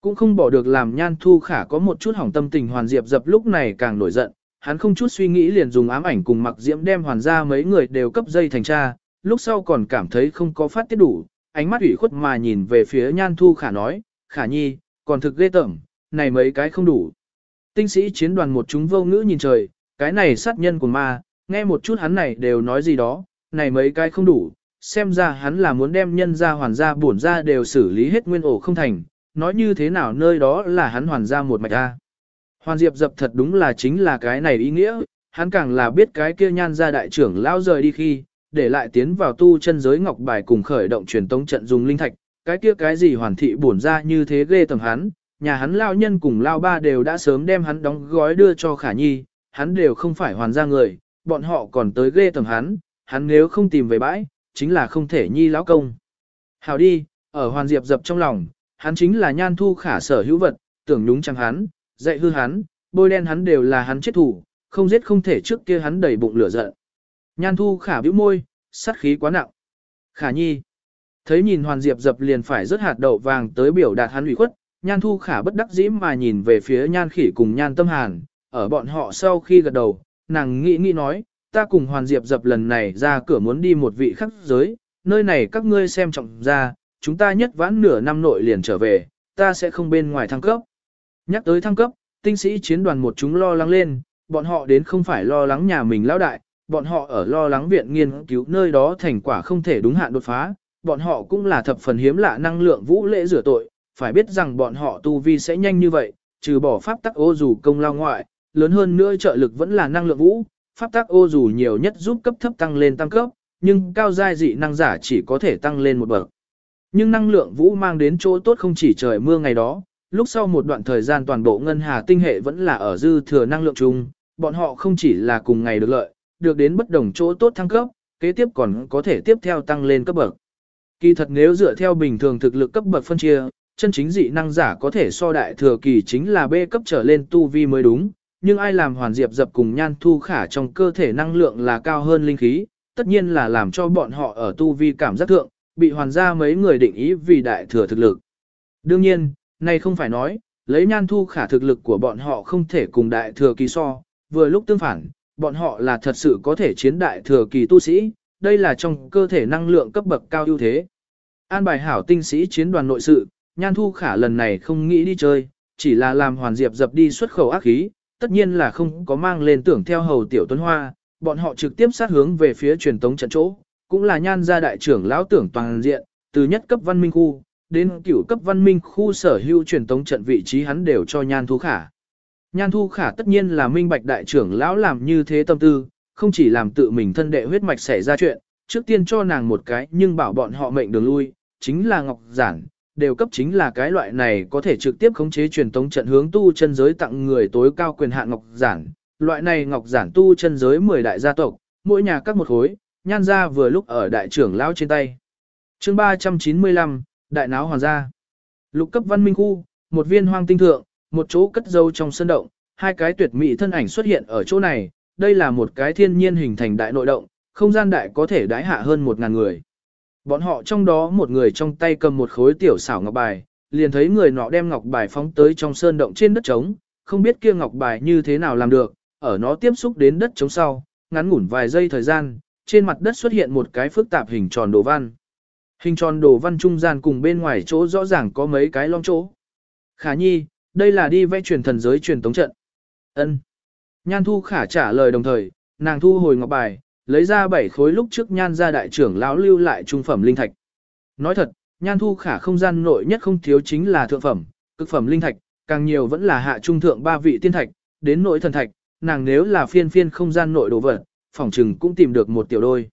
Cũng không bỏ được làm nhan thu khả có một chút hỏng tâm tình hoàn diệp dập lúc này càng nổi giận, hắn không chút suy nghĩ liền dùng ám ảnh cùng mặc diễm đem hoàn gia mấy người đều cấp dây thành cha, lúc sau còn cảm thấy không có phát tiết đủ, ánh mắt ủy khuất mà nhìn về phía nhan thu khả nói, khả nhi, còn thực ghê tởm, này mấy cái không đủ. Tinh sĩ chiến đoàn một chúng vô ngữ nhìn trời, cái này sát nhân của ma, nghe một chút hắn này đều nói gì đó, này mấy cái không đủ, xem ra hắn là muốn đem nhân ra hoàn gia bổn ra đều xử lý hết nguyên ổ không thành, nói như thế nào nơi đó là hắn hoàn gia một mạch ra. Hoàn Diệp dập thật đúng là chính là cái này ý nghĩa, hắn càng là biết cái kia nhan ra đại trưởng lao rời đi khi, để lại tiến vào tu chân giới ngọc bài cùng khởi động truyền tống trận dùng linh thạch, cái kia cái gì hoàn thị bổn ra như thế ghê tầm hắn, nhà hắn lao nhân cùng lao ba đều đã sớm đem hắn đóng gói đưa cho khả nhi, hắn đều không phải hoàn ra người, bọn họ còn tới ghê tầm hắn, hắn nếu không tìm về bãi, chính là không thể nhi lão công. Hào đi, ở Hoàn Diệp dập trong lòng, hắn chính là nhan thu khả sở hữu vật, tưởng nhúng chẳng hắn, dạy hư hắn, bôi đen hắn đều là hắn chết thủ, không giết không thể trước kia hắn đầy bụng lửa giận. Nhan thu khả bĩu môi, sát khí quá nặng. Khả nhi. Thấy nhìn Hoàn Diệp dập liền phải rớt hạt đậu vàng tới biểu đạt hắn ủy khuất, nhan thu khả bất đắc dĩ mà nhìn về phía nhan khỉ cùng nhan tâm hàn, ở bọn họ sau khi gật đầu, nàng nghĩ nghĩ nói, ta cùng Hoàn Diệp dập lần này ra cửa muốn đi một vị khắc giới, nơi này các ngươi xem trọng ra, chúng ta nhất vãn nửa năm nội liền trở về, ta sẽ không bên ngoài thăng cấp. Nhắc tới thăng cấp, tinh sĩ chiến đoàn một chúng lo lắng lên, bọn họ đến không phải lo lắng nhà mình lão đại, bọn họ ở lo lắng viện nghiên cứu nơi đó thành quả không thể đúng hạn đột phá, bọn họ cũng là thập phần hiếm lạ năng lượng vũ lễ rửa tội, phải biết rằng bọn họ tu vi sẽ nhanh như vậy, trừ bỏ pháp tắc ô dù công lao ngoại, lớn hơn nữa trợ lực vẫn là năng lượng vũ, pháp tắc ô dù nhiều nhất giúp cấp thấp tăng lên tăng cấp, nhưng cao giai dị năng giả chỉ có thể tăng lên một bậc. Nhưng năng lượng vũ mang đến chỗ tốt không chỉ trời mưa ngày đó, lúc sau một đoạn thời gian toàn bộ ngân hà tinh hệ vẫn là ở dư thừa năng lượng chung, bọn họ không chỉ là cùng ngày được lợi, được đến bất đồng chỗ tốt thăng cấp, kế tiếp còn có thể tiếp theo tăng lên cấp bậc. Kỳ thật nếu dựa theo bình thường thực lực cấp bậc phân chia, chân chính dị năng giả có thể so đại thừa kỳ chính là B cấp trở lên tu vi mới đúng, nhưng ai làm hoàn diệp dập cùng nhan thu khả trong cơ thể năng lượng là cao hơn linh khí, tất nhiên là làm cho bọn họ ở tu vi cảm giác thượng, bị hoàn gia mấy người định ý vì đại thừa thực lực. Đương nhiên, này không phải nói, lấy nhan thu khả thực lực của bọn họ không thể cùng đại thừa kỳ so, vừa lúc tương phản, bọn họ là thật sự có thể chiến đại thừa kỳ tu sĩ, đây là trong cơ thể năng lượng cấp bậc cao ưu thế. An bài hảo tinh sĩ chiến đoàn nội sự, nhan thu khả lần này không nghĩ đi chơi, chỉ là làm hoàn diệp dập đi xuất khẩu ác khí, tất nhiên là không có mang lên tưởng theo hầu tiểu tuấn hoa, bọn họ trực tiếp sát hướng về phía truyền tống trận chỗ, cũng là nhan gia đại trưởng lão tưởng toàn diện, từ nhất cấp văn minh khu, đến cửu cấp văn minh khu sở hữu truyền tống trận vị trí hắn đều cho nhan thu khả. Nhan thu khả tất nhiên là minh bạch đại trưởng lão làm như thế tâm tư, không chỉ làm tự mình thân đệ huyết mạch xảy ra chuyện, trước tiên cho nàng một cái nhưng bảo bọn họ mệnh đường lui, chính là ngọc giản, đều cấp chính là cái loại này có thể trực tiếp khống chế truyền tống trận hướng tu chân giới tặng người tối cao quyền hạn ngọc giản. Loại này ngọc giản tu chân giới 10 đại gia tộc, mỗi nhà các một khối, nhan ra vừa lúc ở đại trưởng lão trên tay. chương 395, đại náo hoàng gia. Lục cấp văn minh khu, một viên hoang tinh thượng, một chỗ cất dâu trong sân động, hai cái tuyệt mỹ thân ảnh xuất hiện ở chỗ này, đây là một cái thiên nhiên hình thành đại nội động, không gian đại có thể đái hạ hơn một ngàn người. Bọn họ trong đó một người trong tay cầm một khối tiểu xảo ngọc bài, liền thấy người nọ đem ngọc bài phóng tới trong sơn động trên đất trống, không biết kia ngọc bài như thế nào làm được, ở nó tiếp xúc đến đất trống sau, ngắn ngủn vài giây thời gian, trên mặt đất xuất hiện một cái phức tạp hình tròn đồ văn. Hình tròn đồ văn trung gian cùng bên ngoài chỗ rõ ràng có mấy cái long chỗ. Khả nhi, đây là đi vẽ truyền thần giới truyền tống trận. ân Nhan thu khả trả lời đồng thời, nàng thu hồi ngọc bài, lấy ra bảy khối lúc trước nhan ra đại trưởng lão lưu lại trung phẩm linh thạch. Nói thật, nhan thu khả không gian nội nhất không thiếu chính là thượng phẩm, cực phẩm linh thạch, càng nhiều vẫn là hạ trung thượng ba vị tiên thạch, đến nội thần thạch, nàng nếu là phiên phiên không gian nội đồ vật, phỏng chừng cũng tìm được một tiểu đôi.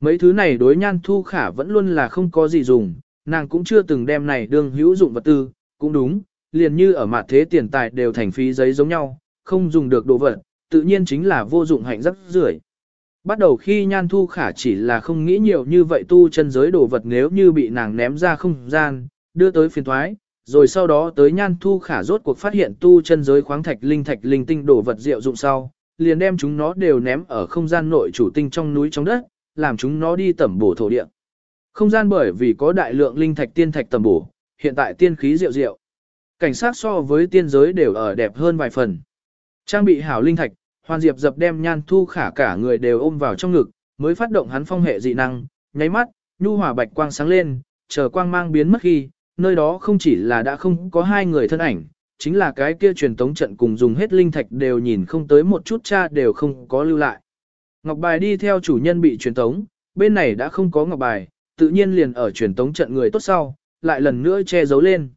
Mấy thứ này đối nhan thu khả vẫn luôn là không có gì dùng, nàng cũng chưa từng đem này đương hữu dụng vật tư, cũng đúng, liền như ở mặt thế tiền tài đều thành phí giấy giống nhau, không dùng được đồ vật, tự nhiên chính là vô dụng hạnh rất rưởi. Bắt đầu khi nhan thu khả chỉ là không nghĩ nhiều như vậy tu chân giới đồ vật nếu như bị nàng ném ra không gian, đưa tới phiền thoái, rồi sau đó tới nhan thu khả rốt cuộc phát hiện tu chân giới khoáng thạch linh thạch linh tinh đồ vật diệu dụng sau, liền đem chúng nó đều ném ở không gian nội chủ tinh trong núi trong đất, làm chúng nó đi tẩm bổ thổ địa. Không gian bởi vì có đại lượng linh thạch tiên thạch tẩm bổ, hiện tại tiên khí diệu diệu. Cảnh sát so với tiên giới đều ở đẹp hơn vài phần. Trang bị hảo linh thạch, Hoàn Diệp dập đem nhan thu khả cả người đều ôm vào trong ngực, mới phát động hắn phong hệ dị năng, nháy mắt, nhu hòa bạch quang sáng lên, chờ quang mang biến mất khi, nơi đó không chỉ là đã không có hai người thân ảnh, chính là cái kia truyền tống trận cùng dùng hết linh thạch đều nhìn không tới một chút cha đều không có lưu lại. Ngọc bài đi theo chủ nhân bị truyền tống, bên này đã không có ngọc bài, tự nhiên liền ở truyền tống trận người tốt sau, lại lần nữa che giấu lên.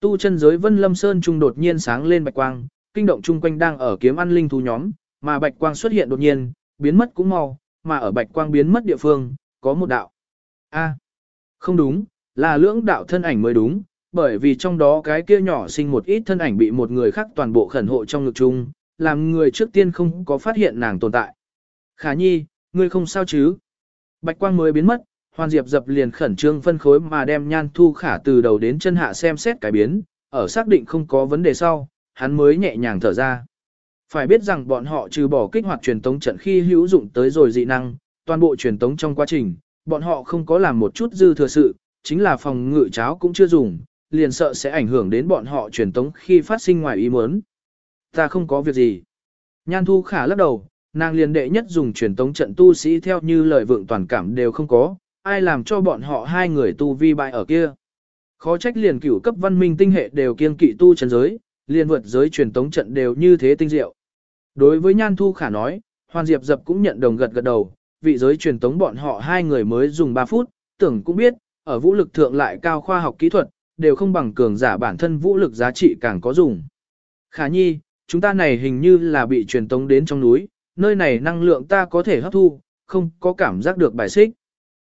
Tu chân giới Vân Lâm Sơn trung đột nhiên sáng lên bạch quang, kinh động chung quanh đang ở kiếm ăn linh thú nhóm, mà bạch quang xuất hiện đột nhiên, biến mất cũng mau, mà ở bạch quang biến mất địa phương, có một đạo. A, à, không đúng, là lưỡng đạo thân ảnh mới đúng, bởi vì trong đó cái kia nhỏ sinh một ít thân ảnh bị một người khác toàn bộ khẩn hộ trong ngực chung, làm người trước tiên không có phát hiện nàng tồn tại. Khả nhi, ngươi không sao chứ? Bạch quang mới biến mất, Hoàn Diệp dập liền khẩn trương phân khối mà đem Nhan Thu Khả từ đầu đến chân hạ xem xét cái biến, ở xác định không có vấn đề sau, hắn mới nhẹ nhàng thở ra. Phải biết rằng bọn họ trừ bỏ kích hoạt truyền tống trận khi hữu dụng tới rồi dị năng, toàn bộ truyền tống trong quá trình, bọn họ không có làm một chút dư thừa sự, chính là phòng ngự cháo cũng chưa dùng, liền sợ sẽ ảnh hưởng đến bọn họ truyền tống khi phát sinh ngoài ý muốn. Ta không có việc gì. Nhan Thu Khả lắc đầu, nàng liền đệ nhất dùng truyền tống trận tu sĩ theo như lời vượng toàn cảm đều không có, ai làm cho bọn họ hai người tu vi bại ở kia. Khó trách liền cửu cấp văn minh tinh hệ đều kiên kỵ tu chân giới, liền vượt giới truyền tống trận đều như thế tinh diệu. Đối với Nhan Thu Khả nói, Hoàn Diệp Dập cũng nhận đồng gật gật đầu, vị giới truyền tống bọn họ hai người mới dùng 3 phút, tưởng cũng biết, ở vũ lực thượng lại cao khoa học kỹ thuật, đều không bằng cường giả bản thân vũ lực giá trị càng có dùng. Khả nhi, chúng ta này hình như là bị truyền tống đến trong núi, nơi này năng lượng ta có thể hấp thu, không có cảm giác được bài xích.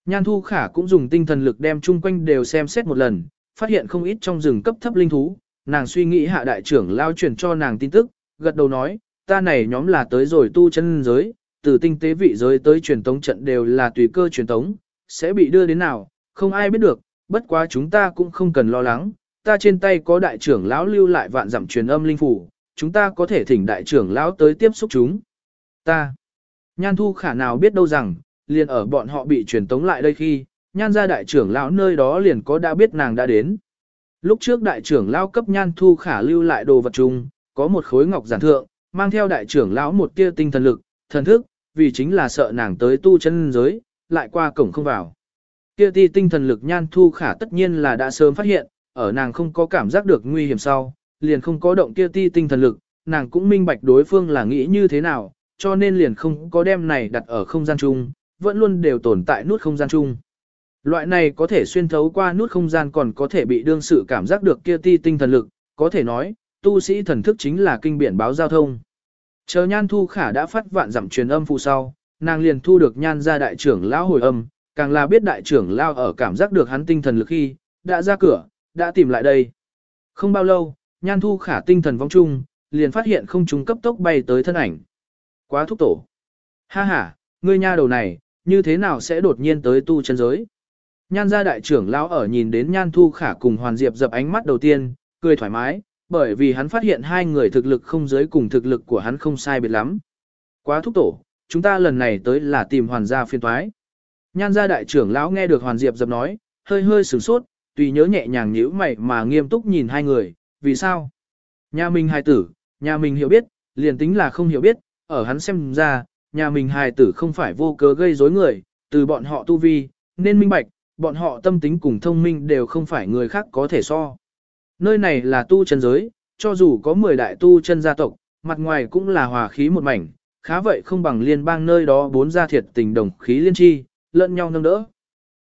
Nhan Thu Khả cũng dùng tinh thần lực đem chung quanh đều xem xét một lần, phát hiện không ít trong rừng cấp thấp linh thú, nàng suy nghĩ hạ đại trưởng lao truyền cho nàng tin tức, gật đầu nói, ta này nhóm là tới rồi tu chân giới, từ tinh tế vị giới tới truyền tống trận đều là tùy cơ truyền tống, sẽ bị đưa đến nào, không ai biết được, bất quá chúng ta cũng không cần lo lắng, ta trên tay có đại trưởng lão lưu lại vạn dặm truyền âm linh phủ, chúng ta có thể thỉnh đại trưởng lão tới tiếp xúc chúng. Ta, nhan thu khả nào biết đâu rằng, liền ở bọn họ bị truyền tống lại đây khi, nhan ra đại trưởng lão nơi đó liền có đã biết nàng đã đến. Lúc trước đại trưởng lão cấp nhan thu khả lưu lại đồ vật chung, có một khối ngọc giản thượng, mang theo đại trưởng lão một tia tinh thần lực, thần thức, vì chính là sợ nàng tới tu chân giới, lại qua cổng không vào. Kia ti tinh thần lực nhan thu khả tất nhiên là đã sớm phát hiện, ở nàng không có cảm giác được nguy hiểm sau, liền không có động kia ti tinh thần lực, nàng cũng minh bạch đối phương là nghĩ như thế nào, cho nên liền không có đem này đặt ở không gian chung, vẫn luôn đều tồn tại nút không gian chung. Loại này có thể xuyên thấu qua nút không gian còn có thể bị đương sự cảm giác được kia ti tinh thần lực, có thể nói, tu sĩ thần thức chính là kinh biển báo giao thông. Chờ nhan thu khả đã phát vạn dặm truyền âm phụ sau, nàng liền thu được nhan ra đại trưởng lão hồi âm, càng là biết đại trưởng lao ở cảm giác được hắn tinh thần lực khi, đã ra cửa, đã tìm lại đây. Không bao lâu, nhan thu khả tinh thần vong chung, liền phát hiện không trung cấp tốc bay tới thân ảnh. Quá thúc tổ. Ha ha, ngươi nha đầu này, như thế nào sẽ đột nhiên tới tu chân giới? Nhan gia đại trưởng lão ở nhìn đến nhan thu khả cùng hoàn diệp dập ánh mắt đầu tiên, cười thoải mái, bởi vì hắn phát hiện hai người thực lực không giới cùng thực lực của hắn không sai biệt lắm. Quá thúc tổ, chúng ta lần này tới là tìm hoàn gia phiên thoái. Nhan gia đại trưởng lão nghe được hoàn diệp dập nói, hơi hơi sửng sốt, tùy nhớ nhẹ nhàng nhíu mày mà nghiêm túc nhìn hai người, vì sao? Nhà mình hài tử, nhà mình hiểu biết, liền tính là không hiểu biết, ở hắn xem ra, nhà mình hài tử không phải vô cớ gây rối người, từ bọn họ tu vi, nên minh bạch, bọn họ tâm tính cùng thông minh đều không phải người khác có thể so. Nơi này là tu chân giới, cho dù có 10 đại tu chân gia tộc, mặt ngoài cũng là hòa khí một mảnh, khá vậy không bằng liên bang nơi đó bốn gia thiệt tình đồng khí liên chi, lẫn nhau nâng đỡ.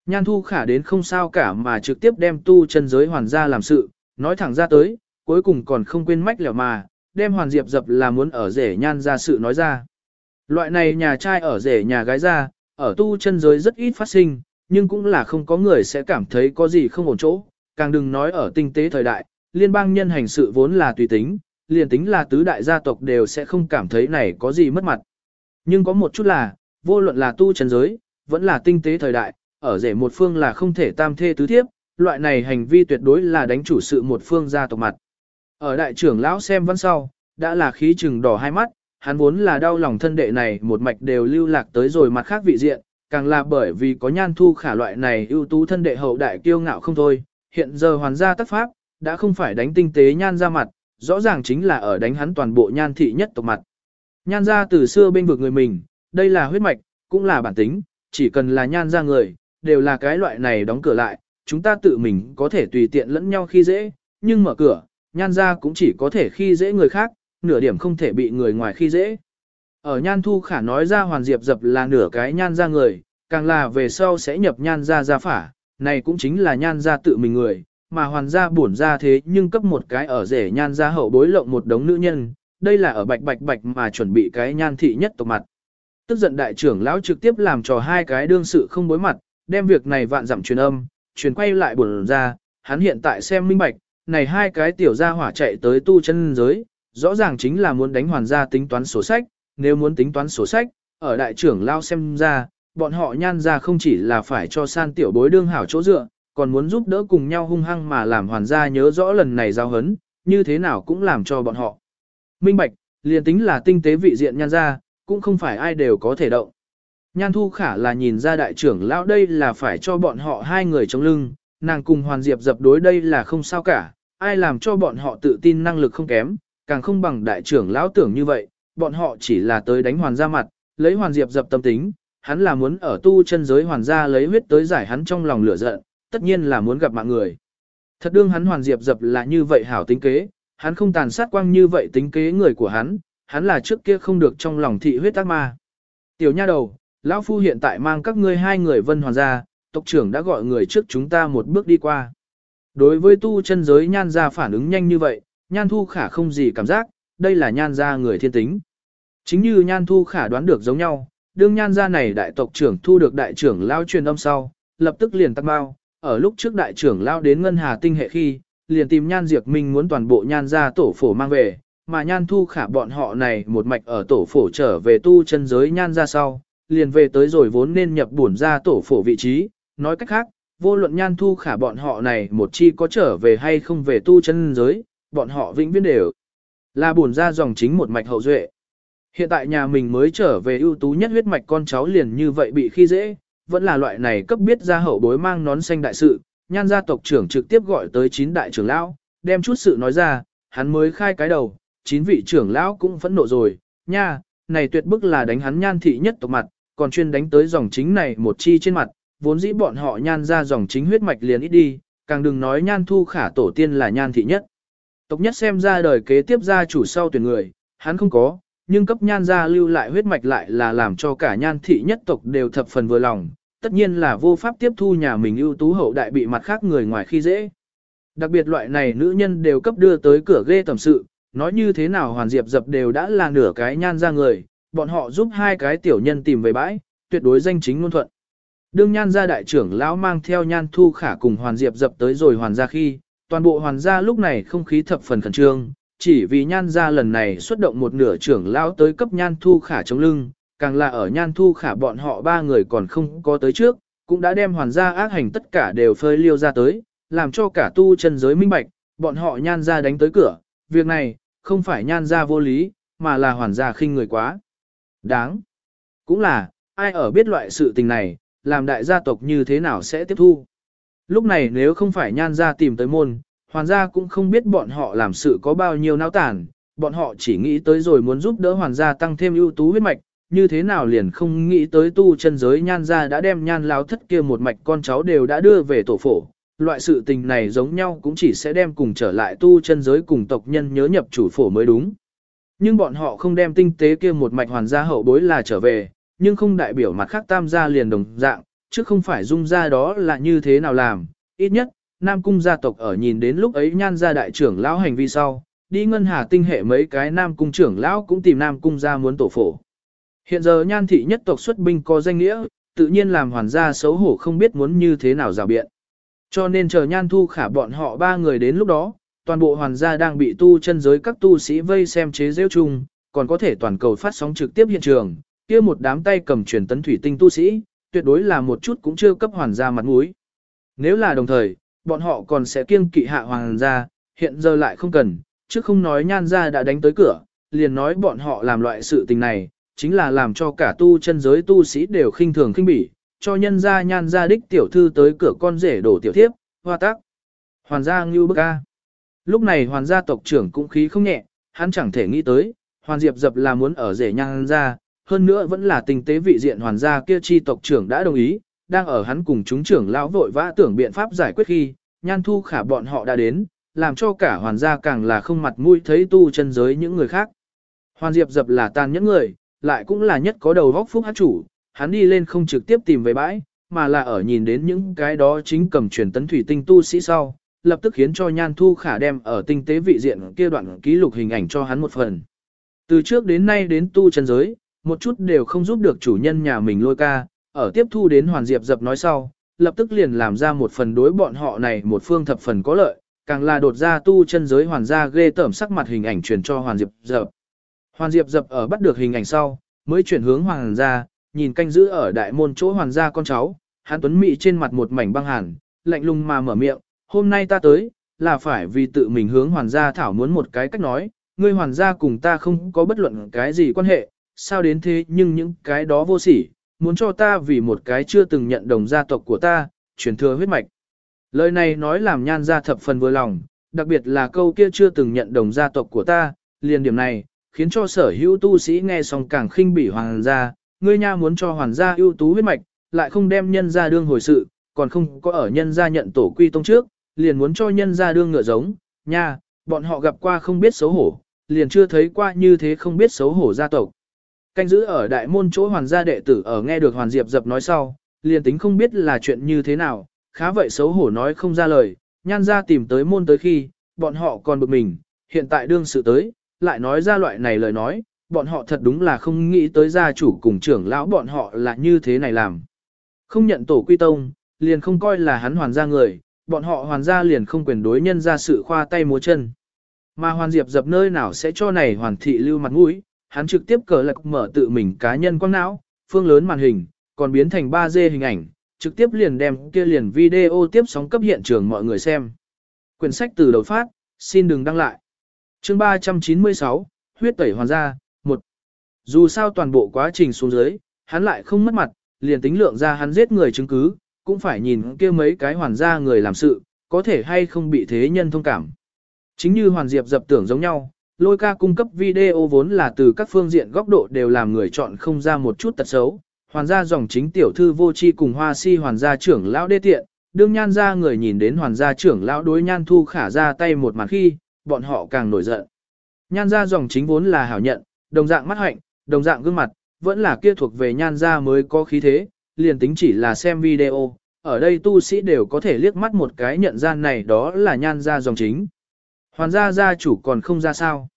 Nhan thu khả đến không sao cả mà trực tiếp đem tu chân giới hoàn gia làm sự, nói thẳng ra tới, cuối cùng còn không quên mách lẻo mà, đem hoàn diệp dập là muốn ở rể nhan ra sự nói ra. Loại này nhà trai ở rể nhà gái ra, ở tu chân giới rất ít phát sinh, nhưng cũng là không có người sẽ cảm thấy có gì không ổn chỗ, càng đừng nói ở tinh tế thời đại, liên bang nhân hành sự vốn là tùy tính, liền tính là tứ đại gia tộc đều sẽ không cảm thấy này có gì mất mặt. Nhưng có một chút là, vô luận là tu chân giới, vẫn là tinh tế thời đại, ở rể một phương là không thể tam thê tứ thiếp, loại này hành vi tuyệt đối là đánh chủ sự một phương gia tộc mặt. Ở đại trưởng lão xem văn sau, đã là khí trừng đỏ hai mắt, hắn vốn là đau lòng thân đệ này một mạch đều lưu lạc tới rồi mặt khác vị diện, càng là bởi vì có nhan thu khả loại này ưu tú thân đệ hậu đại kiêu ngạo không thôi, hiện giờ hoàn gia tất pháp, đã không phải đánh tinh tế nhan ra mặt, rõ ràng chính là ở đánh hắn toàn bộ nhan thị nhất tộc mặt. Nhan ra từ xưa bên vực người mình, đây là huyết mạch, cũng là bản tính, chỉ cần là nhan ra người, đều là cái loại này đóng cửa lại, chúng ta tự mình có thể tùy tiện lẫn nhau khi dễ, nhưng mở cửa, nhan ra cũng chỉ có thể khi dễ người khác, nửa điểm không thể bị người ngoài khi dễ. Ở nhan thu khả nói ra hoàn diệp dập là nửa cái nhan ra người, càng là về sau sẽ nhập nhan ra ra phả, này cũng chính là nhan ra tự mình người, mà hoàn gia buồn ra thế nhưng cấp một cái ở rể nhan ra hậu bối lộng một đống nữ nhân, đây là ở bạch bạch bạch mà chuẩn bị cái nhan thị nhất tộc mặt. Tức giận đại trưởng lão trực tiếp làm trò hai cái đương sự không bối mặt, đem việc này vạn dặm truyền âm, truyền quay lại buồn ra, hắn hiện tại xem minh bạch, này hai cái tiểu gia hỏa chạy tới tu chân giới, rõ ràng chính là muốn đánh hoàn gia tính toán sổ sách, nếu muốn tính toán sổ sách, ở đại trưởng lao xem ra, bọn họ nhan ra không chỉ là phải cho san tiểu bối đương hảo chỗ dựa, còn muốn giúp đỡ cùng nhau hung hăng mà làm hoàn gia nhớ rõ lần này giao hấn, như thế nào cũng làm cho bọn họ. Minh bạch, liền tính là tinh tế vị diện nhan ra, cũng không phải ai đều có thể động. Nhan thu khả là nhìn ra đại trưởng lão đây là phải cho bọn họ hai người chống lưng, nàng cùng hoàn diệp dập đối đây là không sao cả, ai làm cho bọn họ tự tin năng lực không kém, càng không bằng đại trưởng lão tưởng như vậy, bọn họ chỉ là tới đánh hoàn gia mặt, lấy hoàn diệp dập tâm tính, hắn là muốn ở tu chân giới hoàn gia lấy huyết tới giải hắn trong lòng lửa giận, tất nhiên là muốn gặp mạng người. Thật đương hắn hoàn diệp dập là như vậy hảo tính kế, hắn không tàn sát quang như vậy tính kế người của hắn, hắn là trước kia không được trong lòng thị huyết ác ma. Tiểu nha đầu, lão phu hiện tại mang các ngươi hai người vân hoàn gia, tộc trưởng đã gọi người trước chúng ta một bước đi qua. Đối với tu chân giới nhan gia phản ứng nhanh như vậy, nhan thu khả không gì cảm giác, đây là nhan gia người thiên tính. Chính như nhan thu khả đoán được giống nhau, đương nhan gia này đại tộc trưởng thu được đại trưởng lao truyền âm sau, lập tức liền tắc bao, ở lúc trước đại trưởng lao đến ngân hà tinh hệ khi, liền tìm nhan diệt minh muốn toàn bộ nhan gia tổ phổ mang về, mà nhan thu khả bọn họ này một mạch ở tổ phổ trở về tu chân giới nhan gia sau, liền về tới rồi vốn nên nhập bổn ra tổ phổ vị trí, nói cách khác, vô luận nhan thu khả bọn họ này một chi có trở về hay không về tu chân giới, bọn họ vĩnh viễn đều là buồn ra dòng chính một mạch hậu duệ. Hiện tại nhà mình mới trở về ưu tú nhất huyết mạch con cháu liền như vậy bị khi dễ, vẫn là loại này cấp biết ra hậu bối mang nón xanh đại sự, nhan gia tộc trưởng trực tiếp gọi tới chín đại trưởng lão, đem chút sự nói ra, hắn mới khai cái đầu, chín vị trưởng lão cũng phẫn nộ rồi, nha, này tuyệt bức là đánh hắn nhan thị nhất tộc mặt, còn chuyên đánh tới dòng chính này một chi trên mặt, vốn dĩ bọn họ nhan ra dòng chính huyết mạch liền ít đi, càng đừng nói nhan thu khả tổ tiên là nhan thị nhất. Tộc nhất xem ra đời kế tiếp gia chủ sau tuyển người, hắn không có, nhưng cấp nhan ra lưu lại huyết mạch lại là làm cho cả nhan thị nhất tộc đều thập phần vừa lòng, tất nhiên là vô pháp tiếp thu nhà mình ưu tú hậu đại bị mặt khác người ngoài khi dễ. Đặc biệt loại này nữ nhân đều cấp đưa tới cửa ghê tầm sự, nói như thế nào hoàn diệp dập đều đã là nửa cái nhan ra người, bọn họ giúp hai cái tiểu nhân tìm về bãi, tuyệt đối danh chính ngôn thuận. Đương nhan gia đại trưởng lão mang theo nhan thu khả cùng hoàn diệp dập tới rồi hoàn gia khi, toàn bộ hoàn gia lúc này không khí thập phần khẩn trương, chỉ vì nhan gia lần này xuất động một nửa trưởng lão tới cấp nhan thu khả chống lưng, càng là ở nhan thu khả bọn họ ba người còn không có tới trước, cũng đã đem hoàn gia ác hành tất cả đều phơi liêu ra tới, làm cho cả tu chân giới minh bạch, bọn họ nhan gia đánh tới cửa, việc này, không phải nhan gia vô lý, mà là hoàn gia khinh người quá. Đáng. Cũng là, ai ở biết loại sự tình này, làm đại gia tộc như thế nào sẽ tiếp thu. Lúc này nếu không phải nhan gia tìm tới môn, hoàn gia cũng không biết bọn họ làm sự có bao nhiêu náo tản, bọn họ chỉ nghĩ tới rồi muốn giúp đỡ hoàn gia tăng thêm ưu tú huyết mạch, như thế nào liền không nghĩ tới tu chân giới nhan gia đã đem nhan láo thất kia một mạch con cháu đều đã đưa về tổ phổ. Loại sự tình này giống nhau cũng chỉ sẽ đem cùng trở lại tu chân giới cùng tộc nhân nhớ nhập chủ phổ mới đúng. Nhưng bọn họ không đem tinh tế kia một mạch hoàn gia hậu bối là trở về, nhưng không đại biểu mặt khác tam gia liền đồng dạng, chứ không phải dung gia đó là như thế nào làm, ít nhất, Nam Cung gia tộc ở nhìn đến lúc ấy nhan gia đại trưởng lão hành vi sau, đi ngân hà tinh hệ mấy cái Nam Cung trưởng lão cũng tìm Nam Cung gia muốn tổ phổ. Hiện giờ nhan thị nhất tộc xuất binh có danh nghĩa, tự nhiên làm hoàn gia xấu hổ không biết muốn như thế nào rào biện. Cho nên chờ nhan thu khả bọn họ ba người đến lúc đó, toàn bộ hoàn gia đang bị tu chân giới các tu sĩ vây xem chế rêu chung, còn có thể toàn cầu phát sóng trực tiếp hiện trường, kia một đám tay cầm truyền tấn thủy tinh tu sĩ, tuyệt đối là một chút cũng chưa cấp hoàn gia mặt mũi. Nếu là đồng thời, bọn họ còn sẽ kiêng kỵ hạ hoàng gia, hiện giờ lại không cần, chứ không nói nhan gia đã đánh tới cửa, liền nói bọn họ làm loại sự tình này, chính là làm cho cả tu chân giới tu sĩ đều khinh thường khinh bỉ, cho nhân gia nhan gia đích tiểu thư tới cửa con rể đổ tiểu thiếp, hoa tác. Hoàn gia ngưu bức ca, Lúc này hoàn gia tộc trưởng cũng khí không nhẹ, hắn chẳng thể nghĩ tới, hoàn diệp dập là muốn ở rể nhan gia, hơn nữa vẫn là tình tế vị diện hoàn gia kia chi tộc trưởng đã đồng ý, đang ở hắn cùng chúng trưởng lão vội vã tưởng biện pháp giải quyết khi, nhan thu khả bọn họ đã đến, làm cho cả hoàn gia càng là không mặt mũi thấy tu chân giới những người khác. Hoàn diệp dập là tàn nhẫn người, lại cũng là nhất có đầu vóc phúc hát chủ, hắn đi lên không trực tiếp tìm về bãi, mà là ở nhìn đến những cái đó chính cầm truyền tấn thủy tinh tu sĩ sau, lập tức khiến cho Nhan Thu Khả đem ở tinh tế vị diện kia đoạn ký lục hình ảnh cho hắn một phần. Từ trước đến nay đến tu chân giới, một chút đều không giúp được chủ nhân nhà mình lôi ca, ở tiếp thu đến Hoàn Diệp dập nói sau, lập tức liền làm ra một phần đối bọn họ này một phương thập phần có lợi, càng là đột ra tu chân giới hoàn gia ghê tởm sắc mặt hình ảnh truyền cho Hoàn Diệp dập. Hoàn Diệp dập ở bắt được hình ảnh sau, mới chuyển hướng Hoàng gia, nhìn canh giữ ở đại môn chỗ hoàn gia con cháu, hắn tuấn mỹ trên mặt một mảnh băng hàn, lạnh lùng mà mở miệng, hôm nay ta tới, là phải vì tự mình hướng hoàn gia thảo muốn một cái cách nói, ngươi hoàn gia cùng ta không có bất luận cái gì quan hệ, sao đến thế nhưng những cái đó vô sỉ, muốn cho ta vì một cái chưa từng nhận đồng gia tộc của ta, truyền thừa huyết mạch. Lời này nói làm nhan gia thập phần vừa lòng, đặc biệt là câu kia chưa từng nhận đồng gia tộc của ta, liền điểm này, khiến cho sở hữu tu sĩ nghe xong càng khinh bỉ hoàng gia, ngươi nha muốn cho hoàng gia ưu tú huyết mạch, lại không đem nhân gia đương hồi sự, còn không có ở nhân gia nhận tổ quy tông trước, liền muốn cho nhân gia đương ngựa giống, nha, bọn họ gặp qua không biết xấu hổ, liền chưa thấy qua như thế không biết xấu hổ gia tộc. Canh giữ ở đại môn chỗ hoàn gia đệ tử ở nghe được hoàn diệp dập nói sau, liền tính không biết là chuyện như thế nào, khá vậy xấu hổ nói không ra lời, nhan ra tìm tới môn tới khi, bọn họ còn bực mình, hiện tại đương sự tới, lại nói ra loại này lời nói, bọn họ thật đúng là không nghĩ tới gia chủ cùng trưởng lão bọn họ là như thế này làm. Không nhận tổ quy tông, liền không coi là hắn hoàn gia người, bọn họ hoàn gia liền không quyền đối nhân ra sự khoa tay múa chân. Mà hoàn diệp dập nơi nào sẽ cho này hoàn thị lưu mặt mũi, hắn trực tiếp cờ lạc mở tự mình cá nhân quang não, phương lớn màn hình, còn biến thành 3D hình ảnh, trực tiếp liền đem kia liền video tiếp sóng cấp hiện trường mọi người xem. Quyển sách từ đầu phát, xin đừng đăng lại. Chương 396, huyết tẩy hoàn gia, 1. Dù sao toàn bộ quá trình xuống dưới, hắn lại không mất mặt, liền tính lượng ra hắn giết người chứng cứ, cũng phải nhìn kia mấy cái hoàn gia người làm sự, có thể hay không bị thế nhân thông cảm. Chính như hoàn diệp dập tưởng giống nhau, lôi ca cung cấp video vốn là từ các phương diện góc độ đều làm người chọn không ra một chút tật xấu. Hoàn gia dòng chính tiểu thư vô chi cùng hoa si hoàn gia trưởng lão đê tiện, đương nhan ra người nhìn đến hoàn gia trưởng lão đối nhan thu khả ra tay một mặt khi, bọn họ càng nổi giận. Nhan ra dòng chính vốn là hảo nhận, đồng dạng mắt hạnh, đồng dạng gương mặt, vẫn là kia thuộc về nhan ra mới có khí thế, liền tính chỉ là xem video, ở đây tu sĩ đều có thể liếc mắt một cái nhận ra này đó là nhan ra dòng chính. Hoàn gia gia chủ còn không ra sao.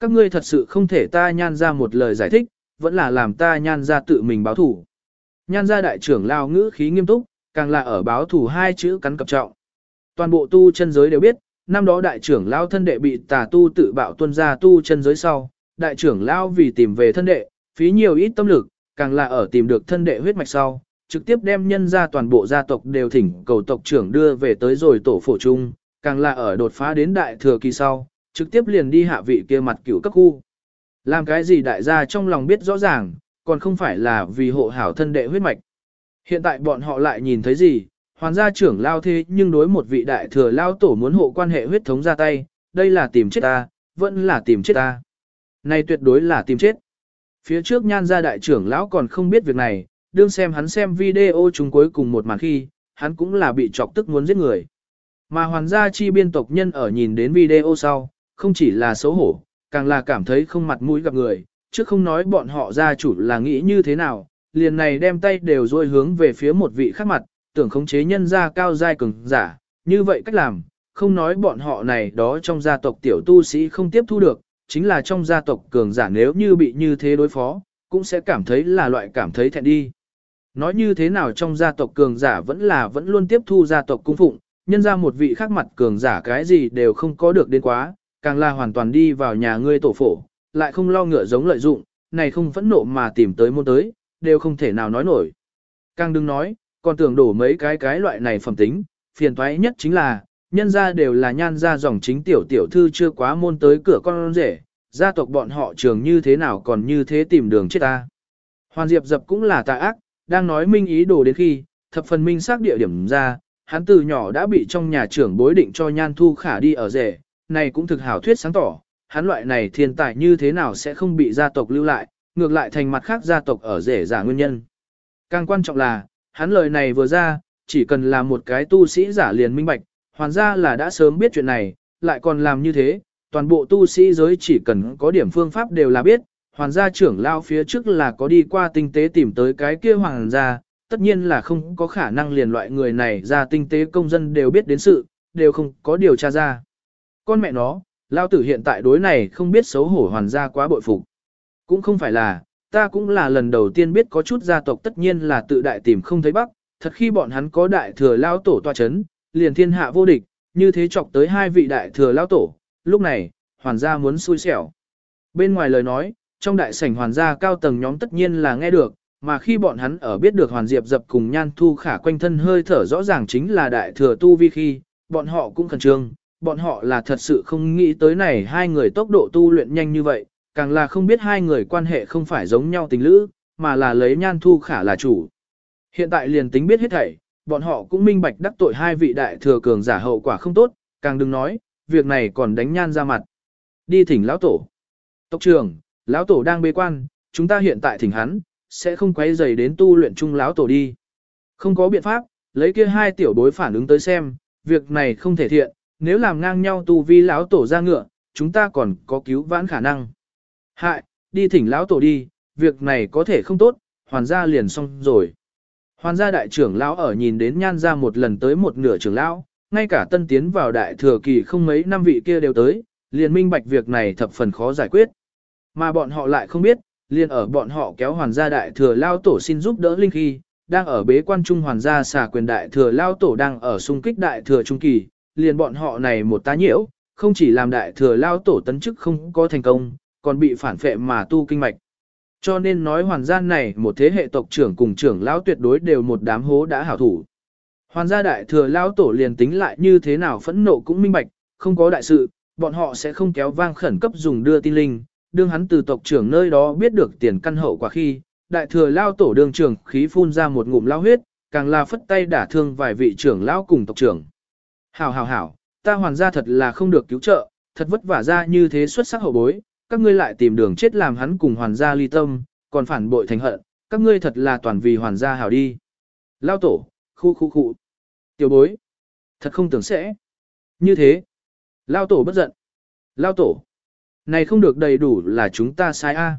Các ngươi thật sự không thể ta nhan ra một lời giải thích, vẫn là làm ta nhan ra tự mình báo thủ. Nhan ra đại trưởng lao ngữ khí nghiêm túc, càng là ở báo thủ hai chữ cắn cập trọng. Toàn bộ tu chân giới đều biết, năm đó đại trưởng lao thân đệ bị tà tu tự bạo tuân ra tu chân giới sau, đại trưởng lao vì tìm về thân đệ, phí nhiều ít tâm lực, càng là ở tìm được thân đệ huyết mạch sau, trực tiếp đem nhân ra toàn bộ gia tộc đều thỉnh cầu tộc trưởng đưa về tới rồi tổ phổ chung, càng là ở đột phá đến đại thừa kỳ sau, trực tiếp liền đi hạ vị kia mặt cửu cấp khu. Làm cái gì đại gia trong lòng biết rõ ràng, còn không phải là vì hộ hảo thân đệ huyết mạch. Hiện tại bọn họ lại nhìn thấy gì, hoàn gia trưởng lao thế nhưng đối một vị đại thừa lao tổ muốn hộ quan hệ huyết thống ra tay, đây là tìm chết ta, vẫn là tìm chết ta. Này tuyệt đối là tìm chết. Phía trước nhan gia đại trưởng lão còn không biết việc này, đương xem hắn xem video chúng cuối cùng một màn khi, hắn cũng là bị chọc tức muốn giết người. Mà hoàn gia chi biên tộc nhân ở nhìn đến video sau, không chỉ là xấu hổ, càng là cảm thấy không mặt mũi gặp người, chứ không nói bọn họ gia chủ là nghĩ như thế nào, liền này đem tay đều dôi hướng về phía một vị khác mặt, tưởng khống chế nhân gia cao giai cường giả, như vậy cách làm, không nói bọn họ này đó trong gia tộc tiểu tu sĩ không tiếp thu được, chính là trong gia tộc cường giả nếu như bị như thế đối phó, cũng sẽ cảm thấy là loại cảm thấy thẹn đi. Nói như thế nào trong gia tộc cường giả vẫn là vẫn luôn tiếp thu gia tộc cung phụng, nhân ra một vị khác mặt cường giả cái gì đều không có được đến quá, càng là hoàn toàn đi vào nhà ngươi tổ phổ, lại không lo ngựa giống lợi dụng, này không phẫn nộ mà tìm tới môn tới, đều không thể nào nói nổi. Càng đừng nói, còn tưởng đổ mấy cái cái loại này phẩm tính, phiền toái nhất chính là, nhân ra đều là nhan ra dòng chính tiểu tiểu thư chưa quá môn tới cửa con rể, gia tộc bọn họ trường như thế nào còn như thế tìm đường chết ta. Hoàn Diệp dập cũng là tà ác, đang nói minh ý đồ đến khi, thập phần minh xác địa điểm ra, hắn từ nhỏ đã bị trong nhà trưởng bối định cho nhan thu khả đi ở rể, này cũng thực hảo thuyết sáng tỏ, hắn loại này thiên tài như thế nào sẽ không bị gia tộc lưu lại, ngược lại thành mặt khác gia tộc ở rể giả nguyên nhân. Càng quan trọng là, hắn lời này vừa ra, chỉ cần là một cái tu sĩ giả liền minh bạch, hoàn ra là đã sớm biết chuyện này, lại còn làm như thế, toàn bộ tu sĩ giới chỉ cần có điểm phương pháp đều là biết, hoàn gia trưởng lao phía trước là có đi qua tinh tế tìm tới cái kia hoàng gia, tất nhiên là không có khả năng liền loại người này ra tinh tế công dân đều biết đến sự, đều không có điều tra ra. Con mẹ nó, lao tử hiện tại đối này không biết xấu hổ hoàn gia quá bội phục. Cũng không phải là, ta cũng là lần đầu tiên biết có chút gia tộc tất nhiên là tự đại tìm không thấy bắc, thật khi bọn hắn có đại thừa lao tổ toa chấn, liền thiên hạ vô địch, như thế chọc tới hai vị đại thừa lao tổ, lúc này, hoàn gia muốn xui xẻo. Bên ngoài lời nói, trong đại sảnh hoàn gia cao tầng nhóm tất nhiên là nghe được, mà khi bọn hắn ở biết được Hoàn Diệp dập cùng Nhan Thu Khả quanh thân hơi thở rõ ràng chính là đại thừa tu vi khi, bọn họ cũng khẩn trương, bọn họ là thật sự không nghĩ tới này hai người tốc độ tu luyện nhanh như vậy, càng là không biết hai người quan hệ không phải giống nhau tình lữ, mà là lấy Nhan Thu Khả là chủ. Hiện tại liền tính biết hết thảy, bọn họ cũng minh bạch đắc tội hai vị đại thừa cường giả hậu quả không tốt, càng đừng nói, việc này còn đánh Nhan ra mặt. Đi thỉnh lão tổ. Tộc trưởng, lão tổ đang bế quan, chúng ta hiện tại thỉnh hắn, sẽ không quấy rầy đến tu luyện chung lão tổ đi. Không có biện pháp, lấy kia hai tiểu bối phản ứng tới xem, việc này không thể thiện, nếu làm ngang nhau tu vi lão tổ ra ngựa, chúng ta còn có cứu vãn khả năng. Hại, đi thỉnh lão tổ đi, việc này có thể không tốt, hoàn gia liền xong rồi. Hoàn gia đại trưởng lão ở nhìn đến nhan ra một lần tới một nửa trưởng lão, ngay cả tân tiến vào đại thừa kỳ không mấy năm vị kia đều tới, liền minh bạch việc này thập phần khó giải quyết. Mà bọn họ lại không biết, liền ở bọn họ kéo hoàn gia đại thừa lao tổ xin giúp đỡ linh khi, đang ở bế quan trung hoàn gia xà quyền đại thừa lao tổ đang ở xung kích đại thừa trung kỳ, liền bọn họ này một tá nhiễu, không chỉ làm đại thừa lao tổ tấn chức không có thành công, còn bị phản phệ mà tu kinh mạch. Cho nên nói hoàn gia này một thế hệ tộc trưởng cùng trưởng lao tuyệt đối đều một đám hố đã hảo thủ. Hoàn gia đại thừa lao tổ liền tính lại như thế nào phẫn nộ cũng minh bạch, không có đại sự, bọn họ sẽ không kéo vang khẩn cấp dùng đưa tin linh, đương hắn từ tộc trưởng nơi đó biết được tiền căn hậu quả khi, đại thừa lao tổ đương trưởng khí phun ra một ngụm lao huyết, càng là phất tay đả thương vài vị trưởng lao cùng tộc trưởng. Hảo hảo hảo, ta hoàn gia thật là không được cứu trợ, thật vất vả ra như thế xuất sắc hậu bối, các ngươi lại tìm đường chết làm hắn cùng hoàn gia ly tâm, còn phản bội thành hận, các ngươi thật là toàn vì hoàn gia hảo đi. Lao tổ, khu khu khu. Tiểu bối, thật không tưởng sẽ. Như thế, Lao tổ bất giận. Lao tổ, này không được đầy đủ là chúng ta sai a.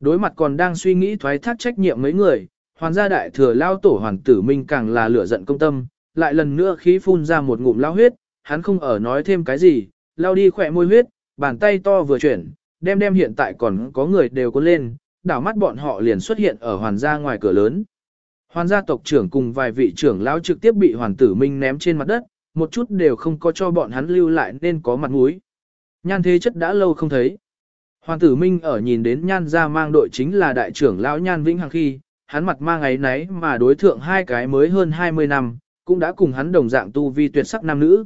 Đối mặt còn đang suy nghĩ thoái thác trách nhiệm mấy người, hoàn gia đại thừa lao tổ hoàn tử minh càng là lửa giận công tâm, lại lần nữa khí phun ra một ngụm lao huyết, hắn không ở nói thêm cái gì, lao đi khỏe môi huyết, bàn tay to vừa chuyển, đem đem hiện tại còn có người đều có lên, đảo mắt bọn họ liền xuất hiện ở hoàn gia ngoài cửa lớn. Hoàn gia tộc trưởng cùng vài vị trưởng lao trực tiếp bị hoàn tử minh ném trên mặt đất, một chút đều không có cho bọn hắn lưu lại nên có mặt mũi. Nhan thế chất đã lâu không thấy. Hoàng tử Minh ở nhìn đến nhan ra mang đội chính là đại trưởng lão nhan vĩnh hằng khi, hắn mặt mang ấy nấy mà đối thượng hai cái mới hơn 20 năm, cũng đã cùng hắn đồng dạng tu vi tuyệt sắc nam nữ.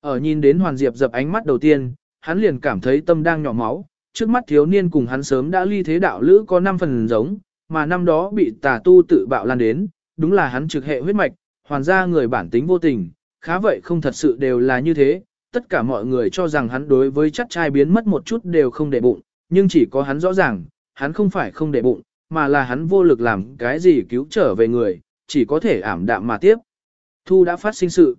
Ở nhìn đến Hoàn Diệp dập ánh mắt đầu tiên, hắn liền cảm thấy tâm đang nhỏ máu, trước mắt thiếu niên cùng hắn sớm đã ly thế đạo lữ có 5 phần giống, mà năm đó bị tà tu tự bạo lan đến, đúng là hắn trực hệ huyết mạch, hoàn ra người bản tính vô tình, khá vậy không thật sự đều là như thế, tất cả mọi người cho rằng hắn đối với chắc trai biến mất một chút đều không để bụng, nhưng chỉ có hắn rõ ràng, hắn không phải không để bụng, mà là hắn vô lực làm cái gì cứu trở về người, chỉ có thể ảm đạm mà tiếp. Thu đã phát sinh sự.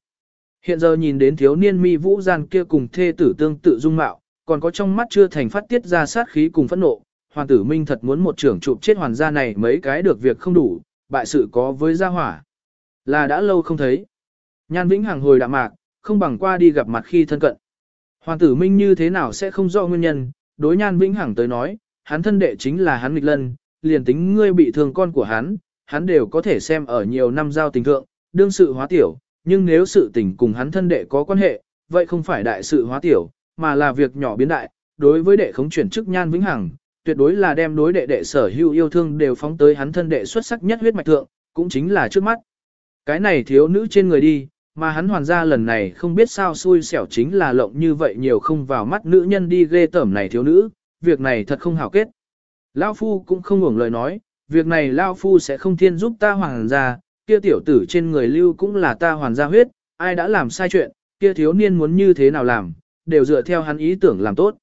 Hiện giờ nhìn đến thiếu niên mi vũ gian kia cùng thê tử tương tự dung mạo, còn có trong mắt chưa thành phát tiết ra sát khí cùng phẫn nộ, hoàng tử minh thật muốn một trưởng chụp chết hoàn gia này mấy cái được việc không đủ, bại sự có với gia hỏa. Là đã lâu không thấy. Nhan Vĩnh Hằng hồi đạm mạc, không bằng qua đi gặp mặt khi thân cận. Hoàng tử Minh như thế nào sẽ không rõ nguyên nhân, đối Nhan Vĩnh Hằng tới nói, hắn thân đệ chính là hắn nghịch lân, liền tính ngươi bị thương con của hắn, hắn đều có thể xem ở nhiều năm giao tình thượng, đương sự hóa tiểu, nhưng nếu sự tình cùng hắn thân đệ có quan hệ, vậy không phải đại sự hóa tiểu, mà là việc nhỏ biến đại, đối với đệ khống chuyển chức Nhan Vĩnh Hằng, tuyệt đối là đem đối đệ đệ sở hữu yêu thương đều phóng tới hắn thân đệ xuất sắc nhất huyết mạch thượng, cũng chính là trước mắt. Cái này thiếu nữ trên người đi, mà hắn hoàn ra lần này không biết sao xui xẻo chính là lộng như vậy nhiều không vào mắt nữ nhân đi ghê tởm này thiếu nữ, việc này thật không hảo kết. Lao Phu cũng không ngủng lời nói, việc này Lao Phu sẽ không thiên giúp ta hoàn ra, kia tiểu tử trên người lưu cũng là ta hoàn gia huyết, ai đã làm sai chuyện, kia thiếu niên muốn như thế nào làm, đều dựa theo hắn ý tưởng làm tốt.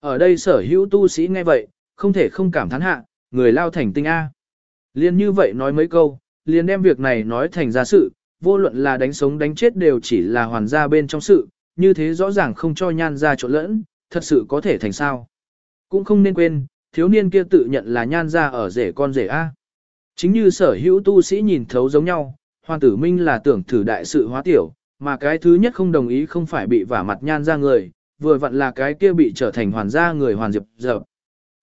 Ở đây sở hữu tu sĩ nghe vậy, không thể không cảm thán hạ, người Lao thành tinh A. Liên như vậy nói mấy câu, liền đem việc này nói thành ra sự, vô luận là đánh sống đánh chết đều chỉ là hoàn gia bên trong sự, như thế rõ ràng không cho nhan ra trộn lẫn, thật sự có thể thành sao. Cũng không nên quên, thiếu niên kia tự nhận là nhan ra ở rể con rể A. Chính như sở hữu tu sĩ nhìn thấu giống nhau, hoàng tử minh là tưởng thử đại sự hóa tiểu, mà cái thứ nhất không đồng ý không phải bị vả mặt nhan ra người, vừa vặn là cái kia bị trở thành hoàn gia người hoàn diệp dập.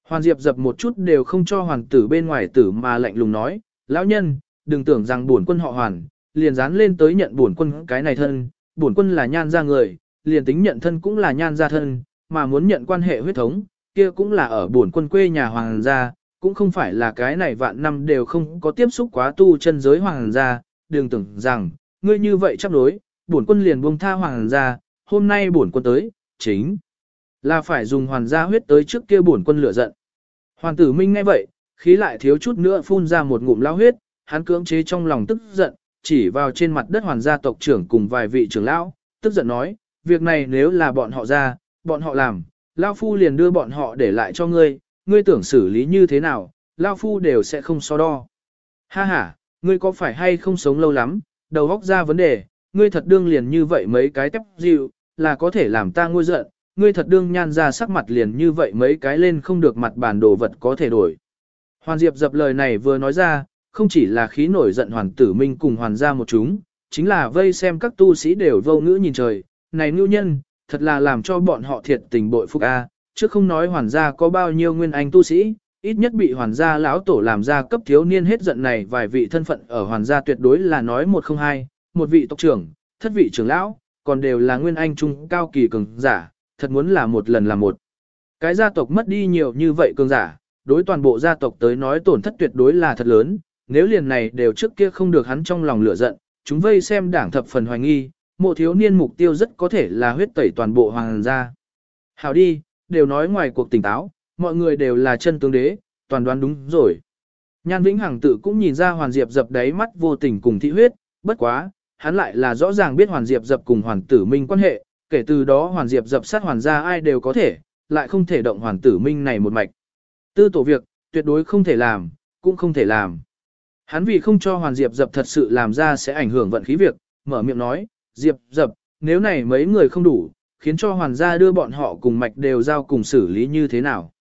Hoàn diệp dập một chút đều không cho hoàng tử bên ngoài tử mà lạnh lùng nói, lão nhân, đừng tưởng rằng bổn quân họ hoàn, liền dán lên tới nhận bổn quân cái này thân, bổn quân là nhan gia người, liền tính nhận thân cũng là nhan gia thân, mà muốn nhận quan hệ huyết thống, kia cũng là ở bổn quân quê nhà hoàng gia, cũng không phải là cái này vạn năm đều không có tiếp xúc quá tu chân giới hoàng gia, đừng tưởng rằng, ngươi như vậy chấp đối, bổn quân liền buông tha hoàng gia, hôm nay bổn quân tới, chính là phải dùng hoàn gia huyết tới trước kia bổn quân lửa giận. Hoàng tử Minh nghe vậy, khí lại thiếu chút nữa phun ra một ngụm lao huyết, hắn cưỡng chế trong lòng tức giận, chỉ vào trên mặt đất hoàn gia tộc trưởng cùng vài vị trưởng lão, tức giận nói, việc này nếu là bọn họ ra, bọn họ làm, lao phu liền đưa bọn họ để lại cho ngươi, ngươi tưởng xử lý như thế nào, lao phu đều sẽ không so đo. Ha ha, ngươi có phải hay không sống lâu lắm, đầu óc ra vấn đề, ngươi thật đương liền như vậy mấy cái tép dịu, là có thể làm ta ngôi giận, ngươi thật đương nhan ra sắc mặt liền như vậy mấy cái lên không được mặt bản đồ vật có thể đổi. Hoàn Diệp dập lời này vừa nói ra, không chỉ là khí nổi giận hoàn tử minh cùng hoàn ra một chúng, chính là vây xem các tu sĩ đều vô ngữ nhìn trời, này nhu nhân, thật là làm cho bọn họ thiệt tình bội phúc a chứ không nói hoàn gia có bao nhiêu nguyên anh tu sĩ, ít nhất bị hoàn gia lão tổ làm ra cấp thiếu niên hết giận này vài vị thân phận ở hoàn gia tuyệt đối là nói một không hai, một vị tộc trưởng, thất vị trưởng lão, còn đều là nguyên anh trung cao kỳ cường giả, thật muốn là một lần là một. Cái gia tộc mất đi nhiều như vậy cường giả, đối toàn bộ gia tộc tới nói tổn thất tuyệt đối là thật lớn, nếu liền này đều trước kia không được hắn trong lòng lửa giận, chúng vây xem đảng thập phần hoài nghi, mộ thiếu niên mục tiêu rất có thể là huyết tẩy toàn bộ hoàng gia. Hảo đi, đều nói ngoài cuộc tỉnh táo, mọi người đều là chân tướng đế, toàn đoán đúng rồi. Nhan Vĩnh Hằng tự cũng nhìn ra Hoàn Diệp dập đáy mắt vô tình cùng thị huyết, bất quá, hắn lại là rõ ràng biết Hoàn Diệp dập cùng Hoàn Tử Minh quan hệ, kể từ đó Hoàn Diệp dập sát Hoàn gia ai đều có thể, lại không thể động Hoàn Tử Minh này một mạch. Tư tổ việc, tuyệt đối không thể làm, cũng không thể làm. Hắn vì không cho Hoàn Diệp dập thật sự làm ra sẽ ảnh hưởng vận khí việc, mở miệng nói, Diệp dập, nếu này mấy người không đủ, khiến cho Hoàn gia đưa bọn họ cùng mạch đều giao cùng xử lý như thế nào.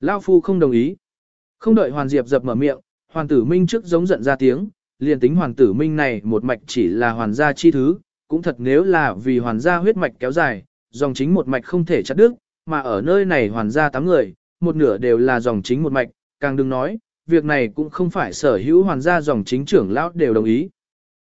Lao Phu không đồng ý. Không đợi Hoàn Diệp dập mở miệng, Hoàn tử Minh trước giống giận ra tiếng, liền tính Hoàn tử Minh này một mạch chỉ là Hoàn gia chi thứ, cũng thật nếu là vì Hoàn gia huyết mạch kéo dài, dòng chính một mạch không thể chặt đứt, mà ở nơi này Hoàn gia tám người, một nửa đều là dòng chính một mạch, càng đừng nói, việc này cũng không phải sở hữu Hoàn gia dòng chính trưởng lão đều đồng ý.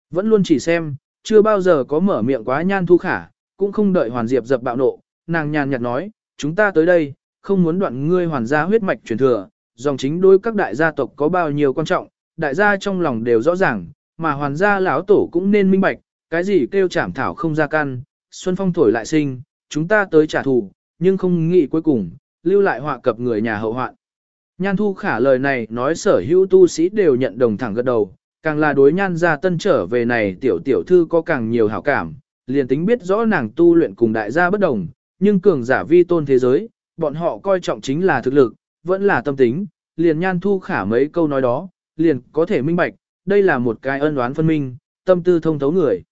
Vẫn luôn chỉ xem, chưa bao giờ có mở miệng quá nhan thu khả, cũng không đợi Hoàn Diệp dập bạo nộ, nàng nhàn nhạt nói, chúng ta tới đây, không muốn đoạn ngươi hoàn gia huyết mạch truyền thừa, dòng chính đối các đại gia tộc có bao nhiêu quan trọng, đại gia trong lòng đều rõ ràng, mà hoàn gia lão tổ cũng nên minh bạch, cái gì kêu chảm thảo không ra căn, xuân phong thổi lại sinh, chúng ta tới trả thù, nhưng không nghĩ cuối cùng, lưu lại họa cập người nhà hậu hoạn. Nhan thu khả lời này nói sở hữu tu sĩ đều nhận đồng thẳng gật đầu, càng là đối nhan gia tân trở về này tiểu tiểu thư có càng nhiều hảo cảm, liền tính biết rõ nàng tu luyện cùng đại gia bất đồng, nhưng cường giả vi tôn thế giới, bọn họ coi trọng chính là thực lực, vẫn là tâm tính, liền nhan thu khả mấy câu nói đó, liền có thể minh bạch, đây là một cái ân đoán phân minh, tâm tư thông thấu người.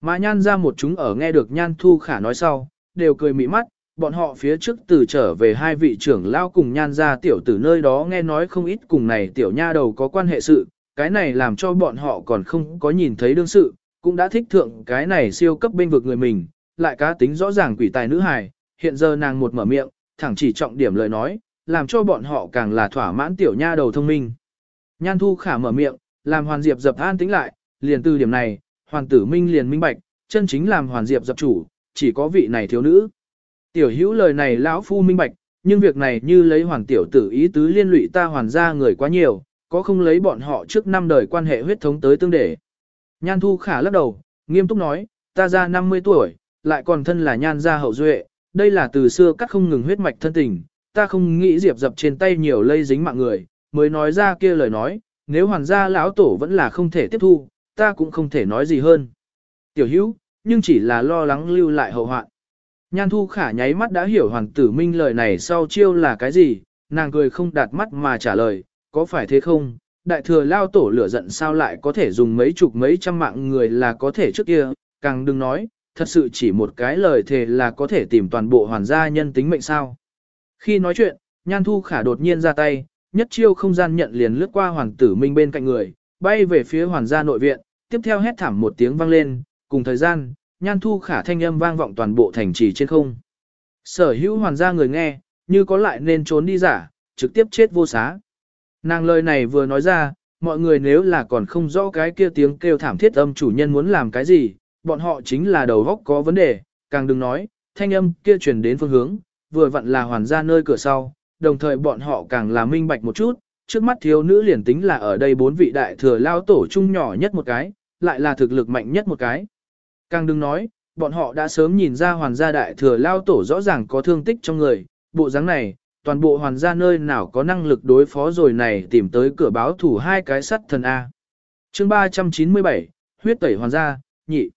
Mà nhan ra một chúng ở nghe được nhan thu khả nói sau, đều cười mị mắt, bọn họ phía trước từ trở về hai vị trưởng lao cùng nhan ra tiểu tử nơi đó nghe nói không ít cùng này tiểu nha đầu có quan hệ sự, cái này làm cho bọn họ còn không có nhìn thấy đương sự, cũng đã thích thượng cái này siêu cấp bên vực người mình, lại cá tính rõ ràng quỷ tài nữ hài, hiện giờ nàng một mở miệng, thẳng chỉ trọng điểm lời nói, làm cho bọn họ càng là thỏa mãn tiểu nha đầu thông minh. Nhan thu khả mở miệng, làm hoàn diệp dập an tính lại, liền từ điểm này, hoàng tử minh liền minh bạch, chân chính làm hoàn diệp dập chủ, chỉ có vị này thiếu nữ. Tiểu hữu lời này lão phu minh bạch, nhưng việc này như lấy hoàn tiểu tử ý tứ liên lụy ta hoàn ra người quá nhiều, có không lấy bọn họ trước năm đời quan hệ huyết thống tới tương để. Nhan thu khả lắc đầu, nghiêm túc nói, ta ra 50 tuổi, lại còn thân là nhan gia hậu duệ, đây là từ xưa cắt không ngừng huyết mạch thân tình, ta không nghĩ diệp dập trên tay nhiều lây dính mạng người, mới nói ra kia lời nói, nếu hoàn gia lão tổ vẫn là không thể tiếp thu, ta cũng không thể nói gì hơn. Tiểu hữu, nhưng chỉ là lo lắng lưu lại hậu hoạn. Nhan thu khả nháy mắt đã hiểu hoàng tử minh lời này sau chiêu là cái gì, nàng cười không đạt mắt mà trả lời, có phải thế không? Đại thừa lao tổ lửa giận sao lại có thể dùng mấy chục mấy trăm mạng người là có thể trước kia, càng đừng nói, thật sự chỉ một cái lời thề là có thể tìm toàn bộ hoàn gia nhân tính mệnh sao. Khi nói chuyện, Nhan Thu Khả đột nhiên ra tay, nhất chiêu không gian nhận liền lướt qua hoàng tử minh bên cạnh người, bay về phía hoàn gia nội viện, tiếp theo hét thảm một tiếng vang lên, cùng thời gian, Nhan Thu Khả thanh âm vang vọng toàn bộ thành trì trên không. Sở hữu hoàn gia người nghe, như có lại nên trốn đi giả, trực tiếp chết vô xá. Nàng lời này vừa nói ra, mọi người nếu là còn không rõ cái kia tiếng kêu thảm thiết âm chủ nhân muốn làm cái gì, bọn họ chính là đầu góc có vấn đề, càng đừng nói, thanh âm kia truyền đến phương hướng, vừa vặn là hoàn ra nơi cửa sau, đồng thời bọn họ càng là minh bạch một chút, trước mắt thiếu nữ liền tính là ở đây bốn vị đại thừa lao tổ chung nhỏ nhất một cái, lại là thực lực mạnh nhất một cái. Càng đừng nói, bọn họ đã sớm nhìn ra hoàn gia đại thừa lao tổ rõ ràng có thương tích trong người, bộ dáng này, toàn bộ hoàn gia nơi nào có năng lực đối phó rồi này tìm tới cửa báo thủ hai cái sắt thần A. chương 397, huyết tẩy hoàn gia, nhị.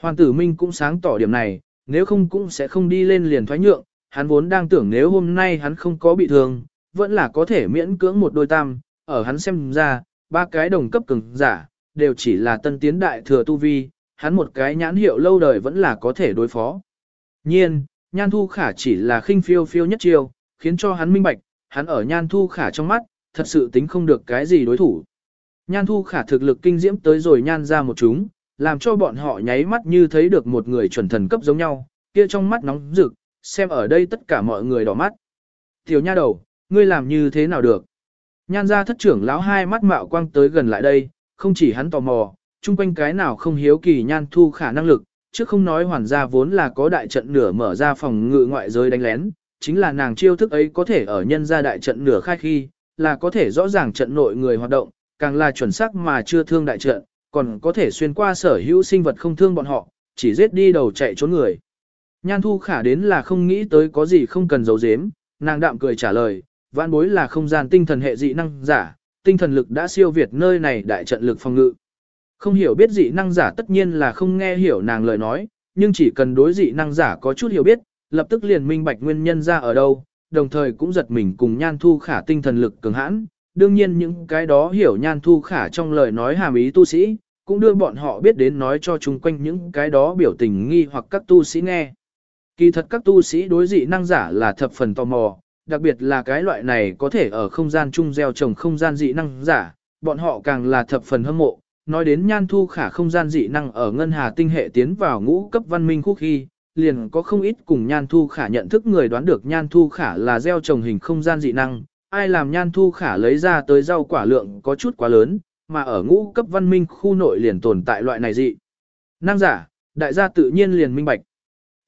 Hoàn tử Minh cũng sáng tỏ điểm này, nếu không cũng sẽ không đi lên liền thoái nhượng, hắn vốn đang tưởng nếu hôm nay hắn không có bị thương, vẫn là có thể miễn cưỡng một đôi tam, ở hắn xem ra, ba cái đồng cấp cường giả, đều chỉ là tân tiến đại thừa tu vi, hắn một cái nhãn hiệu lâu đời vẫn là có thể đối phó. Nhiên, nhan thu khả chỉ là khinh phiêu phiêu nhất chiêu, khiến cho hắn minh bạch, hắn ở nhan thu khả trong mắt, thật sự tính không được cái gì đối thủ. Nhan thu khả thực lực kinh diễm tới rồi nhan ra một chúng, làm cho bọn họ nháy mắt như thấy được một người chuẩn thần cấp giống nhau, kia trong mắt nóng rực, xem ở đây tất cả mọi người đỏ mắt. Tiểu nha đầu, ngươi làm như thế nào được? Nhan ra thất trưởng lão hai mắt mạo quang tới gần lại đây, không chỉ hắn tò mò, chung quanh cái nào không hiếu kỳ nhan thu khả năng lực, chứ không nói hoàn gia vốn là có đại trận nửa mở ra phòng ngự ngoại giới đánh lén, chính là nàng chiêu thức ấy có thể ở nhân gia đại trận nửa khai khi, là có thể rõ ràng trận nội người hoạt động, càng là chuẩn xác mà chưa thương đại trận, còn có thể xuyên qua sở hữu sinh vật không thương bọn họ, chỉ giết đi đầu chạy trốn người. Nhan thu khả đến là không nghĩ tới có gì không cần giấu giếm, nàng đạm cười trả lời, vạn bối là không gian tinh thần hệ dị năng giả, tinh thần lực đã siêu việt nơi này đại trận lực phòng ngự. Không hiểu biết dị năng giả tất nhiên là không nghe hiểu nàng lời nói, nhưng chỉ cần đối dị năng giả có chút hiểu biết, lập tức liền minh bạch nguyên nhân ra ở đâu, đồng thời cũng giật mình cùng nhan thu khả tinh thần lực cường hãn. Đương nhiên những cái đó hiểu nhan thu khả trong lời nói hàm ý tu sĩ, cũng đưa bọn họ biết đến nói cho chung quanh những cái đó biểu tình nghi hoặc các tu sĩ nghe. Kỳ thật các tu sĩ đối dị năng giả là thập phần tò mò, đặc biệt là cái loại này có thể ở không gian chung gieo trồng không gian dị năng giả, bọn họ càng là thập phần hâm mộ. Nói đến nhan thu khả không gian dị năng ở ngân hà tinh hệ tiến vào ngũ cấp văn minh khúc khi, liền có không ít cùng nhan thu khả nhận thức người đoán được nhan thu khả là gieo trồng hình không gian dị năng, ai làm nhan thu khả lấy ra tới rau quả lượng có chút quá lớn, mà ở ngũ cấp văn minh khu nội liền tồn tại loại này dị. Năng giả, đại gia tự nhiên liền minh bạch.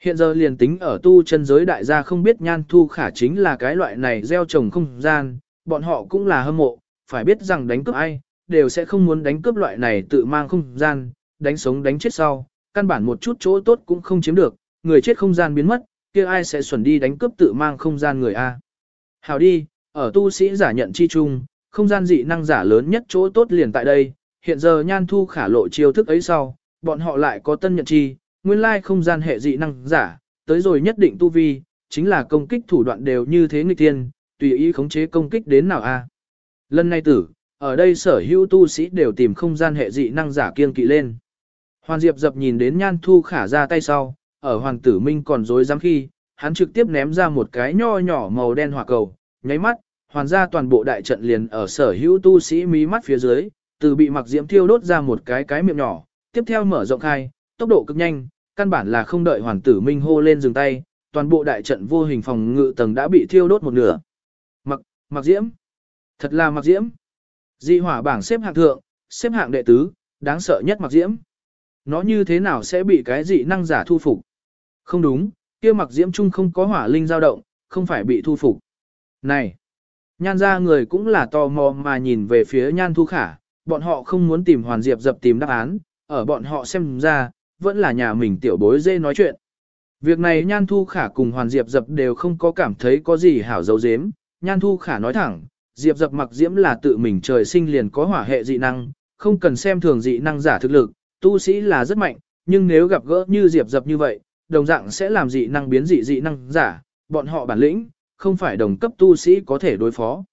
Hiện giờ liền tính ở tu chân giới đại gia không biết nhan thu khả chính là cái loại này gieo trồng không gian, bọn họ cũng là hâm mộ, phải biết rằng đánh cướp ai, đều sẽ không muốn đánh cướp loại này tự mang không gian, đánh sống đánh chết sau, căn bản một chút chỗ tốt cũng không chiếm được, người chết không gian biến mất, kia ai sẽ xuẩn đi đánh cướp tự mang không gian người A. Hào đi, ở tu sĩ giả nhận chi chung, không gian dị năng giả lớn nhất chỗ tốt liền tại đây, hiện giờ nhan thu khả lộ chiêu thức ấy sau, bọn họ lại có tân nhận chi, nguyên lai không gian hệ dị năng giả, tới rồi nhất định tu vi, chính là công kích thủ đoạn đều như thế nghịch tiên, tùy ý khống chế công kích đến nào a. Lần này tử, ở đây sở hữu tu sĩ đều tìm không gian hệ dị năng giả kiên kỵ lên. Hoàn Diệp dập nhìn đến Nhan Thu Khả ra tay sau, ở Hoàng Tử Minh còn dối dám khi, hắn trực tiếp ném ra một cái nho nhỏ màu đen hỏa cầu, nháy mắt, hoàn ra toàn bộ đại trận liền ở sở hữu tu sĩ mí mắt phía dưới, từ bị mặc diễm thiêu đốt ra một cái cái miệng nhỏ, tiếp theo mở rộng khai, tốc độ cực nhanh, căn bản là không đợi Hoàng Tử Minh hô lên dừng tay, toàn bộ đại trận vô hình phòng ngự tầng đã bị thiêu đốt một nửa. Mặc, mặc diễm, thật là mặc diễm. Dị hỏa bảng xếp hạng thượng, xếp hạng đệ tứ, đáng sợ nhất mặc diễm. Nó như thế nào sẽ bị cái dị năng giả thu phục? Không đúng, kia mặc diễm trung không có hỏa linh dao động, không phải bị thu phục. Này, nhan ra người cũng là tò mò mà nhìn về phía nhan thu khả, bọn họ không muốn tìm hoàn diệp dập tìm đáp án, ở bọn họ xem ra, vẫn là nhà mình tiểu bối dê nói chuyện. Việc này nhan thu khả cùng hoàn diệp dập đều không có cảm thấy có gì hảo dấu dếm, nhan thu khả nói thẳng, diệp dập mặc diễm là tự mình trời sinh liền có hỏa hệ dị năng, không cần xem thường dị năng giả thực lực, tu sĩ là rất mạnh, nhưng nếu gặp gỡ như diệp dập như vậy, đồng dạng sẽ làm dị năng biến dị dị năng giả, bọn họ bản lĩnh, không phải đồng cấp tu sĩ có thể đối phó.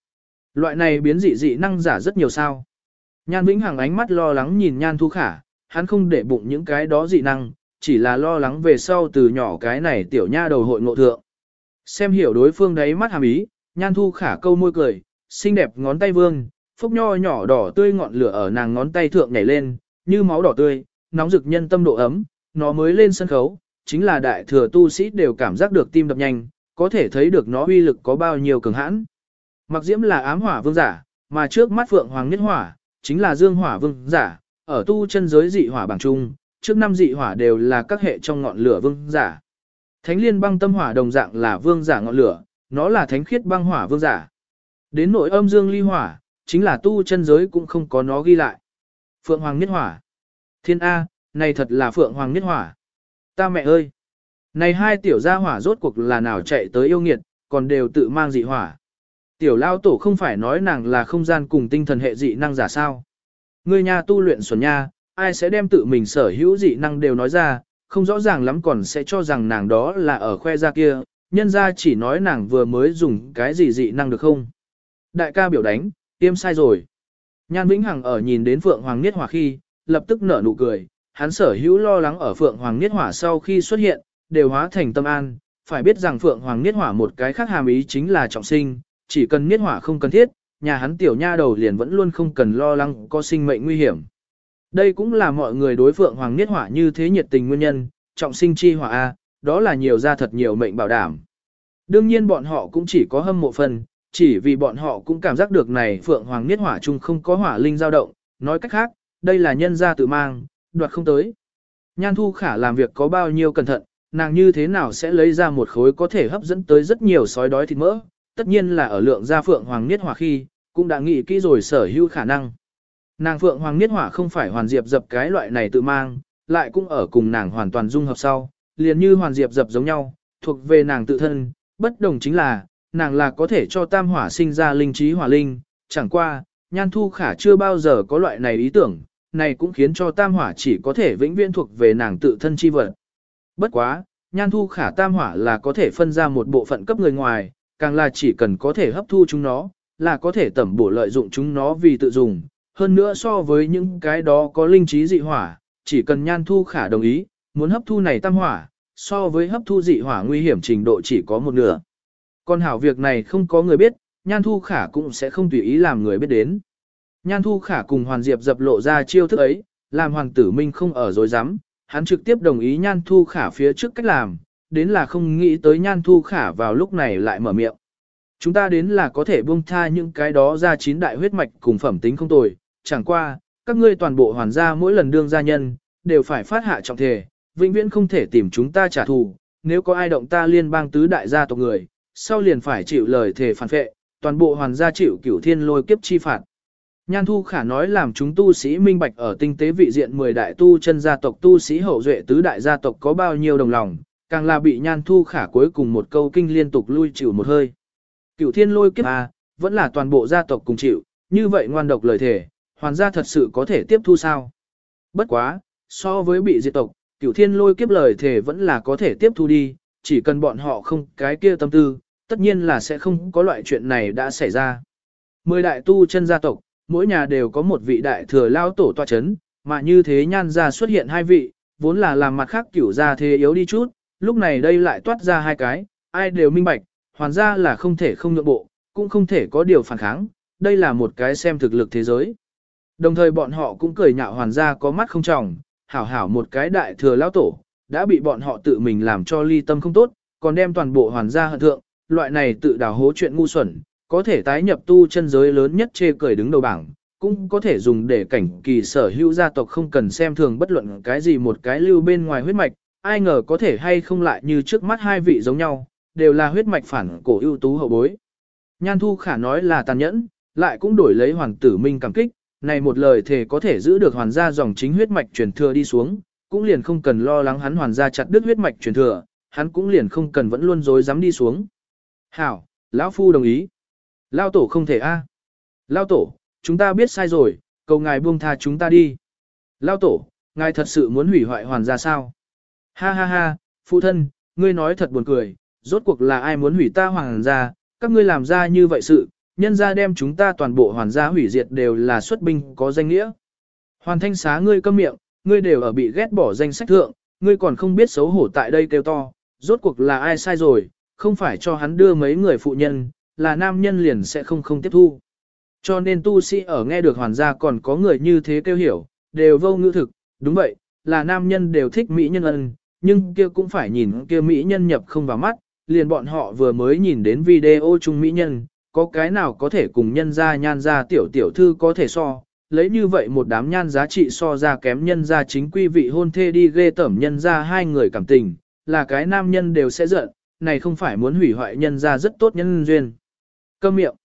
Loại này biến dị dị năng giả rất nhiều sao. Nhan Vĩnh Hằng ánh mắt lo lắng nhìn Nhan Thu Khả, hắn không để bụng những cái đó dị năng, chỉ là lo lắng về sau từ nhỏ cái này tiểu nha đầu hội ngộ thượng. Xem hiểu đối phương đấy mắt hàm ý, Nhan Thu Khả câu môi cười, xinh đẹp ngón tay vương, phốc nho nhỏ đỏ tươi ngọn lửa ở nàng ngón tay thượng nhảy lên, như máu đỏ tươi, nóng rực nhân tâm độ ấm, nó mới lên sân khấu, chính là đại thừa tu sĩ đều cảm giác được tim đập nhanh, có thể thấy được nó uy lực có bao nhiêu cường hãn. Mặc diễm là ám hỏa vương giả, mà trước mắt phượng hoàng nhất hỏa, chính là dương hỏa vương giả, ở tu chân giới dị hỏa bảng trung, trước năm dị hỏa đều là các hệ trong ngọn lửa vương giả. Thánh liên băng tâm hỏa đồng dạng là vương giả ngọn lửa, nó là thánh khiết băng hỏa vương giả. Đến nội âm dương ly hỏa, chính là tu chân giới cũng không có nó ghi lại. Phượng Hoàng nhất Hỏa. Thiên A, này thật là Phượng Hoàng nhất Hỏa. Ta mẹ ơi! Này hai tiểu gia hỏa rốt cuộc là nào chạy tới yêu nghiệt, còn đều tự mang dị hỏa. Tiểu lao tổ không phải nói nàng là không gian cùng tinh thần hệ dị năng giả sao. Người nhà tu luyện xuẩn nha, ai sẽ đem tự mình sở hữu dị năng đều nói ra, không rõ ràng lắm còn sẽ cho rằng nàng đó là ở khoe ra kia, nhân ra chỉ nói nàng vừa mới dùng cái gì dị năng được không. Đại ca biểu đánh, tiêm sai rồi. Nhan Vĩnh Hằng ở nhìn đến Phượng Hoàng Niết Hỏa khi, lập tức nở nụ cười, hắn sở hữu lo lắng ở Phượng Hoàng Niết Hỏa sau khi xuất hiện, đều hóa thành tâm an, phải biết rằng Phượng Hoàng Niết Hỏa một cái khác hàm ý chính là trọng sinh, chỉ cần Niết Hỏa không cần thiết, nhà hắn tiểu nha đầu liền vẫn luôn không cần lo lắng có sinh mệnh nguy hiểm. Đây cũng là mọi người đối Phượng Hoàng Niết Hỏa như thế nhiệt tình nguyên nhân, trọng sinh chi hỏa A, đó là nhiều ra thật nhiều mệnh bảo đảm. Đương nhiên bọn họ cũng chỉ có hâm mộ phần, chỉ vì bọn họ cũng cảm giác được này Phượng Hoàng Niết Hỏa chung không có hỏa linh dao động, nói cách khác, đây là nhân gia tự mang, đoạt không tới. Nhan Thu Khả làm việc có bao nhiêu cẩn thận, nàng như thế nào sẽ lấy ra một khối có thể hấp dẫn tới rất nhiều sói đói thịt mỡ, tất nhiên là ở lượng gia Phượng Hoàng Niết Hỏa khi, cũng đã nghĩ kỹ rồi sở hữu khả năng. Nàng Phượng Hoàng Niết Hỏa không phải hoàn diệp dập cái loại này tự mang, lại cũng ở cùng nàng hoàn toàn dung hợp sau, liền như hoàn diệp dập giống nhau, thuộc về nàng tự thân, bất đồng chính là, nàng là có thể cho tam hỏa sinh ra linh trí hỏa linh, chẳng qua, nhan thu khả chưa bao giờ có loại này ý tưởng, này cũng khiến cho tam hỏa chỉ có thể vĩnh viễn thuộc về nàng tự thân chi vật. Bất quá, nhan thu khả tam hỏa là có thể phân ra một bộ phận cấp người ngoài, càng là chỉ cần có thể hấp thu chúng nó, là có thể tẩm bổ lợi dụng chúng nó vì tự dùng. Hơn nữa so với những cái đó có linh trí dị hỏa, chỉ cần nhan thu khả đồng ý, muốn hấp thu này tam hỏa, so với hấp thu dị hỏa nguy hiểm trình độ chỉ có một nửa. Còn hảo việc này không có người biết, Nhan Thu Khả cũng sẽ không tùy ý làm người biết đến. Nhan Thu Khả cùng Hoàn Diệp dập lộ ra chiêu thức ấy, làm Hoàng tử Minh không ở dối rắm hắn trực tiếp đồng ý Nhan Thu Khả phía trước cách làm, đến là không nghĩ tới Nhan Thu Khả vào lúc này lại mở miệng. Chúng ta đến là có thể buông tha những cái đó ra chín đại huyết mạch cùng phẩm tính không tồi, chẳng qua, các ngươi toàn bộ hoàn gia mỗi lần đương gia nhân, đều phải phát hạ trọng thể, vĩnh viễn không thể tìm chúng ta trả thù, nếu có ai động ta liên bang tứ đại gia tộc người, sau liền phải chịu lời thề phản phệ, toàn bộ hoàn gia chịu cửu thiên lôi kiếp chi phạt. Nhan Thu Khả nói làm chúng tu sĩ minh bạch ở tinh tế vị diện 10 đại tu chân gia tộc tu sĩ hậu duệ tứ đại gia tộc có bao nhiêu đồng lòng, càng là bị Nhan Thu Khả cuối cùng một câu kinh liên tục lui chịu một hơi. Cửu thiên lôi kiếp à, vẫn là toàn bộ gia tộc cùng chịu, như vậy ngoan độc lời thể, hoàn gia thật sự có thể tiếp thu sao? Bất quá, so với bị diệt tộc, cửu thiên lôi kiếp lời thể vẫn là có thể tiếp thu đi, chỉ cần bọn họ không cái kia tâm tư, tất nhiên là sẽ không có loại chuyện này đã xảy ra. Mười đại tu chân gia tộc, mỗi nhà đều có một vị đại thừa lao tổ tọa chấn, mà như thế nhan ra xuất hiện hai vị, vốn là làm mặt khác kiểu ra thế yếu đi chút, lúc này đây lại toát ra hai cái, ai đều minh bạch, hoàn ra là không thể không nhượng bộ, cũng không thể có điều phản kháng, đây là một cái xem thực lực thế giới. Đồng thời bọn họ cũng cười nhạo hoàn gia có mắt không tròng, hảo hảo một cái đại thừa lao tổ, đã bị bọn họ tự mình làm cho ly tâm không tốt, còn đem toàn bộ hoàn gia hận thượng, loại này tự đào hố chuyện ngu xuẩn, có thể tái nhập tu chân giới lớn nhất chê cười đứng đầu bảng, cũng có thể dùng để cảnh kỳ sở hữu gia tộc không cần xem thường bất luận cái gì một cái lưu bên ngoài huyết mạch, ai ngờ có thể hay không lại như trước mắt hai vị giống nhau, đều là huyết mạch phản cổ ưu tú hậu bối. Nhan Thu Khả nói là tàn nhẫn, lại cũng đổi lấy hoàng tử minh cảm kích, này một lời thề có thể giữ được hoàn gia dòng chính huyết mạch truyền thừa đi xuống, cũng liền không cần lo lắng hắn hoàn gia chặt đứt huyết mạch truyền thừa, hắn cũng liền không cần vẫn luôn dối dám đi xuống. Hảo, lão phu đồng ý. Lao tổ không thể a. À. Lao tổ, chúng ta biết sai rồi, cầu ngài buông tha chúng ta đi. Lao tổ, ngài thật sự muốn hủy hoại hoàn gia sao? Ha ha ha, phụ thân, ngươi nói thật buồn cười, rốt cuộc là ai muốn hủy ta hoàng gia, các ngươi làm ra như vậy sự, nhân gia đem chúng ta toàn bộ hoàn gia hủy diệt đều là xuất binh có danh nghĩa. Hoàn thanh xá ngươi câm miệng, ngươi đều ở bị ghét bỏ danh sách thượng, ngươi còn không biết xấu hổ tại đây kêu to, rốt cuộc là ai sai rồi, không phải cho hắn đưa mấy người phụ nhân, là nam nhân liền sẽ không không tiếp thu. Cho nên tu sĩ ở nghe được hoàn gia còn có người như thế kêu hiểu, đều vô ngữ thực, đúng vậy, là nam nhân đều thích mỹ nhân ân, nhưng kia cũng phải nhìn kia mỹ nhân nhập không vào mắt, liền bọn họ vừa mới nhìn đến video chung mỹ nhân, có cái nào có thể cùng nhân gia nhan gia tiểu tiểu thư có thể so, lấy như vậy một đám nhan giá trị so ra kém nhân gia chính quy vị hôn thê đi ghê tẩm nhân gia hai người cảm tình, là cái nam nhân đều sẽ giận, này không phải muốn hủy hoại nhân gia rất tốt nhân duyên. Câm miệng.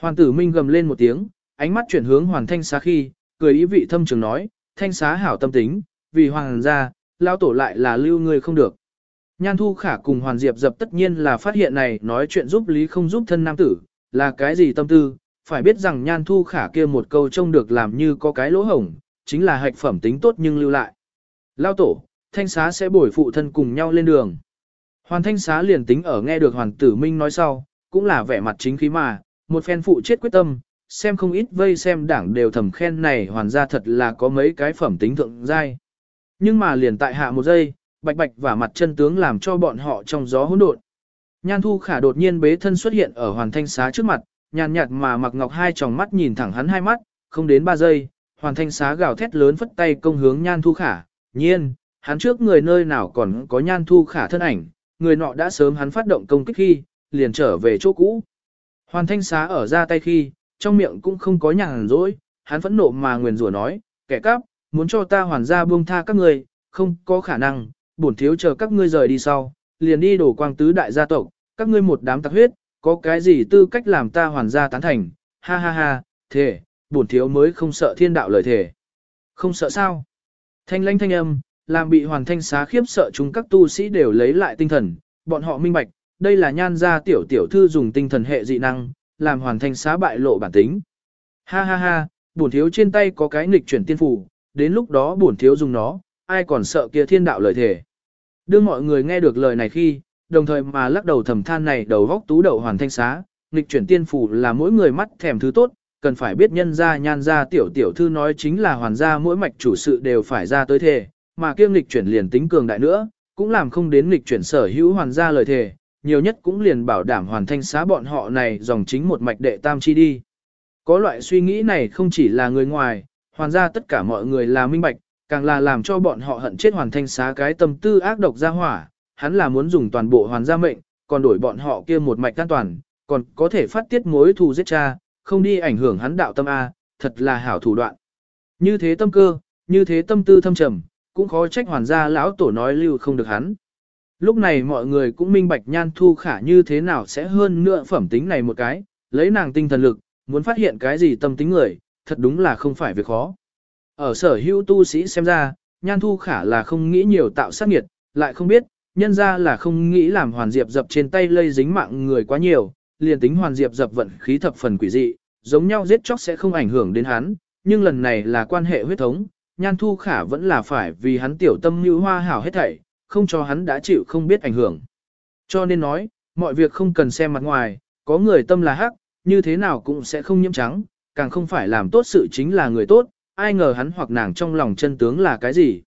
Hoàn tử Minh gầm lên một tiếng, ánh mắt chuyển hướng Hoàn Thanh Xá khi, cười ý vị thâm trường nói, Thanh Xá hảo tâm tính, vì Hoàng gia, lao tổ lại là lưu người không được. Nhan Thu Khả cùng Hoàn Diệp dập tất nhiên là phát hiện này nói chuyện giúp lý không giúp thân nam tử, là cái gì tâm tư, phải biết rằng Nhan Thu Khả kia một câu trông được làm như có cái lỗ hổng, chính là hạch phẩm tính tốt nhưng lưu lại. Lao tổ, Thanh Xá sẽ bồi phụ thân cùng nhau lên đường. Hoàn Thanh Xá liền tính ở nghe được Hoàn Tử Minh nói sau, cũng là vẻ mặt chính khí mà, một phen phụ chết quyết tâm, xem không ít vây xem đảng đều thầm khen này hoàn ra thật là có mấy cái phẩm tính thượng giai. Nhưng mà liền tại hạ một giây, bạch bạch và mặt chân tướng làm cho bọn họ trong gió hỗn độn. Nhan Thu Khả đột nhiên bế thân xuất hiện ở Hoàn Thanh Xá trước mặt, nhàn nhạt mà mặc ngọc hai tròng mắt nhìn thẳng hắn hai mắt, không đến ba giây, Hoàn Thanh Xá gào thét lớn phất tay công hướng Nhan Thu Khả, nhiên, hắn trước người nơi nào còn có Nhan Thu Khả thân ảnh, người nọ đã sớm hắn phát động công kích khi, liền trở về chỗ cũ. Hoàn Thanh Xá ở ra tay khi, trong miệng cũng không có nhàn rỗi, hắn phẫn nộ mà nguyền rủa nói, kẻ cắp, muốn cho ta hoàn ra buông tha các ngươi, không có khả năng, bổn thiếu chờ các ngươi rời đi sau, liền đi đổ quang tứ đại gia tộc, các ngươi một đám tặc huyết, có cái gì tư cách làm ta hoàn ra tán thành, ha ha ha, thế, bổn thiếu mới không sợ thiên đạo lời thể. Không sợ sao? Thanh lãnh thanh âm, làm bị hoàn thanh xá khiếp sợ chúng các tu sĩ đều lấy lại tinh thần, bọn họ minh bạch, đây là nhan gia tiểu tiểu thư dùng tinh thần hệ dị năng, làm hoàn thành xá bại lộ bản tính. Ha ha ha, bổn thiếu trên tay có cái nghịch chuyển tiên phủ, đến lúc đó bổn thiếu dùng nó, ai còn sợ kia thiên đạo lời thể. Đưa mọi người nghe được lời này khi, đồng thời mà lắc đầu thầm than này đầu góc tú đậu hoàn thanh xá, nghịch chuyển tiên phủ là mỗi người mắt thèm thứ tốt, cần phải biết nhân gia nhan gia tiểu tiểu thư nói chính là hoàn gia mỗi mạch chủ sự đều phải ra tới thể, mà kiêm nghịch chuyển liền tính cường đại nữa, cũng làm không đến nghịch chuyển sở hữu hoàn gia lời thể, nhiều nhất cũng liền bảo đảm hoàn thanh xá bọn họ này dòng chính một mạch đệ tam chi đi. Có loại suy nghĩ này không chỉ là người ngoài, hoàn ra tất cả mọi người là minh bạch, càng là làm cho bọn họ hận chết hoàn thanh xá cái tâm tư ác độc ra hỏa, hắn là muốn dùng toàn bộ hoàn gia mệnh, còn đổi bọn họ kia một mạch an toàn, còn có thể phát tiết mối thù giết cha, không đi ảnh hưởng hắn đạo tâm A, thật là hảo thủ đoạn. Như thế tâm cơ, như thế tâm tư thâm trầm, cũng khó trách hoàn gia lão tổ nói lưu không được hắn. Lúc này mọi người cũng minh bạch nhan thu khả như thế nào sẽ hơn nữa phẩm tính này một cái, lấy nàng tinh thần lực, muốn phát hiện cái gì tâm tính người, thật đúng là không phải việc khó. Ở sở hữu tu sĩ xem ra, nhan thu khả là không nghĩ nhiều tạo sát nghiệt, lại không biết, nhân ra là không nghĩ làm hoàn diệp dập trên tay lây dính mạng người quá nhiều, liền tính hoàn diệp dập vận khí thập phần quỷ dị, giống nhau giết chóc sẽ không ảnh hưởng đến hắn, nhưng lần này là quan hệ huyết thống, nhan thu khả vẫn là phải vì hắn tiểu tâm như hoa hảo hết thảy, không cho hắn đã chịu không biết ảnh hưởng. Cho nên nói, mọi việc không cần xem mặt ngoài, có người tâm là hắc, như thế nào cũng sẽ không nhiễm trắng, càng không phải làm tốt sự chính là người tốt, ai ngờ hắn hoặc nàng trong lòng chân tướng là cái gì.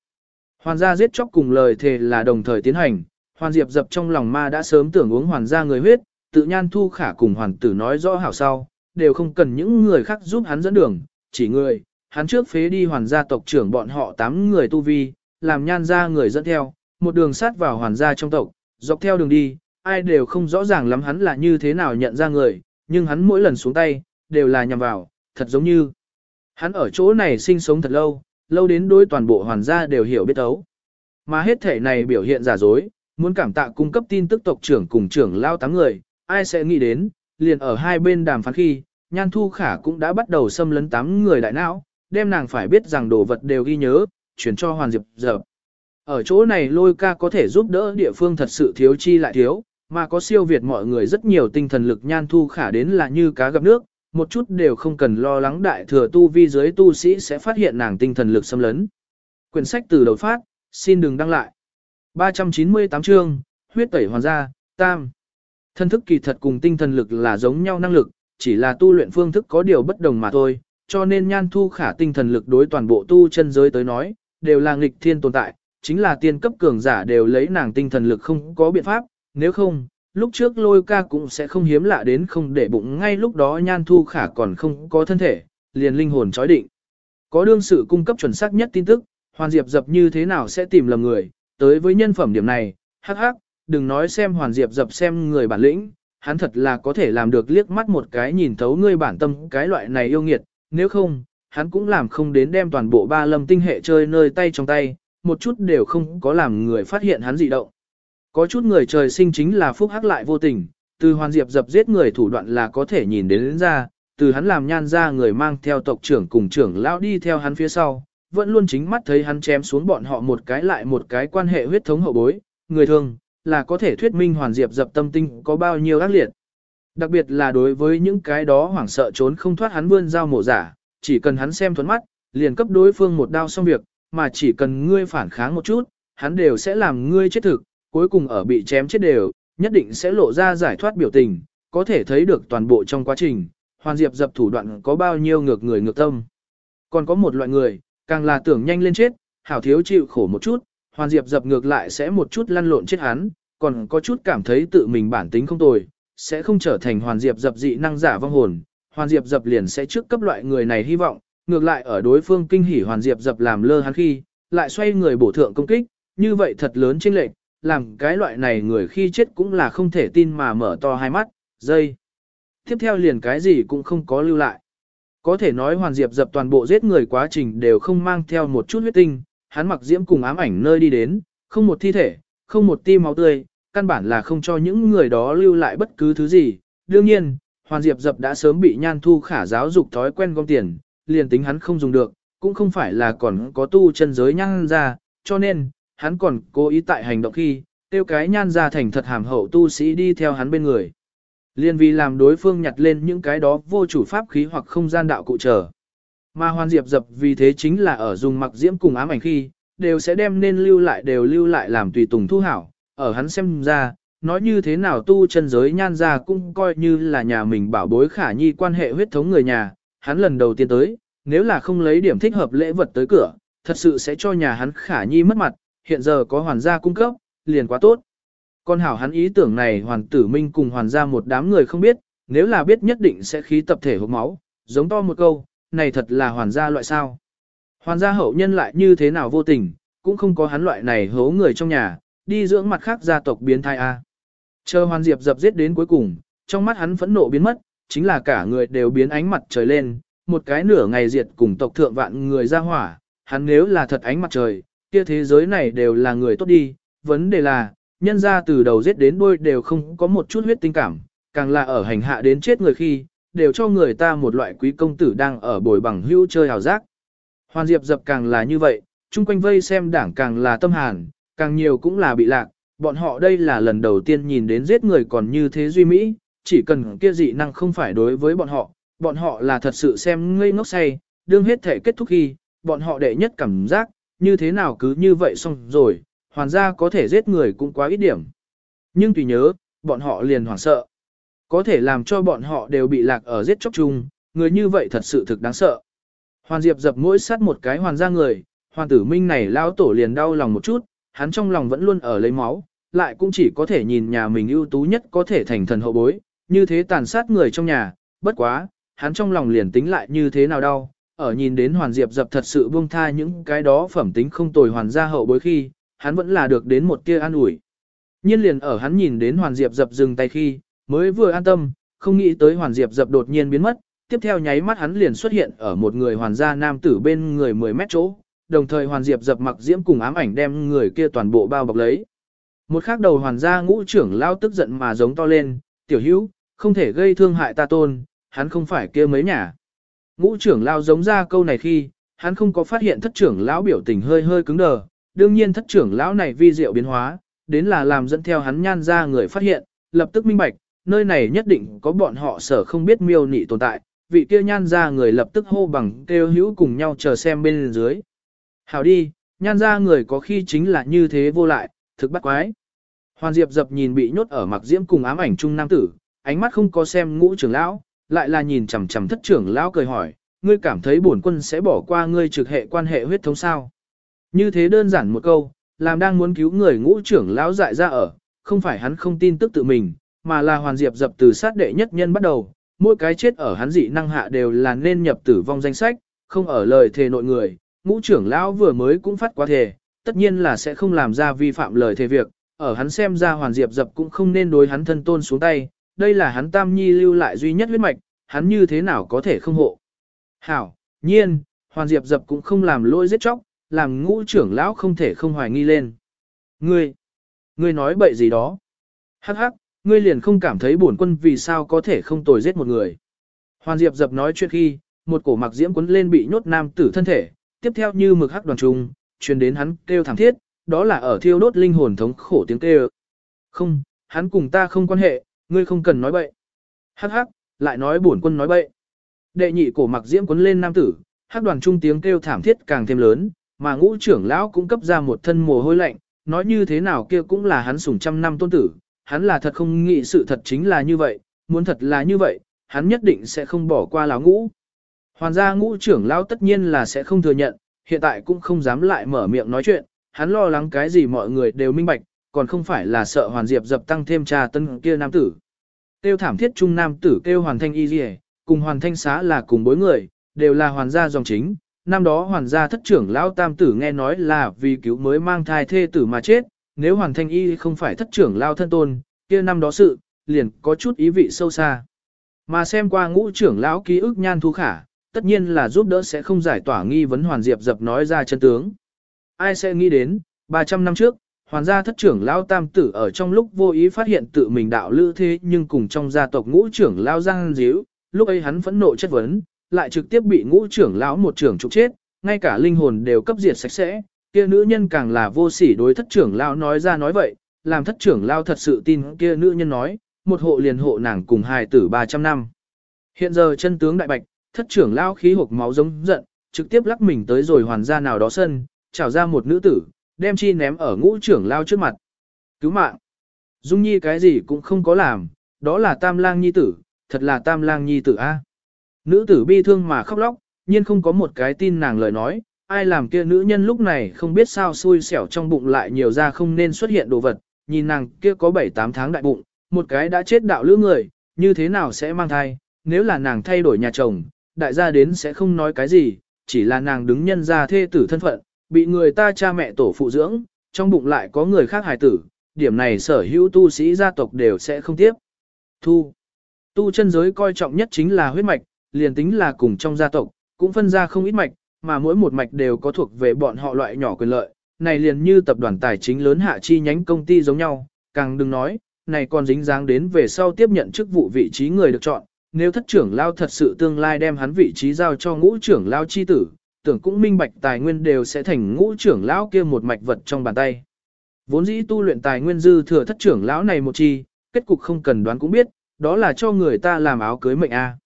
Hoàn gia giết chóc cùng lời thề là đồng thời tiến hành, hoàn diệp dập trong lòng ma đã sớm tưởng uống hoàn gia người huyết, tự nhan thu khả cùng hoàn tử nói rõ hảo sau, đều không cần những người khác giúp hắn dẫn đường, chỉ người, hắn trước phế đi hoàn gia tộc trưởng bọn họ 8 người tu vi, làm nhan gia người dẫn theo, một đường sát vào hoàn gia trong tộc, dọc theo đường đi, ai đều không rõ ràng lắm hắn là như thế nào nhận ra người, nhưng hắn mỗi lần xuống tay, đều là nhằm vào, thật giống như hắn ở chỗ này sinh sống thật lâu, lâu đến đối toàn bộ hoàn gia đều hiểu biết ấu. Mà hết thể này biểu hiện giả dối, muốn cảm tạ cung cấp tin tức tộc trưởng cùng trưởng lao tám người, ai sẽ nghĩ đến, liền ở hai bên đàm phán khi, Nhan Thu Khả cũng đã bắt đầu xâm lấn tám người đại não, đem nàng phải biết rằng đồ vật đều ghi nhớ, chuyển cho Hoàn Diệp Dập. Ở chỗ này lôi ca có thể giúp đỡ địa phương thật sự thiếu chi lại thiếu, mà có siêu việt mọi người rất nhiều tinh thần lực nhan thu khả đến là như cá gặp nước, một chút đều không cần lo lắng đại thừa tu vi giới tu sĩ sẽ phát hiện nàng tinh thần lực xâm lấn. Quyển sách từ đầu phát, xin đừng đăng lại. 398 chương, huyết tẩy hoàn gia, tam. Thân thức kỳ thật cùng tinh thần lực là giống nhau năng lực, chỉ là tu luyện phương thức có điều bất đồng mà thôi, cho nên nhan thu khả tinh thần lực đối toàn bộ tu chân giới tới nói, đều là nghịch thiên tồn tại, chính là tiên cấp cường giả đều lấy nàng tinh thần lực không có biện pháp, nếu không, lúc trước lôi ca cũng sẽ không hiếm lạ đến không để bụng ngay lúc đó nhan thu khả còn không có thân thể, liền linh hồn chói định. Có đương sự cung cấp chuẩn xác nhất tin tức, Hoàn Diệp dập như thế nào sẽ tìm lầm người, tới với nhân phẩm điểm này, hắc hắc, đừng nói xem Hoàn Diệp dập xem người bản lĩnh, hắn thật là có thể làm được liếc mắt một cái nhìn thấu ngươi bản tâm cái loại này yêu nghiệt, nếu không, hắn cũng làm không đến đem toàn bộ ba lâm tinh hệ chơi nơi tay trong tay, một chút đều không có làm người phát hiện hắn dị động. Có chút người trời sinh chính là phúc hắc lại vô tình, từ hoàn diệp dập giết người thủ đoạn là có thể nhìn đến, đến ra, từ hắn làm nhan ra người mang theo tộc trưởng cùng trưởng lão đi theo hắn phía sau, vẫn luôn chính mắt thấy hắn chém xuống bọn họ một cái lại một cái quan hệ huyết thống hậu bối, người thường, là có thể thuyết minh hoàn diệp dập tâm tinh có bao nhiêu ác liệt. Đặc biệt là đối với những cái đó hoảng sợ trốn không thoát hắn vươn dao mổ giả, chỉ cần hắn xem thuấn mắt, liền cấp đối phương một đao xong việc, mà chỉ cần ngươi phản kháng một chút, hắn đều sẽ làm ngươi chết thực, cuối cùng ở bị chém chết đều, nhất định sẽ lộ ra giải thoát biểu tình, có thể thấy được toàn bộ trong quá trình, hoàn diệp dập thủ đoạn có bao nhiêu ngược người ngược tâm. Còn có một loại người, càng là tưởng nhanh lên chết, hảo thiếu chịu khổ một chút, hoàn diệp dập ngược lại sẽ một chút lăn lộn chết hắn, còn có chút cảm thấy tự mình bản tính không tồi, sẽ không trở thành hoàn diệp dập dị năng giả vong hồn, hoàn diệp dập liền sẽ trước cấp loại người này hy vọng, ngược lại ở đối phương kinh hỉ hoàn diệp dập làm lơ hắn khi, lại xoay người bổ thượng công kích, như vậy thật lớn trên lệnh, làm cái loại này người khi chết cũng là không thể tin mà mở to hai mắt, dây. Tiếp theo liền cái gì cũng không có lưu lại. Có thể nói hoàn diệp dập toàn bộ giết người quá trình đều không mang theo một chút huyết tinh, hắn mặc diễm cùng ám ảnh nơi đi đến, không một thi thể, không một tim máu tươi, căn bản là không cho những người đó lưu lại bất cứ thứ gì. Đương nhiên, hoàn diệp dập đã sớm bị nhan thu khả giáo dục thói quen gom tiền, liền tính hắn không dùng được, cũng không phải là còn có tu chân giới nhan ra, cho nên, hắn còn cố ý tại hành động khi, tiêu cái nhan ra thành thật hàm hậu tu sĩ đi theo hắn bên người. Liên vì làm đối phương nhặt lên những cái đó vô chủ pháp khí hoặc không gian đạo cụ trở. Mà hoàn diệp dập vì thế chính là ở dùng mặc diễm cùng ám ảnh khi, đều sẽ đem nên lưu lại đều lưu lại làm tùy tùng thu hảo. Ở hắn xem ra, nói như thế nào tu chân giới nhan ra cũng coi như là nhà mình bảo bối khả nhi quan hệ huyết thống người nhà, hắn lần đầu tiên tới, nếu là không lấy điểm thích hợp lễ vật tới cửa, thật sự sẽ cho nhà hắn khả nhi mất mặt, hiện giờ có hoàn gia cung cấp, liền quá tốt. Con hảo hắn ý tưởng này hoàn tử minh cùng hoàn gia một đám người không biết, nếu là biết nhất định sẽ khí tập thể hộp máu, giống to một câu, này thật là hoàn gia loại sao. Hoàn gia hậu nhân lại như thế nào vô tình, cũng không có hắn loại này hố người trong nhà, đi dưỡng mặt khác gia tộc biến thai A. Chờ hoàn diệp dập giết đến cuối cùng, trong mắt hắn phẫn nộ biến mất, chính là cả người đều biến ánh mặt trời lên, một cái nửa ngày diệt cùng tộc thượng vạn người ra hỏa, hắn nếu là thật ánh mặt trời, kia thế giới này đều là người tốt đi, vấn đề là, nhân ra từ đầu giết đến đuôi đều không có một chút huyết tinh cảm, càng là ở hành hạ đến chết người khi, đều cho người ta một loại quý công tử đang ở bồi bằng hữu chơi hào giác. Hoàn Diệp dập càng là như vậy, chung quanh vây xem đảng càng là tâm hàn, càng nhiều cũng là bị lạc, bọn họ đây là lần đầu tiên nhìn đến giết người còn như thế duy mỹ, chỉ cần kia dị năng không phải đối với bọn họ, bọn họ là thật sự xem ngây ngốc say, đương hết thể kết thúc khi, bọn họ đệ nhất cảm giác, như thế nào cứ như vậy xong rồi, hoàn gia có thể giết người cũng quá ít điểm. Nhưng tùy nhớ, bọn họ liền hoảng sợ. Có thể làm cho bọn họ đều bị lạc ở giết chóc chung, người như vậy thật sự thực đáng sợ. Hoàn Diệp dập mỗi sát một cái hoàn gia người, hoàn tử minh này lao tổ liền đau lòng một chút, hắn trong lòng vẫn luôn ở lấy máu, lại cũng chỉ có thể nhìn nhà mình ưu tú nhất có thể thành thần hậu bối, như thế tàn sát người trong nhà, bất quá, hắn trong lòng liền tính lại như thế nào đau, ở nhìn đến hoàn diệp dập thật sự buông tha những cái đó phẩm tính không tồi hoàn gia hậu bối khi, hắn vẫn là được đến một tia an ủi. Nhiên liền ở hắn nhìn đến hoàn diệp dập dừng tay khi, mới vừa an tâm, không nghĩ tới hoàn diệp dập đột nhiên biến mất, tiếp theo nháy mắt hắn liền xuất hiện ở một người hoàn gia nam tử bên người 10 mét chỗ, đồng thời hoàn diệp dập mặc diễm cùng ám ảnh đem người kia toàn bộ bao bọc lấy. Một khắc đầu hoàn gia ngũ trưởng lao tức giận mà giống to lên, tiểu hữu, không thể gây thương hại ta tôn, hắn không phải kia mấy nhà. Ngũ trưởng lao giống ra câu này khi, hắn không có phát hiện thất trưởng lão biểu tình hơi hơi cứng đờ, đương nhiên thất trưởng lão này vi diệu biến hóa, đến là làm dẫn theo hắn nhan ra người phát hiện, lập tức minh bạch, nơi này nhất định có bọn họ sở không biết miêu nị tồn tại, vị kia nhan ra người lập tức hô bằng kêu hữu cùng nhau chờ xem bên dưới. Hảo đi, nhan ra người có khi chính là như thế vô lại, thực bắt quái. Hoàn Diệp dập nhìn bị nhốt ở mặc diễm cùng ám ảnh trung nam tử, ánh mắt không có xem ngũ trưởng lão, lại là nhìn chằm chằm thất trưởng lão cười hỏi, ngươi cảm thấy bổn quân sẽ bỏ qua ngươi trực hệ quan hệ huyết thống sao? Như thế đơn giản một câu, làm đang muốn cứu người ngũ trưởng lão dại ra ở, không phải hắn không tin tức tự mình, mà là hoàn diệp dập từ sát đệ nhất nhân bắt đầu, mỗi cái chết ở hắn dị năng hạ đều là nên nhập tử vong danh sách, không ở lời thề nội người, ngũ trưởng lão vừa mới cũng phát quá thề, tất nhiên là sẽ không làm ra vi phạm lời thề việc, ở hắn xem ra hoàn diệp dập cũng không nên đối hắn thân tôn xuống tay, đây là hắn tam nhi lưu lại duy nhất huyết mạch, hắn như thế nào có thể không hộ. Hảo, nhiên, hoàn diệp dập cũng không làm lỗi giết chóc, làm ngũ trưởng lão không thể không hoài nghi lên. Ngươi, ngươi nói bậy gì đó. Hắc hắc, ngươi liền không cảm thấy bổn quân vì sao có thể không tồi giết một người. Hoàn Diệp dập nói chuyện khi, một cổ mặc diễm quấn lên bị nhốt nam tử thân thể, tiếp theo như mực hắc đoàn trùng, truyền đến hắn kêu thảm thiết, đó là ở thiêu đốt linh hồn thống khổ tiếng kêu. Không, hắn cùng ta không quan hệ, ngươi không cần nói bậy. Hắc hắc, lại nói bổn quân nói bậy. Đệ nhị cổ mặc diễm quấn lên nam tử, hắc đoàn trung tiếng kêu thảm thiết càng thêm lớn, mà ngũ trưởng lão cũng cấp ra một thân mồ hôi lạnh, nói như thế nào kia cũng là hắn sủng trăm năm tôn tử, hắn là thật không nghĩ sự thật chính là như vậy, muốn thật là như vậy, hắn nhất định sẽ không bỏ qua lão ngũ. Hoàn gia ngũ trưởng lão tất nhiên là sẽ không thừa nhận, hiện tại cũng không dám lại mở miệng nói chuyện, hắn lo lắng cái gì mọi người đều minh bạch, còn không phải là sợ hoàn diệp dập tăng thêm trà tân kia nam tử. Tiêu thảm thiết trung nam tử kêu hoàn thanh y dì cùng hoàn thanh xá là cùng bối người, đều là hoàn gia dòng chính. Năm đó hoàn gia thất trưởng lão tam tử nghe nói là vì cứu mới mang thai thê tử mà chết, nếu hoàn thanh y không phải thất trưởng lao thân tôn, kia năm đó sự, liền có chút ý vị sâu xa. Mà xem qua ngũ trưởng lão ký ức nhan thu khả, tất nhiên là giúp đỡ sẽ không giải tỏa nghi vấn hoàn diệp dập nói ra chân tướng. Ai sẽ nghĩ đến, 300 năm trước, hoàn gia thất trưởng lão tam tử ở trong lúc vô ý phát hiện tự mình đạo lữ thế nhưng cùng trong gia tộc ngũ trưởng lão giang díu, lúc ấy hắn phẫn nộ chất vấn, lại trực tiếp bị ngũ trưởng lão một trưởng trục chết, ngay cả linh hồn đều cấp diệt sạch sẽ, kia nữ nhân càng là vô sỉ đối thất trưởng lão nói ra nói vậy, làm thất trưởng lão thật sự tin kia nữ nhân nói, một hộ liền hộ nàng cùng hài tử 300 năm. Hiện giờ chân tướng đại bạch, thất trưởng lão khí hộp máu giống giận, trực tiếp lắc mình tới rồi hoàn gia nào đó sân, chào ra một nữ tử, đem chi ném ở ngũ trưởng lao trước mặt. Cứu mạng! Dung Nhi cái gì cũng không có làm, đó là tam lang nhi tử, thật là tam lang nhi tử A. Nữ tử bi thương mà khóc lóc, nhưng không có một cái tin nàng lời nói, ai làm kia nữ nhân lúc này không biết sao xui xẻo trong bụng lại nhiều ra không nên xuất hiện đồ vật, nhìn nàng kia có 7-8 tháng đại bụng, một cái đã chết đạo lữ người, như thế nào sẽ mang thai, nếu là nàng thay đổi nhà chồng, đại gia đến sẽ không nói cái gì, chỉ là nàng đứng nhân ra thê tử thân phận, bị người ta cha mẹ tổ phụ dưỡng, trong bụng lại có người khác hài tử, điểm này sở hữu tu sĩ gia tộc đều sẽ không tiếp. Thu. Tu chân giới coi trọng nhất chính là huyết mạch, liền tính là cùng trong gia tộc, cũng phân ra không ít mạch, mà mỗi một mạch đều có thuộc về bọn họ loại nhỏ quyền lợi. Này liền như tập đoàn tài chính lớn hạ chi nhánh công ty giống nhau, càng đừng nói, này còn dính dáng đến về sau tiếp nhận chức vụ vị trí người được chọn. Nếu thất trưởng lao thật sự tương lai đem hắn vị trí giao cho ngũ trưởng lao chi tử, tưởng cũng minh bạch tài nguyên đều sẽ thành ngũ trưởng lão kia một mạch vật trong bàn tay. Vốn dĩ tu luyện tài nguyên dư thừa thất trưởng lão này một chi, kết cục không cần đoán cũng biết, đó là cho người ta làm áo cưới mệnh A.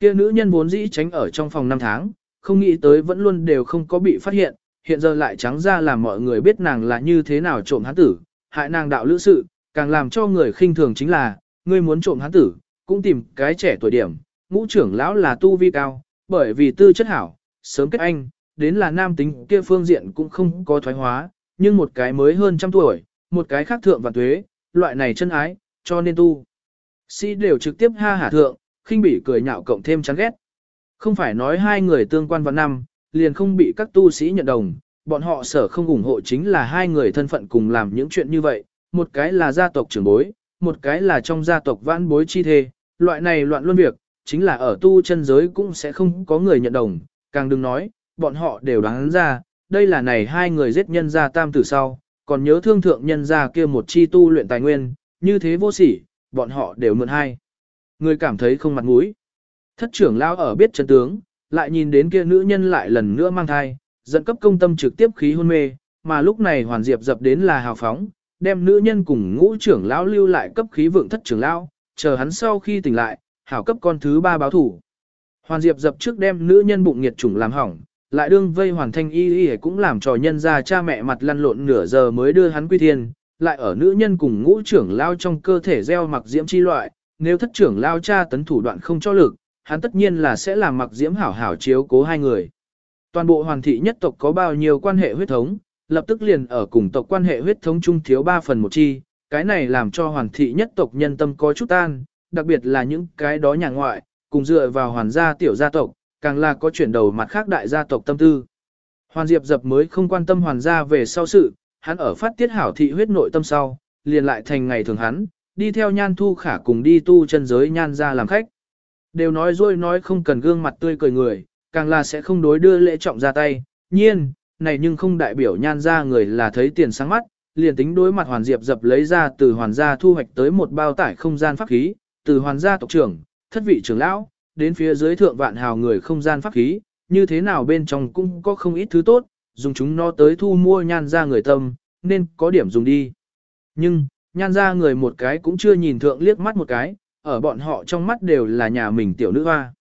Kia nữ nhân vốn dĩ tránh ở trong phòng 5 tháng, không nghĩ tới vẫn luôn đều không có bị phát hiện, hiện giờ lại trắng ra làm mọi người biết nàng là như thế nào trộm hắn tử, hại nàng đạo lữ sự, càng làm cho người khinh thường chính là, ngươi muốn trộm hắn tử, cũng tìm cái trẻ tuổi điểm, ngũ trưởng lão là tu vi cao, bởi vì tư chất hảo, sớm kết anh, đến là nam tính kia phương diện cũng không có thoái hóa, nhưng một cái mới hơn trăm tuổi, một cái khác thượng và tuế, loại này chân ái, cho nên tu. Sĩ đều trực tiếp ha hả thượng, khinh bỉ cười nhạo cộng thêm chán ghét. Không phải nói hai người tương quan vào năm, liền không bị các tu sĩ nhận đồng, bọn họ sở không ủng hộ chính là hai người thân phận cùng làm những chuyện như vậy, một cái là gia tộc trưởng bối, một cái là trong gia tộc vãn bối chi thê, loại này loạn luân việc, chính là ở tu chân giới cũng sẽ không có người nhận đồng, càng đừng nói, bọn họ đều đoán ra, đây là này hai người giết nhân gia tam tử sau, còn nhớ thương thượng nhân gia kia một chi tu luyện tài nguyên, như thế vô sỉ, bọn họ đều mượn hai. Người cảm thấy không mặt mũi. Thất trưởng lao ở biết chân tướng, lại nhìn đến kia nữ nhân lại lần nữa mang thai, dẫn cấp công tâm trực tiếp khí hôn mê, mà lúc này hoàn diệp dập đến là hào phóng, đem nữ nhân cùng ngũ trưởng lão lưu lại cấp khí vượng thất trưởng lão, chờ hắn sau khi tỉnh lại, hảo cấp con thứ ba báo thủ. Hoàn diệp dập trước đem nữ nhân bụng nhiệt chủng làm hỏng, lại đương vây hoàn thanh y y cũng làm trò nhân ra cha mẹ mặt lăn lộn nửa giờ mới đưa hắn quy thiên, lại ở nữ nhân cùng ngũ trưởng lao trong cơ thể gieo mặc diễm chi loại, nếu thất trưởng lao cha tấn thủ đoạn không cho lực, hắn tất nhiên là sẽ làm mặc diễm hảo hảo chiếu cố hai người. Toàn bộ hoàn thị nhất tộc có bao nhiêu quan hệ huyết thống, lập tức liền ở cùng tộc quan hệ huyết thống chung thiếu 3 phần một chi, cái này làm cho hoàn thị nhất tộc nhân tâm có chút tan, đặc biệt là những cái đó nhà ngoại, cùng dựa vào hoàn gia tiểu gia tộc, càng là có chuyển đầu mặt khác đại gia tộc tâm tư. Hoàn Diệp dập mới không quan tâm hoàn gia về sau sự, hắn ở phát tiết hảo thị huyết nội tâm sau, liền lại thành ngày thường hắn, đi theo nhan thu khả cùng đi tu chân giới nhan ra làm khách. Đều nói rồi nói không cần gương mặt tươi cười người, càng là sẽ không đối đưa lễ trọng ra tay, nhiên, này nhưng không đại biểu nhan ra người là thấy tiền sáng mắt, liền tính đối mặt hoàn diệp dập lấy ra từ hoàn gia thu hoạch tới một bao tải không gian pháp khí, từ hoàn gia tộc trưởng, thất vị trưởng lão, đến phía dưới thượng vạn hào người không gian pháp khí, như thế nào bên trong cũng có không ít thứ tốt, dùng chúng nó tới thu mua nhan ra người tâm, nên có điểm dùng đi. Nhưng, nhan ra người một cái cũng chưa nhìn thượng liếc mắt một cái, ở bọn họ trong mắt đều là nhà mình tiểu nữ hoa.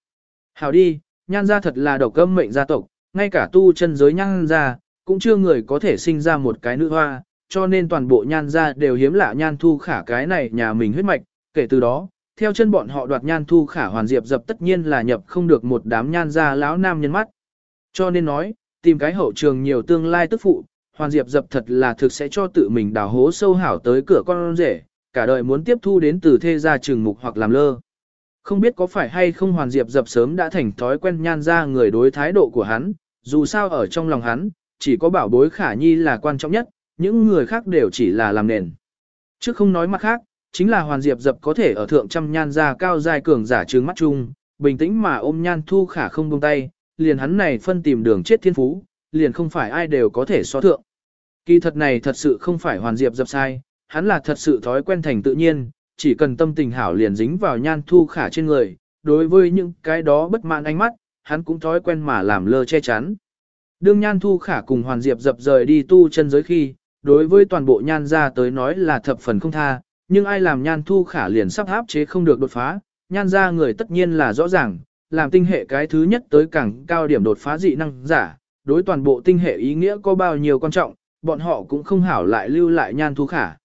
Hào đi, nhan ra thật là độc âm mệnh gia tộc, ngay cả tu chân giới nhan ra, cũng chưa người có thể sinh ra một cái nữ hoa, cho nên toàn bộ nhan ra đều hiếm lạ nhan thu khả cái này nhà mình huyết mạch, kể từ đó, theo chân bọn họ đoạt nhan thu khả hoàn diệp dập tất nhiên là nhập không được một đám nhan ra lão nam nhân mắt. Cho nên nói, tìm cái hậu trường nhiều tương lai tức phụ, hoàn diệp dập thật là thực sẽ cho tự mình đào hố sâu hảo tới cửa con rể, cả đời muốn tiếp thu đến từ thê gia trường mục hoặc làm lơ. Không biết có phải hay không hoàn diệp dập sớm đã thành thói quen nhan ra người đối thái độ của hắn, dù sao ở trong lòng hắn, chỉ có bảo bối khả nhi là quan trọng nhất, những người khác đều chỉ là làm nền. Chứ không nói mặt khác, chính là hoàn diệp dập có thể ở thượng trăm nhan ra cao dài cường giả trướng mắt chung, bình tĩnh mà ôm nhan thu khả không buông tay, liền hắn này phân tìm đường chết thiên phú, liền không phải ai đều có thể so thượng. Kỳ thật này thật sự không phải hoàn diệp dập sai, hắn là thật sự thói quen thành tự nhiên, chỉ cần tâm tình hảo liền dính vào nhan thu khả trên người, đối với những cái đó bất mãn ánh mắt, hắn cũng thói quen mà làm lơ che chắn. Đương nhan thu khả cùng hoàn diệp dập rời đi tu chân giới khi, đối với toàn bộ nhan ra tới nói là thập phần không tha, nhưng ai làm nhan thu khả liền sắp áp chế không được đột phá, nhan ra người tất nhiên là rõ ràng, làm tinh hệ cái thứ nhất tới càng cao điểm đột phá dị năng giả, đối toàn bộ tinh hệ ý nghĩa có bao nhiêu quan trọng, bọn họ cũng không hảo lại lưu lại nhan thu khả.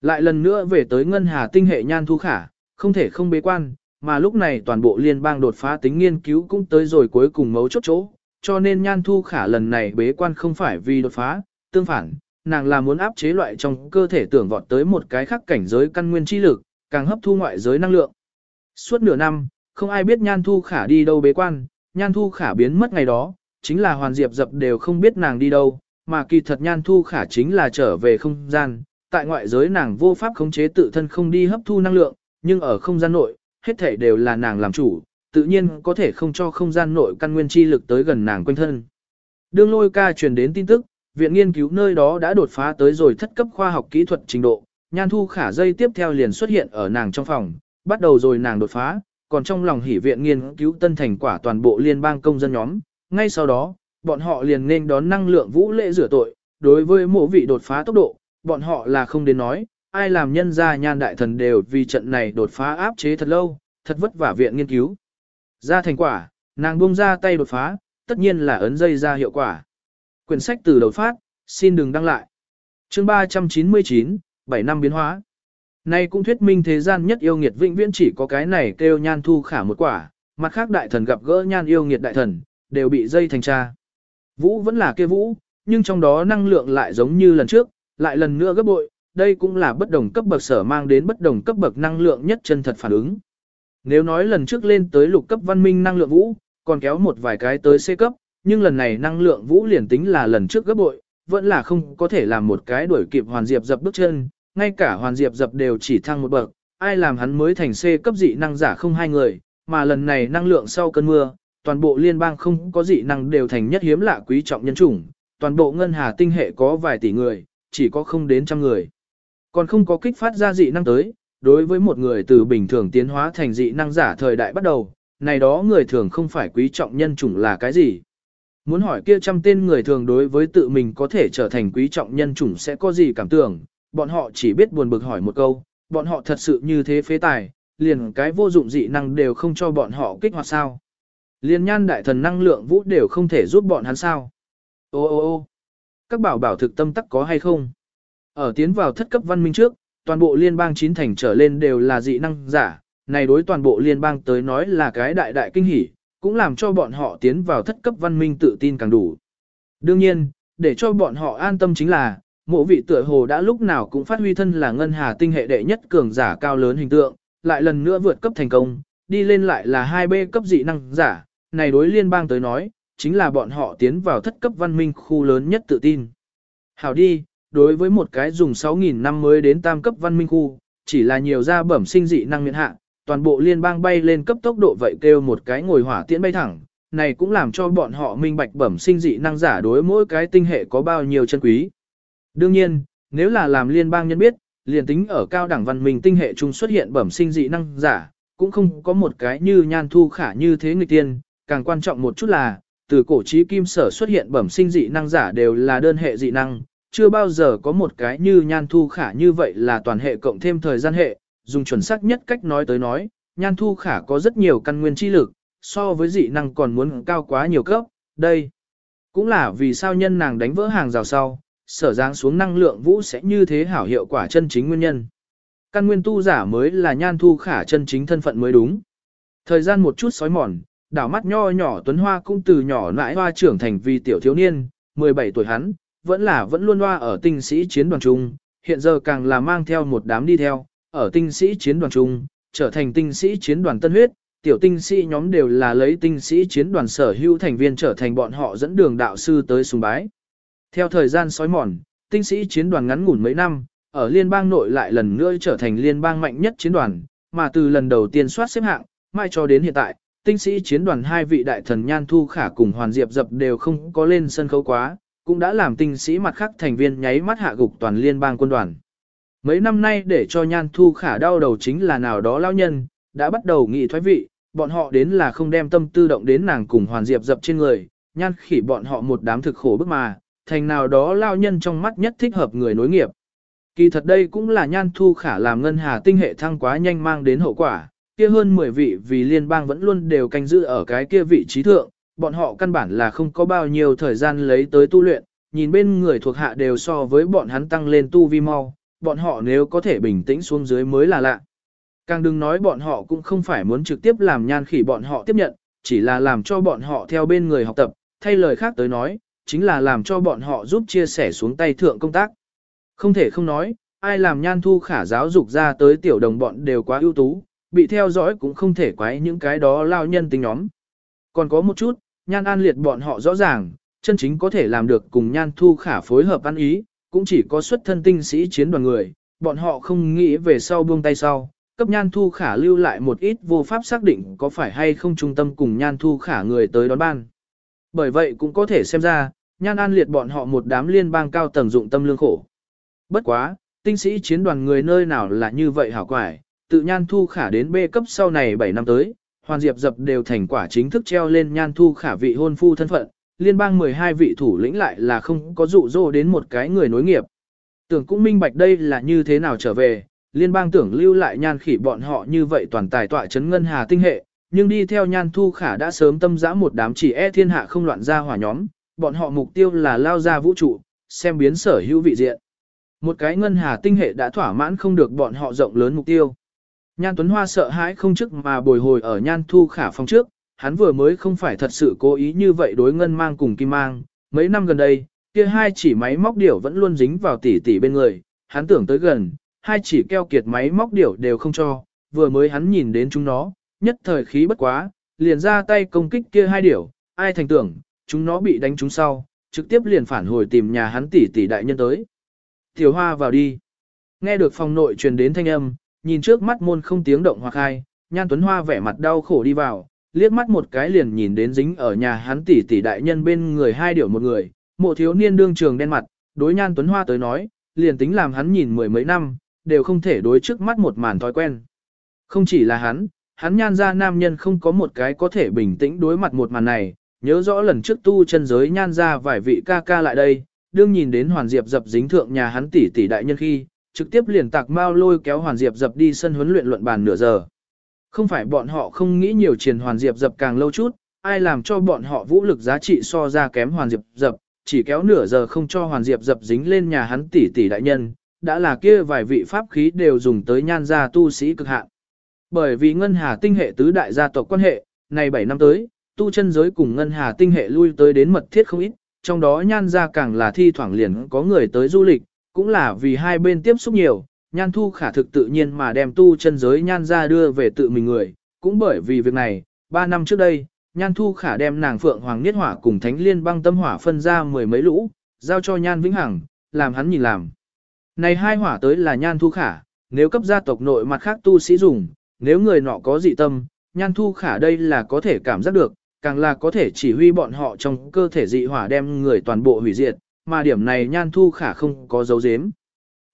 Lại lần nữa về tới ngân hà tinh hệ nhan thu khả, không thể không bế quan, mà lúc này toàn bộ liên bang đột phá tính nghiên cứu cũng tới rồi cuối cùng mấu chốt chỗ, cho nên nhan thu khả lần này bế quan không phải vì đột phá, tương phản, nàng là muốn áp chế loại trong cơ thể tưởng vọt tới một cái khác cảnh giới căn nguyên chi lực, càng hấp thu ngoại giới năng lượng. Suốt nửa năm, không ai biết nhan thu khả đi đâu bế quan, nhan thu khả biến mất ngày đó, chính là hoàn diệp dập đều không biết nàng đi đâu, mà kỳ thật nhan thu khả chính là trở về không gian, tại ngoại giới nàng vô pháp khống chế tự thân không đi hấp thu năng lượng, nhưng ở không gian nội, hết thể đều là nàng làm chủ, tự nhiên có thể không cho không gian nội căn nguyên chi lực tới gần nàng quanh thân. Đương lôi ca truyền đến tin tức, viện nghiên cứu nơi đó đã đột phá tới rồi thất cấp khoa học kỹ thuật trình độ, nhan thu khả dây tiếp theo liền xuất hiện ở nàng trong phòng, bắt đầu rồi nàng đột phá, còn trong lòng hỉ viện nghiên cứu tân thành quả toàn bộ liên bang công dân nhóm, ngay sau đó, bọn họ liền nên đón năng lượng vũ lễ rửa tội, đối với mộ vị đột phá tốc độ, bọn họ là không đến nói, ai làm nhân gia nhan đại thần đều vì trận này đột phá áp chế thật lâu, thật vất vả viện nghiên cứu. Ra thành quả, nàng buông ra tay đột phá, tất nhiên là ấn dây ra hiệu quả. Quyển sách từ đầu phát, xin đừng đăng lại. chương 399, 7 năm biến hóa. Nay cũng thuyết minh thế gian nhất yêu nghiệt vĩnh viễn chỉ có cái này kêu nhan thu khả một quả, mặt khác đại thần gặp gỡ nhan yêu nghiệt đại thần, đều bị dây thành cha. Vũ vẫn là kia vũ, nhưng trong đó năng lượng lại giống như lần trước, lại lần nữa gấp bội, đây cũng là bất đồng cấp bậc sở mang đến bất đồng cấp bậc năng lượng nhất chân thật phản ứng. Nếu nói lần trước lên tới lục cấp văn minh năng lượng vũ, còn kéo một vài cái tới C cấp, nhưng lần này năng lượng vũ liền tính là lần trước gấp bội, vẫn là không có thể làm một cái đuổi kịp hoàn diệp dập bước chân, ngay cả hoàn diệp dập đều chỉ thăng một bậc, ai làm hắn mới thành C cấp dị năng giả không hai người, mà lần này năng lượng sau cơn mưa, toàn bộ liên bang không có dị năng đều thành nhất hiếm lạ quý trọng nhân chủng, toàn bộ ngân hà tinh hệ có vài tỷ người, chỉ có không đến trăm người. Còn không có kích phát ra dị năng tới, đối với một người từ bình thường tiến hóa thành dị năng giả thời đại bắt đầu, này đó người thường không phải quý trọng nhân chủng là cái gì. Muốn hỏi kia trăm tên người thường đối với tự mình có thể trở thành quý trọng nhân chủng sẽ có gì cảm tưởng, bọn họ chỉ biết buồn bực hỏi một câu, bọn họ thật sự như thế phế tài, liền cái vô dụng dị năng đều không cho bọn họ kích hoạt sao. liền nhan đại thần năng lượng vũ đều không thể giúp bọn hắn sao. Ô ô ô các bảo bảo thực tâm tắc có hay không? Ở tiến vào thất cấp văn minh trước, toàn bộ liên bang chín thành trở lên đều là dị năng giả, này đối toàn bộ liên bang tới nói là cái đại đại kinh hỉ, cũng làm cho bọn họ tiến vào thất cấp văn minh tự tin càng đủ. Đương nhiên, để cho bọn họ an tâm chính là, mộ vị tựa hồ đã lúc nào cũng phát huy thân là ngân hà tinh hệ đệ nhất cường giả cao lớn hình tượng, lại lần nữa vượt cấp thành công, đi lên lại là 2B cấp dị năng giả, này đối liên bang tới nói, chính là bọn họ tiến vào thất cấp văn minh khu lớn nhất tự tin. Hảo đi, đối với một cái dùng 6.000 năm mới đến tam cấp văn minh khu, chỉ là nhiều ra bẩm sinh dị năng miễn hạ, toàn bộ liên bang bay lên cấp tốc độ vậy kêu một cái ngồi hỏa tiễn bay thẳng, này cũng làm cho bọn họ minh bạch bẩm sinh dị năng giả đối mỗi cái tinh hệ có bao nhiêu chân quý. Đương nhiên, nếu là làm liên bang nhân biết, liền tính ở cao đẳng văn minh tinh hệ chung xuất hiện bẩm sinh dị năng giả, cũng không có một cái như nhan thu khả như thế người tiên, càng quan trọng một chút là, từ cổ trí kim sở xuất hiện bẩm sinh dị năng giả đều là đơn hệ dị năng, chưa bao giờ có một cái như nhan thu khả như vậy là toàn hệ cộng thêm thời gian hệ, dùng chuẩn xác nhất cách nói tới nói, nhan thu khả có rất nhiều căn nguyên chi lực, so với dị năng còn muốn cao quá nhiều cấp, đây cũng là vì sao nhân nàng đánh vỡ hàng rào sau, sở dáng xuống năng lượng vũ sẽ như thế hảo hiệu quả chân chính nguyên nhân. Căn nguyên tu giả mới là nhan thu khả chân chính thân phận mới đúng. Thời gian một chút sói mòn, đảo mắt nho nhỏ Tuấn Hoa cũng từ nhỏ nãi hoa trưởng thành vì tiểu thiếu niên, 17 tuổi hắn, vẫn là vẫn luôn hoa ở tinh sĩ chiến đoàn trung, hiện giờ càng là mang theo một đám đi theo, ở tinh sĩ chiến đoàn trung, trở thành tinh sĩ chiến đoàn tân huyết, tiểu tinh sĩ nhóm đều là lấy tinh sĩ chiến đoàn sở hữu thành viên trở thành bọn họ dẫn đường đạo sư tới sùng bái. Theo thời gian sói mòn, tinh sĩ chiến đoàn ngắn ngủn mấy năm, ở liên bang nội lại lần nữa trở thành liên bang mạnh nhất chiến đoàn, mà từ lần đầu tiên soát xếp hạng, mai cho đến hiện tại, tinh sĩ chiến đoàn hai vị đại thần Nhan Thu Khả cùng Hoàn Diệp Dập đều không có lên sân khấu quá, cũng đã làm tinh sĩ mặt khác thành viên nháy mắt hạ gục toàn liên bang quân đoàn. Mấy năm nay để cho Nhan Thu Khả đau đầu chính là nào đó lao nhân, đã bắt đầu nghị thoái vị, bọn họ đến là không đem tâm tư động đến nàng cùng Hoàn Diệp Dập trên người, Nhan khỉ bọn họ một đám thực khổ bức mà, thành nào đó lao nhân trong mắt nhất thích hợp người nối nghiệp. Kỳ thật đây cũng là Nhan Thu Khả làm ngân hà tinh hệ thăng quá nhanh mang đến hậu quả, kia hơn 10 vị vì liên bang vẫn luôn đều canh giữ ở cái kia vị trí thượng, bọn họ căn bản là không có bao nhiêu thời gian lấy tới tu luyện, nhìn bên người thuộc hạ đều so với bọn hắn tăng lên tu vi mau, bọn họ nếu có thể bình tĩnh xuống dưới mới là lạ. Càng đừng nói bọn họ cũng không phải muốn trực tiếp làm nhan khỉ bọn họ tiếp nhận, chỉ là làm cho bọn họ theo bên người học tập, thay lời khác tới nói, chính là làm cho bọn họ giúp chia sẻ xuống tay thượng công tác. Không thể không nói, ai làm nhan thu khả giáo dục ra tới tiểu đồng bọn đều quá ưu tú, bị theo dõi cũng không thể quái những cái đó lao nhân tính nhóm. Còn có một chút, nhan an liệt bọn họ rõ ràng, chân chính có thể làm được cùng nhan thu khả phối hợp ăn ý, cũng chỉ có xuất thân tinh sĩ chiến đoàn người, bọn họ không nghĩ về sau buông tay sau, cấp nhan thu khả lưu lại một ít vô pháp xác định có phải hay không trung tâm cùng nhan thu khả người tới đón ban. Bởi vậy cũng có thể xem ra, nhan an liệt bọn họ một đám liên bang cao tầng dụng tâm lương khổ. Bất quá, tinh sĩ chiến đoàn người nơi nào là như vậy hảo quải, tự nhan thu khả đến B cấp sau này 7 năm tới, hoàn diệp dập đều thành quả chính thức treo lên nhan thu khả vị hôn phu thân phận, liên bang 12 vị thủ lĩnh lại là không có dụ dỗ đến một cái người nối nghiệp. Tưởng cũng minh bạch đây là như thế nào trở về, liên bang tưởng lưu lại nhan khỉ bọn họ như vậy toàn tài tọa chấn ngân hà tinh hệ, nhưng đi theo nhan thu khả đã sớm tâm dã một đám chỉ e thiên hạ không loạn ra hỏa nhóm, bọn họ mục tiêu là lao ra vũ trụ, xem biến sở hữu vị diện. Một cái ngân hà tinh hệ đã thỏa mãn không được bọn họ rộng lớn mục tiêu. Nhan Tuấn Hoa sợ hãi không chức mà bồi hồi ở Nhan Thu Khả phòng trước, hắn vừa mới không phải thật sự cố ý như vậy đối ngân mang cùng kim mang, mấy năm gần đây, kia hai chỉ máy móc điểu vẫn luôn dính vào tỉ tỉ bên người, hắn tưởng tới gần, hai chỉ keo kiệt máy móc điểu đều không cho, vừa mới hắn nhìn đến chúng nó, nhất thời khí bất quá, liền ra tay công kích kia hai điểu, ai thành tưởng, chúng nó bị đánh trúng sau, trực tiếp liền phản hồi tìm nhà hắn tỷ tỷ đại nhân tới. Tiểu hoa vào đi. Nghe được phòng nội truyền đến thanh âm, nhìn trước mắt môn không tiếng động hoặc hai, nhan tuấn hoa vẻ mặt đau khổ đi vào, liếc mắt một cái liền nhìn đến dính ở nhà hắn tỷ tỷ đại nhân bên người hai điều một người, mộ thiếu niên đương trường đen mặt, đối nhan tuấn hoa tới nói, liền tính làm hắn nhìn mười mấy năm, đều không thể đối trước mắt một màn thói quen. Không chỉ là hắn, hắn nhan ra nam nhân không có một cái có thể bình tĩnh đối mặt một màn này, nhớ rõ lần trước tu chân giới nhan ra vài vị ca ca lại đây, đương nhìn đến hoàn diệp dập dính thượng nhà hắn tỷ tỷ đại nhân khi, trực tiếp liền tạc mau lôi kéo hoàn diệp dập đi sân huấn luyện luận bàn nửa giờ. Không phải bọn họ không nghĩ nhiều triển hoàn diệp dập càng lâu chút, ai làm cho bọn họ vũ lực giá trị so ra kém hoàn diệp dập, chỉ kéo nửa giờ không cho hoàn diệp dập dính lên nhà hắn tỷ tỷ đại nhân, đã là kia vài vị pháp khí đều dùng tới nhan gia tu sĩ cực hạn. Bởi vì ngân hà tinh hệ tứ đại gia tộc quan hệ, này 7 năm tới, tu chân giới cùng ngân hà tinh hệ lui tới đến mật thiết không ít, trong đó nhan gia càng là thi thoảng liền có người tới du lịch, cũng là vì hai bên tiếp xúc nhiều, nhan thu khả thực tự nhiên mà đem tu chân giới nhan ra đưa về tự mình người, cũng bởi vì việc này, ba năm trước đây, nhan thu khả đem nàng phượng hoàng niết hỏa cùng thánh liên băng tâm hỏa phân ra mười mấy lũ, giao cho nhan vĩnh hằng, làm hắn nhìn làm. Này hai hỏa tới là nhan thu khả, nếu cấp gia tộc nội mặt khác tu sĩ dùng, nếu người nọ có dị tâm, nhan thu khả đây là có thể cảm giác được, càng là có thể chỉ huy bọn họ trong cơ thể dị hỏa đem người toàn bộ hủy diệt, mà điểm này nhan thu khả không có dấu dếm.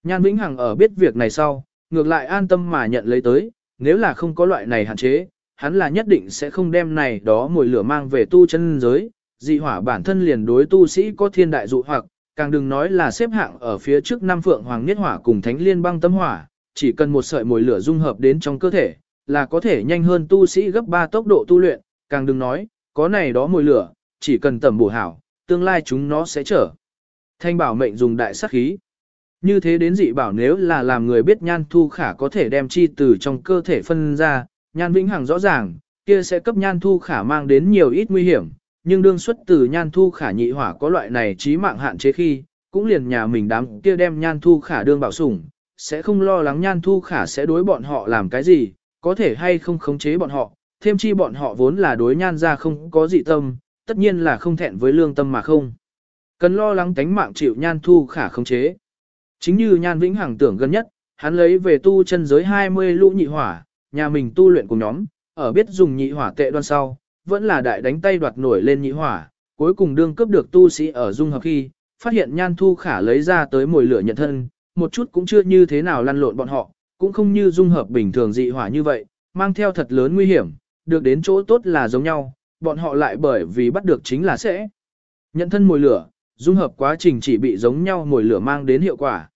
Nhan Vĩnh Hằng ở biết việc này sau, ngược lại an tâm mà nhận lấy tới, nếu là không có loại này hạn chế, hắn là nhất định sẽ không đem này đó mùi lửa mang về tu chân giới, dị hỏa bản thân liền đối tu sĩ có thiên đại dụ hoặc, càng đừng nói là xếp hạng ở phía trước năm phượng hoàng niết hỏa cùng thánh liên băng tâm hỏa, chỉ cần một sợi mùi lửa dung hợp đến trong cơ thể, là có thể nhanh hơn tu sĩ gấp 3 tốc độ tu luyện, càng đừng nói, có này đó mùi lửa, chỉ cần tầm bổ hảo, tương lai chúng nó sẽ trở. Thanh bảo mệnh dùng đại sát khí. Như thế đến dị bảo nếu là làm người biết nhan thu khả có thể đem chi từ trong cơ thể phân ra, nhan vĩnh hằng rõ ràng, kia sẽ cấp nhan thu khả mang đến nhiều ít nguy hiểm, nhưng đương xuất từ nhan thu khả nhị hỏa có loại này trí mạng hạn chế khi, cũng liền nhà mình đám kia đem nhan thu khả đương bảo sủng, sẽ không lo lắng nhan thu khả sẽ đối bọn họ làm cái gì, có thể hay không khống chế bọn họ, thêm chi bọn họ vốn là đối nhan ra không có dị tâm, tất nhiên là không thẹn với lương tâm mà không. Cần lo lắng tánh mạng chịu nhan thu khả khống chế. Chính như nhan vĩnh hằng tưởng gần nhất, hắn lấy về tu chân giới 20 lũ nhị hỏa, nhà mình tu luyện cùng nhóm, ở biết dùng nhị hỏa tệ đoan sau, vẫn là đại đánh tay đoạt nổi lên nhị hỏa, cuối cùng đương cấp được tu sĩ ở dung hợp khi, phát hiện nhan thu khả lấy ra tới mồi lửa nhận thân, một chút cũng chưa như thế nào lăn lộn bọn họ, cũng không như dung hợp bình thường dị hỏa như vậy, mang theo thật lớn nguy hiểm, được đến chỗ tốt là giống nhau, bọn họ lại bởi vì bắt được chính là sẽ nhận thân mồi lửa, dung hợp quá trình chỉ bị giống nhau mồi lửa mang đến hiệu quả.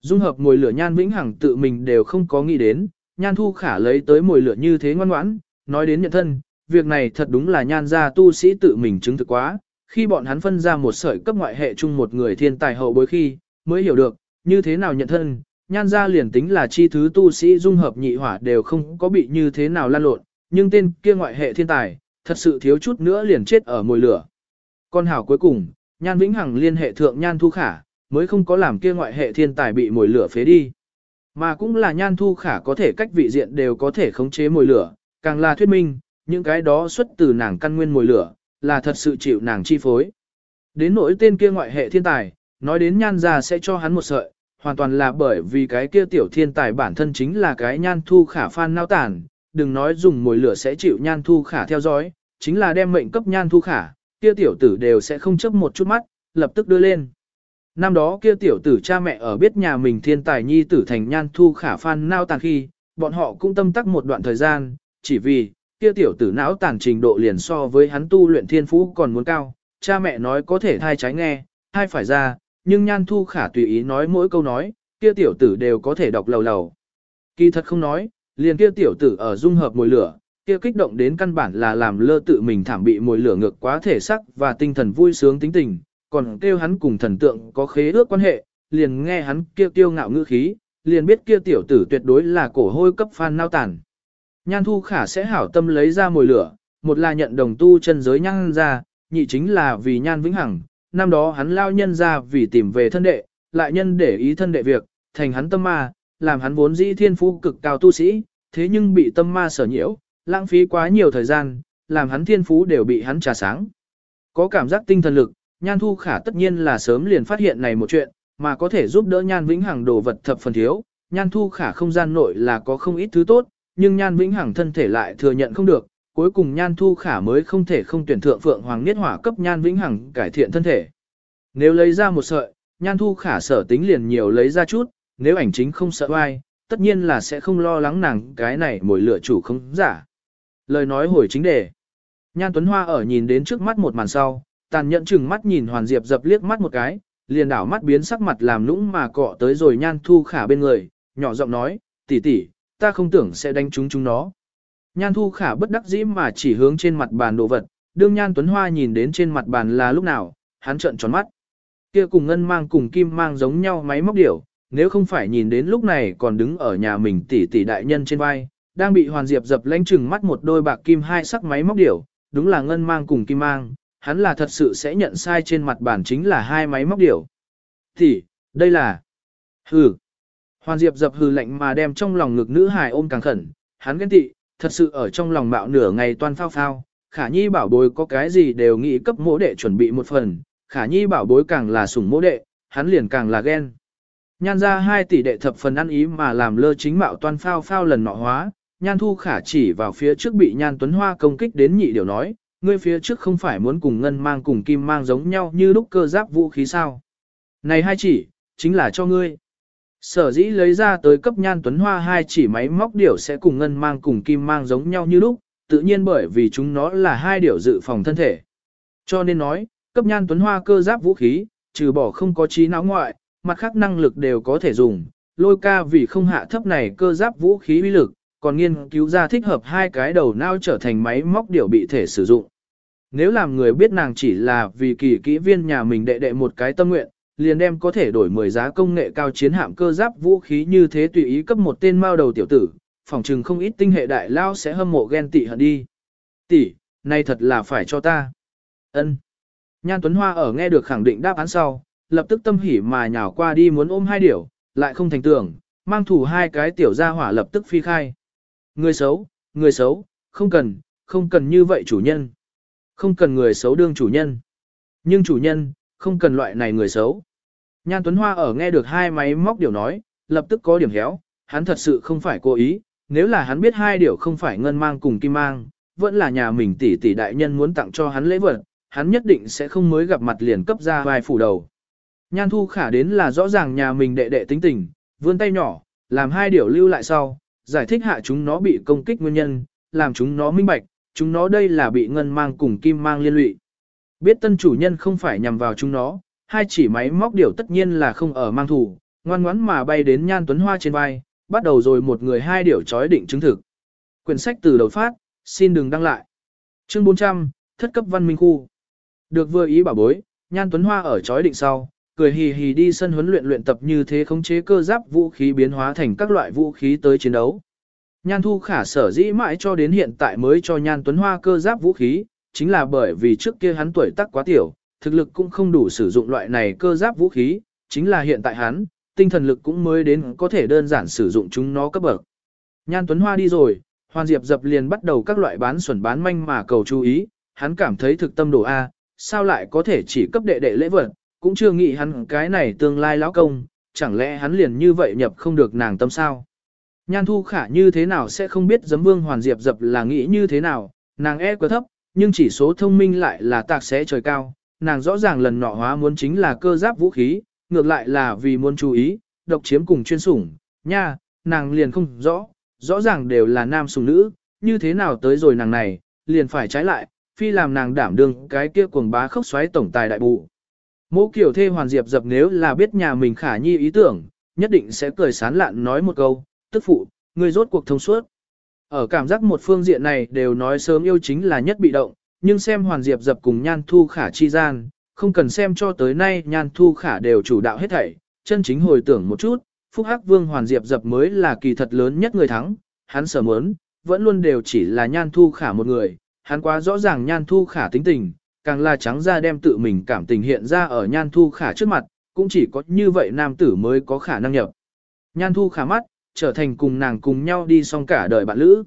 Dung hợp mồi lửa nhan vĩnh hằng tự mình đều không có nghĩ đến, nhan thu khả lấy tới mồi lửa như thế ngoan ngoãn, nói đến nhận thân, việc này thật đúng là nhan gia tu sĩ tự mình chứng thực quá, khi bọn hắn phân ra một sợi cấp ngoại hệ chung một người thiên tài hậu bối khi, mới hiểu được, như thế nào nhận thân, nhan gia liền tính là chi thứ tu sĩ dung hợp nhị hỏa đều không có bị như thế nào lan lộn, nhưng tên kia ngoại hệ thiên tài, thật sự thiếu chút nữa liền chết ở mồi lửa. Con hảo cuối cùng, nhan vĩnh hằng liên hệ thượng nhan thu khả, mới không có làm kia ngoại hệ thiên tài bị mồi lửa phế đi. Mà cũng là nhan thu khả có thể cách vị diện đều có thể khống chế mồi lửa, càng là thuyết minh, những cái đó xuất từ nàng căn nguyên mồi lửa, là thật sự chịu nàng chi phối. Đến nỗi tên kia ngoại hệ thiên tài, nói đến nhan gia sẽ cho hắn một sợi, hoàn toàn là bởi vì cái kia tiểu thiên tài bản thân chính là cái nhan thu khả phan nao tản, đừng nói dùng mồi lửa sẽ chịu nhan thu khả theo dõi, chính là đem mệnh cấp nhan thu khả, kia tiểu tử đều sẽ không chấp một chút mắt, lập tức đưa lên. Năm đó kia tiểu tử cha mẹ ở biết nhà mình thiên tài nhi tử thành nhan thu khả phan nao tàn khi, bọn họ cũng tâm tắc một đoạn thời gian, chỉ vì, kia tiểu tử não tàn trình độ liền so với hắn tu luyện thiên phú còn muốn cao, cha mẹ nói có thể thai trái nghe, thai phải ra, nhưng nhan thu khả tùy ý nói mỗi câu nói, kia tiểu tử đều có thể đọc lầu lầu. Kỳ thật không nói, liền kia tiểu tử ở dung hợp mùi lửa, kia kích động đến căn bản là làm lơ tự mình thảm bị mồi lửa ngược quá thể sắc và tinh thần vui sướng tính tình, còn kêu hắn cùng thần tượng có khế ước quan hệ, liền nghe hắn kia tiêu ngạo ngữ khí, liền biết kia tiểu tử tuyệt đối là cổ hôi cấp phan nao tản. Nhan thu khả sẽ hảo tâm lấy ra mồi lửa, một là nhận đồng tu chân giới nhan ra, nhị chính là vì nhan vĩnh hằng, năm đó hắn lao nhân ra vì tìm về thân đệ, lại nhân để ý thân đệ việc, thành hắn tâm ma, làm hắn vốn dĩ thiên phú cực cao tu sĩ, thế nhưng bị tâm ma sở nhiễu, lãng phí quá nhiều thời gian, làm hắn thiên phú đều bị hắn trà sáng. Có cảm giác tinh thần lực, Nhan Thu Khả tất nhiên là sớm liền phát hiện này một chuyện, mà có thể giúp đỡ Nhan Vĩnh Hằng đồ vật thập phần thiếu. Nhan Thu Khả không gian nội là có không ít thứ tốt, nhưng Nhan Vĩnh Hằng thân thể lại thừa nhận không được, cuối cùng Nhan Thu Khả mới không thể không tuyển thượng Phượng Hoàng Niết Hỏa cấp Nhan Vĩnh Hằng cải thiện thân thể. Nếu lấy ra một sợi, Nhan Thu Khả sở tính liền nhiều lấy ra chút, nếu ảnh chính không sợ ai, tất nhiên là sẽ không lo lắng nàng cái này mồi lựa chủ không giả. Lời nói hồi chính đề. Nhan Tuấn Hoa ở nhìn đến trước mắt một màn sau, tàn nhẫn chừng mắt nhìn Hoàn Diệp dập liếc mắt một cái, liền đảo mắt biến sắc mặt làm nũng mà cọ tới rồi Nhan Thu Khả bên người, nhỏ giọng nói, tỷ tỷ, ta không tưởng sẽ đánh chúng chúng nó. Nhan Thu Khả bất đắc dĩ mà chỉ hướng trên mặt bàn đồ vật, đương Nhan Tuấn Hoa nhìn đến trên mặt bàn là lúc nào, hắn trợn tròn mắt. Kia cùng ngân mang cùng kim mang giống nhau máy móc điểu, nếu không phải nhìn đến lúc này còn đứng ở nhà mình tỷ tỷ đại nhân trên vai, đang bị Hoàn Diệp dập lánh chừng mắt một đôi bạc kim hai sắc máy móc điểu, đúng là ngân mang cùng kim mang, hắn là thật sự sẽ nhận sai trên mặt bản chính là hai máy móc điểu. Thì, đây là... Hừ. Hoàn Diệp dập hừ lạnh mà đem trong lòng ngực nữ hài ôm càng khẩn, hắn ghen tị, thật sự ở trong lòng bạo nửa ngày toàn phao phao, khả nhi bảo bối có cái gì đều nghĩ cấp mỗ đệ chuẩn bị một phần, khả nhi bảo bối càng là sủng mỗ đệ, hắn liền càng là ghen. Nhan ra hai tỷ đệ thập phần ăn ý mà làm lơ chính mạo toan phao phao lần nọ hóa, nhan thu khả chỉ vào phía trước bị nhan tuấn hoa công kích đến nhị điều nói, ngươi phía trước không phải muốn cùng ngân mang cùng kim mang giống nhau như lúc cơ giáp vũ khí sao. Này hai chỉ, chính là cho ngươi. Sở dĩ lấy ra tới cấp nhan tuấn hoa hai chỉ máy móc điểu sẽ cùng ngân mang cùng kim mang giống nhau như lúc, tự nhiên bởi vì chúng nó là hai điểu dự phòng thân thể. Cho nên nói, cấp nhan tuấn hoa cơ giáp vũ khí, trừ bỏ không có trí não ngoại, mặt khác năng lực đều có thể dùng. Lôi ca vì không hạ thấp này cơ giáp vũ khí uy lực, còn nghiên cứu ra thích hợp hai cái đầu não trở thành máy móc điều bị thể sử dụng. Nếu làm người biết nàng chỉ là vì kỳ kỹ viên nhà mình đệ đệ một cái tâm nguyện, liền đem có thể đổi 10 giá công nghệ cao chiến hạm cơ giáp vũ khí như thế tùy ý cấp một tên mao đầu tiểu tử, phòng trừng không ít tinh hệ đại lao sẽ hâm mộ ghen tị hận đi. Tỷ, này thật là phải cho ta. Ân. Nhan Tuấn Hoa ở nghe được khẳng định đáp án sau, lập tức tâm hỉ mà nhào qua đi muốn ôm hai điều, lại không thành tưởng, mang thủ hai cái tiểu gia hỏa lập tức phi khai. Người xấu, người xấu, không cần, không cần như vậy chủ nhân. Không cần người xấu đương chủ nhân. Nhưng chủ nhân, không cần loại này người xấu. Nhan Tuấn Hoa ở nghe được hai máy móc điều nói, lập tức có điểm héo, hắn thật sự không phải cố ý, nếu là hắn biết hai điều không phải ngân mang cùng kim mang, vẫn là nhà mình tỷ tỷ đại nhân muốn tặng cho hắn lễ vật, hắn nhất định sẽ không mới gặp mặt liền cấp ra vài phủ đầu. Nhan Thu Khả đến là rõ ràng nhà mình đệ đệ tính tình, vươn tay nhỏ, làm hai điều lưu lại sau, giải thích hạ chúng nó bị công kích nguyên nhân, làm chúng nó minh bạch, chúng nó đây là bị ngân mang cùng kim mang liên lụy. Biết tân chủ nhân không phải nhằm vào chúng nó, hai chỉ máy móc điều tất nhiên là không ở mang thủ, ngoan ngoãn mà bay đến nhan tuấn hoa trên vai, bắt đầu rồi một người hai điều chói định chứng thực. Quyển sách từ đầu phát, xin đừng đăng lại. Chương 400, thất cấp văn minh khu. Được vừa ý bảo bối, nhan tuấn hoa ở chói định sau, cười hì hì đi sân huấn luyện luyện tập như thế khống chế cơ giáp vũ khí biến hóa thành các loại vũ khí tới chiến đấu. Nhan Thu Khả sở dĩ mãi cho đến hiện tại mới cho Nhan Tuấn Hoa cơ giáp vũ khí, chính là bởi vì trước kia hắn tuổi tác quá tiểu, thực lực cũng không đủ sử dụng loại này cơ giáp vũ khí, chính là hiện tại hắn, tinh thần lực cũng mới đến có thể đơn giản sử dụng chúng nó cấp bậc. Nhan Tuấn Hoa đi rồi, Hoàn Diệp dập liền bắt đầu các loại bán xuẩn bán manh mà cầu chú ý, hắn cảm thấy thực tâm đồ A, sao lại có thể chỉ cấp đệ đệ lễ vật, cũng chưa nghĩ hắn cái này tương lai lão công, chẳng lẽ hắn liền như vậy nhập không được nàng tâm sao. Nhan thu khả như thế nào sẽ không biết giấm vương hoàn diệp dập là nghĩ như thế nào, nàng e quá thấp, nhưng chỉ số thông minh lại là tạc sẽ trời cao, nàng rõ ràng lần nọ hóa muốn chính là cơ giáp vũ khí, ngược lại là vì muốn chú ý, độc chiếm cùng chuyên sủng, nha, nàng liền không rõ, rõ ràng đều là nam sủng nữ, như thế nào tới rồi nàng này, liền phải trái lại, phi làm nàng đảm đương cái kia cuồng bá khốc xoáy tổng tài đại bụ. Mỗ kiểu thê hoàn diệp dập nếu là biết nhà mình khả nhi ý tưởng, nhất định sẽ cười sán lạn nói một câu, tức phụ, ngươi rốt cuộc thông suốt. Ở cảm giác một phương diện này đều nói sớm yêu chính là nhất bị động, nhưng xem hoàn diệp dập cùng nhan thu khả chi gian, không cần xem cho tới nay nhan thu khả đều chủ đạo hết thảy, chân chính hồi tưởng một chút, phúc hắc vương hoàn diệp dập mới là kỳ thật lớn nhất người thắng, hắn sở muốn, vẫn luôn đều chỉ là nhan thu khả một người, hắn quá rõ ràng nhan thu khả tính tình, càng là trắng ra đem tự mình cảm tình hiện ra ở nhan thu khả trước mặt, cũng chỉ có như vậy nam tử mới có khả năng nhập. Nhan thu khả mắt, trở thành cùng nàng cùng nhau đi xong cả đời bạn lữ.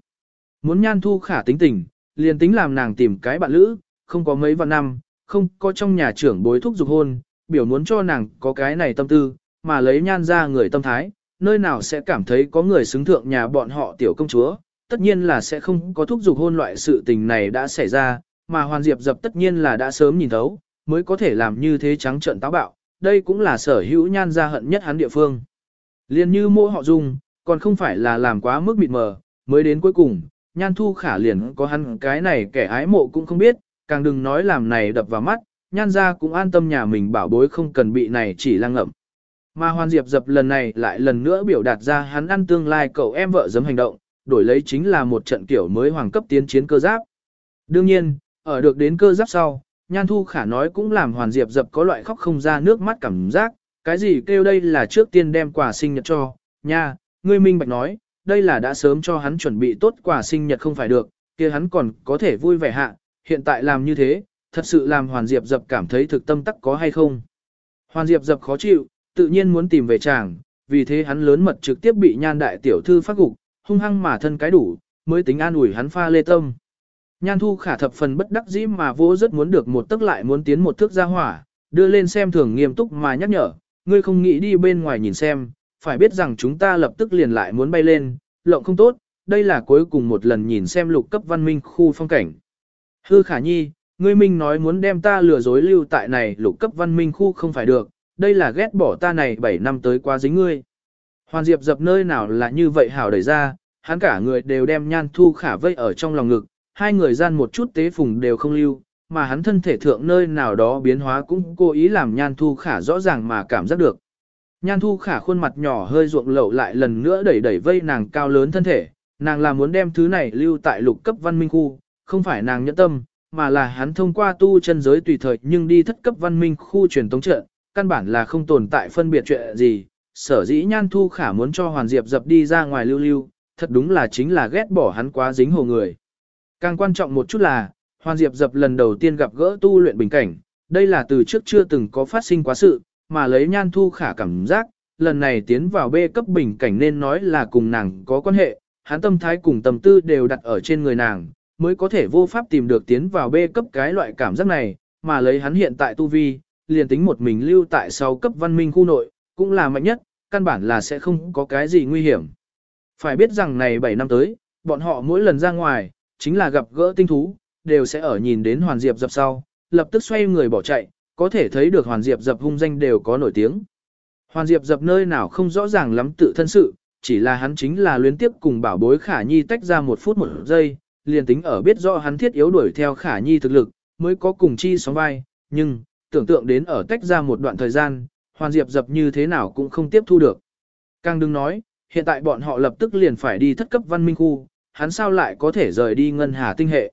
Muốn nhan thu khả tính tình, liền tính làm nàng tìm cái bạn lữ, không có mấy vạn năm, không có trong nhà trưởng bối thúc dục hôn, biểu muốn cho nàng có cái này tâm tư, mà lấy nhan ra người tâm thái, nơi nào sẽ cảm thấy có người xứng thượng nhà bọn họ tiểu công chúa, tất nhiên là sẽ không có thúc dục hôn loại sự tình này đã xảy ra, mà Hoàn Diệp dập tất nhiên là đã sớm nhìn thấu, mới có thể làm như thế trắng trợn táo bạo, đây cũng là sở hữu nhan ra hận nhất hắn địa phương. Liên như mô họ dung, còn không phải là làm quá mức mịt mờ, mới đến cuối cùng, nhan thu khả liền có hắn cái này kẻ ái mộ cũng không biết, càng đừng nói làm này đập vào mắt, nhan ra cũng an tâm nhà mình bảo bối không cần bị này chỉ lang ngậm. Mà Hoàn Diệp dập lần này lại lần nữa biểu đạt ra hắn ăn tương lai cậu em vợ giấm hành động, đổi lấy chính là một trận kiểu mới hoàng cấp tiến chiến cơ giáp. Đương nhiên, ở được đến cơ giáp sau, Nhan Thu Khả nói cũng làm Hoàn Diệp dập có loại khóc không ra nước mắt cảm giác, cái gì kêu đây là trước tiên đem quà sinh nhật cho, nha, ngươi minh bạch nói, đây là đã sớm cho hắn chuẩn bị tốt quà sinh nhật không phải được, kia hắn còn có thể vui vẻ hạ, hiện tại làm như thế, thật sự làm Hoàn Diệp dập cảm thấy thực tâm tắc có hay không. Hoàn Diệp dập khó chịu, tự nhiên muốn tìm về chàng, vì thế hắn lớn mật trực tiếp bị nhan đại tiểu thư phát gục, hung hăng mà thân cái đủ, mới tính an ủi hắn pha lê tâm. Nhan thu khả thập phần bất đắc dĩ mà vô rất muốn được một tức lại muốn tiến một thước ra hỏa, đưa lên xem thường nghiêm túc mà nhắc nhở, ngươi không nghĩ đi bên ngoài nhìn xem, phải biết rằng chúng ta lập tức liền lại muốn bay lên, lộng không tốt, đây là cuối cùng một lần nhìn xem lục cấp văn minh khu phong cảnh. Hư khả nhi, ngươi minh nói muốn đem ta lừa dối lưu tại này lục cấp văn minh khu không phải được, đây là ghét bỏ ta này 7 năm tới quá dính ngươi. Hoàn Diệp dập nơi nào là như vậy hảo đẩy ra, hắn cả người đều đem nhan thu khả vây ở trong lòng ngực, hai người gian một chút tế phùng đều không lưu, mà hắn thân thể thượng nơi nào đó biến hóa cũng cố ý làm nhan thu khả rõ ràng mà cảm giác được. Nhan thu khả khuôn mặt nhỏ hơi ruộng lậu lại lần nữa đẩy đẩy vây nàng cao lớn thân thể, nàng là muốn đem thứ này lưu tại lục cấp văn minh khu, không phải nàng nhẫn tâm, mà là hắn thông qua tu chân giới tùy thời nhưng đi thất cấp văn minh khu truyền tống trận, căn bản là không tồn tại phân biệt chuyện gì, sở dĩ nhan thu khả muốn cho Hoàn Diệp dập đi ra ngoài lưu lưu, thật đúng là chính là ghét bỏ hắn quá dính hồ người. Càng quan trọng một chút là, Hoàn Diệp dập lần đầu tiên gặp gỡ tu luyện bình cảnh, đây là từ trước chưa từng có phát sinh quá sự, mà lấy nhan thu khả cảm giác, lần này tiến vào B cấp bình cảnh nên nói là cùng nàng có quan hệ, hắn tâm thái cùng tâm tư đều đặt ở trên người nàng, mới có thể vô pháp tìm được tiến vào B cấp cái loại cảm giác này, mà lấy hắn hiện tại tu vi, liền tính một mình lưu tại sau cấp văn minh khu nội, cũng là mạnh nhất, căn bản là sẽ không có cái gì nguy hiểm. Phải biết rằng này 7 năm tới, bọn họ mỗi lần ra ngoài, chính là gặp gỡ tinh thú, đều sẽ ở nhìn đến Hoàn Diệp dập sau, lập tức xoay người bỏ chạy, có thể thấy được Hoàn Diệp dập hung danh đều có nổi tiếng. Hoàn Diệp dập nơi nào không rõ ràng lắm tự thân sự, chỉ là hắn chính là luyến tiếp cùng bảo bối Khả Nhi tách ra một phút một giây, liền tính ở biết rõ hắn thiết yếu đuổi theo Khả Nhi thực lực, mới có cùng chi sóng vai, nhưng, tưởng tượng đến ở tách ra một đoạn thời gian, Hoàn Diệp dập như thế nào cũng không tiếp thu được. Càng đừng nói, hiện tại bọn họ lập tức liền phải đi thất cấp văn minh khu, hắn sao lại có thể rời đi ngân hà tinh hệ.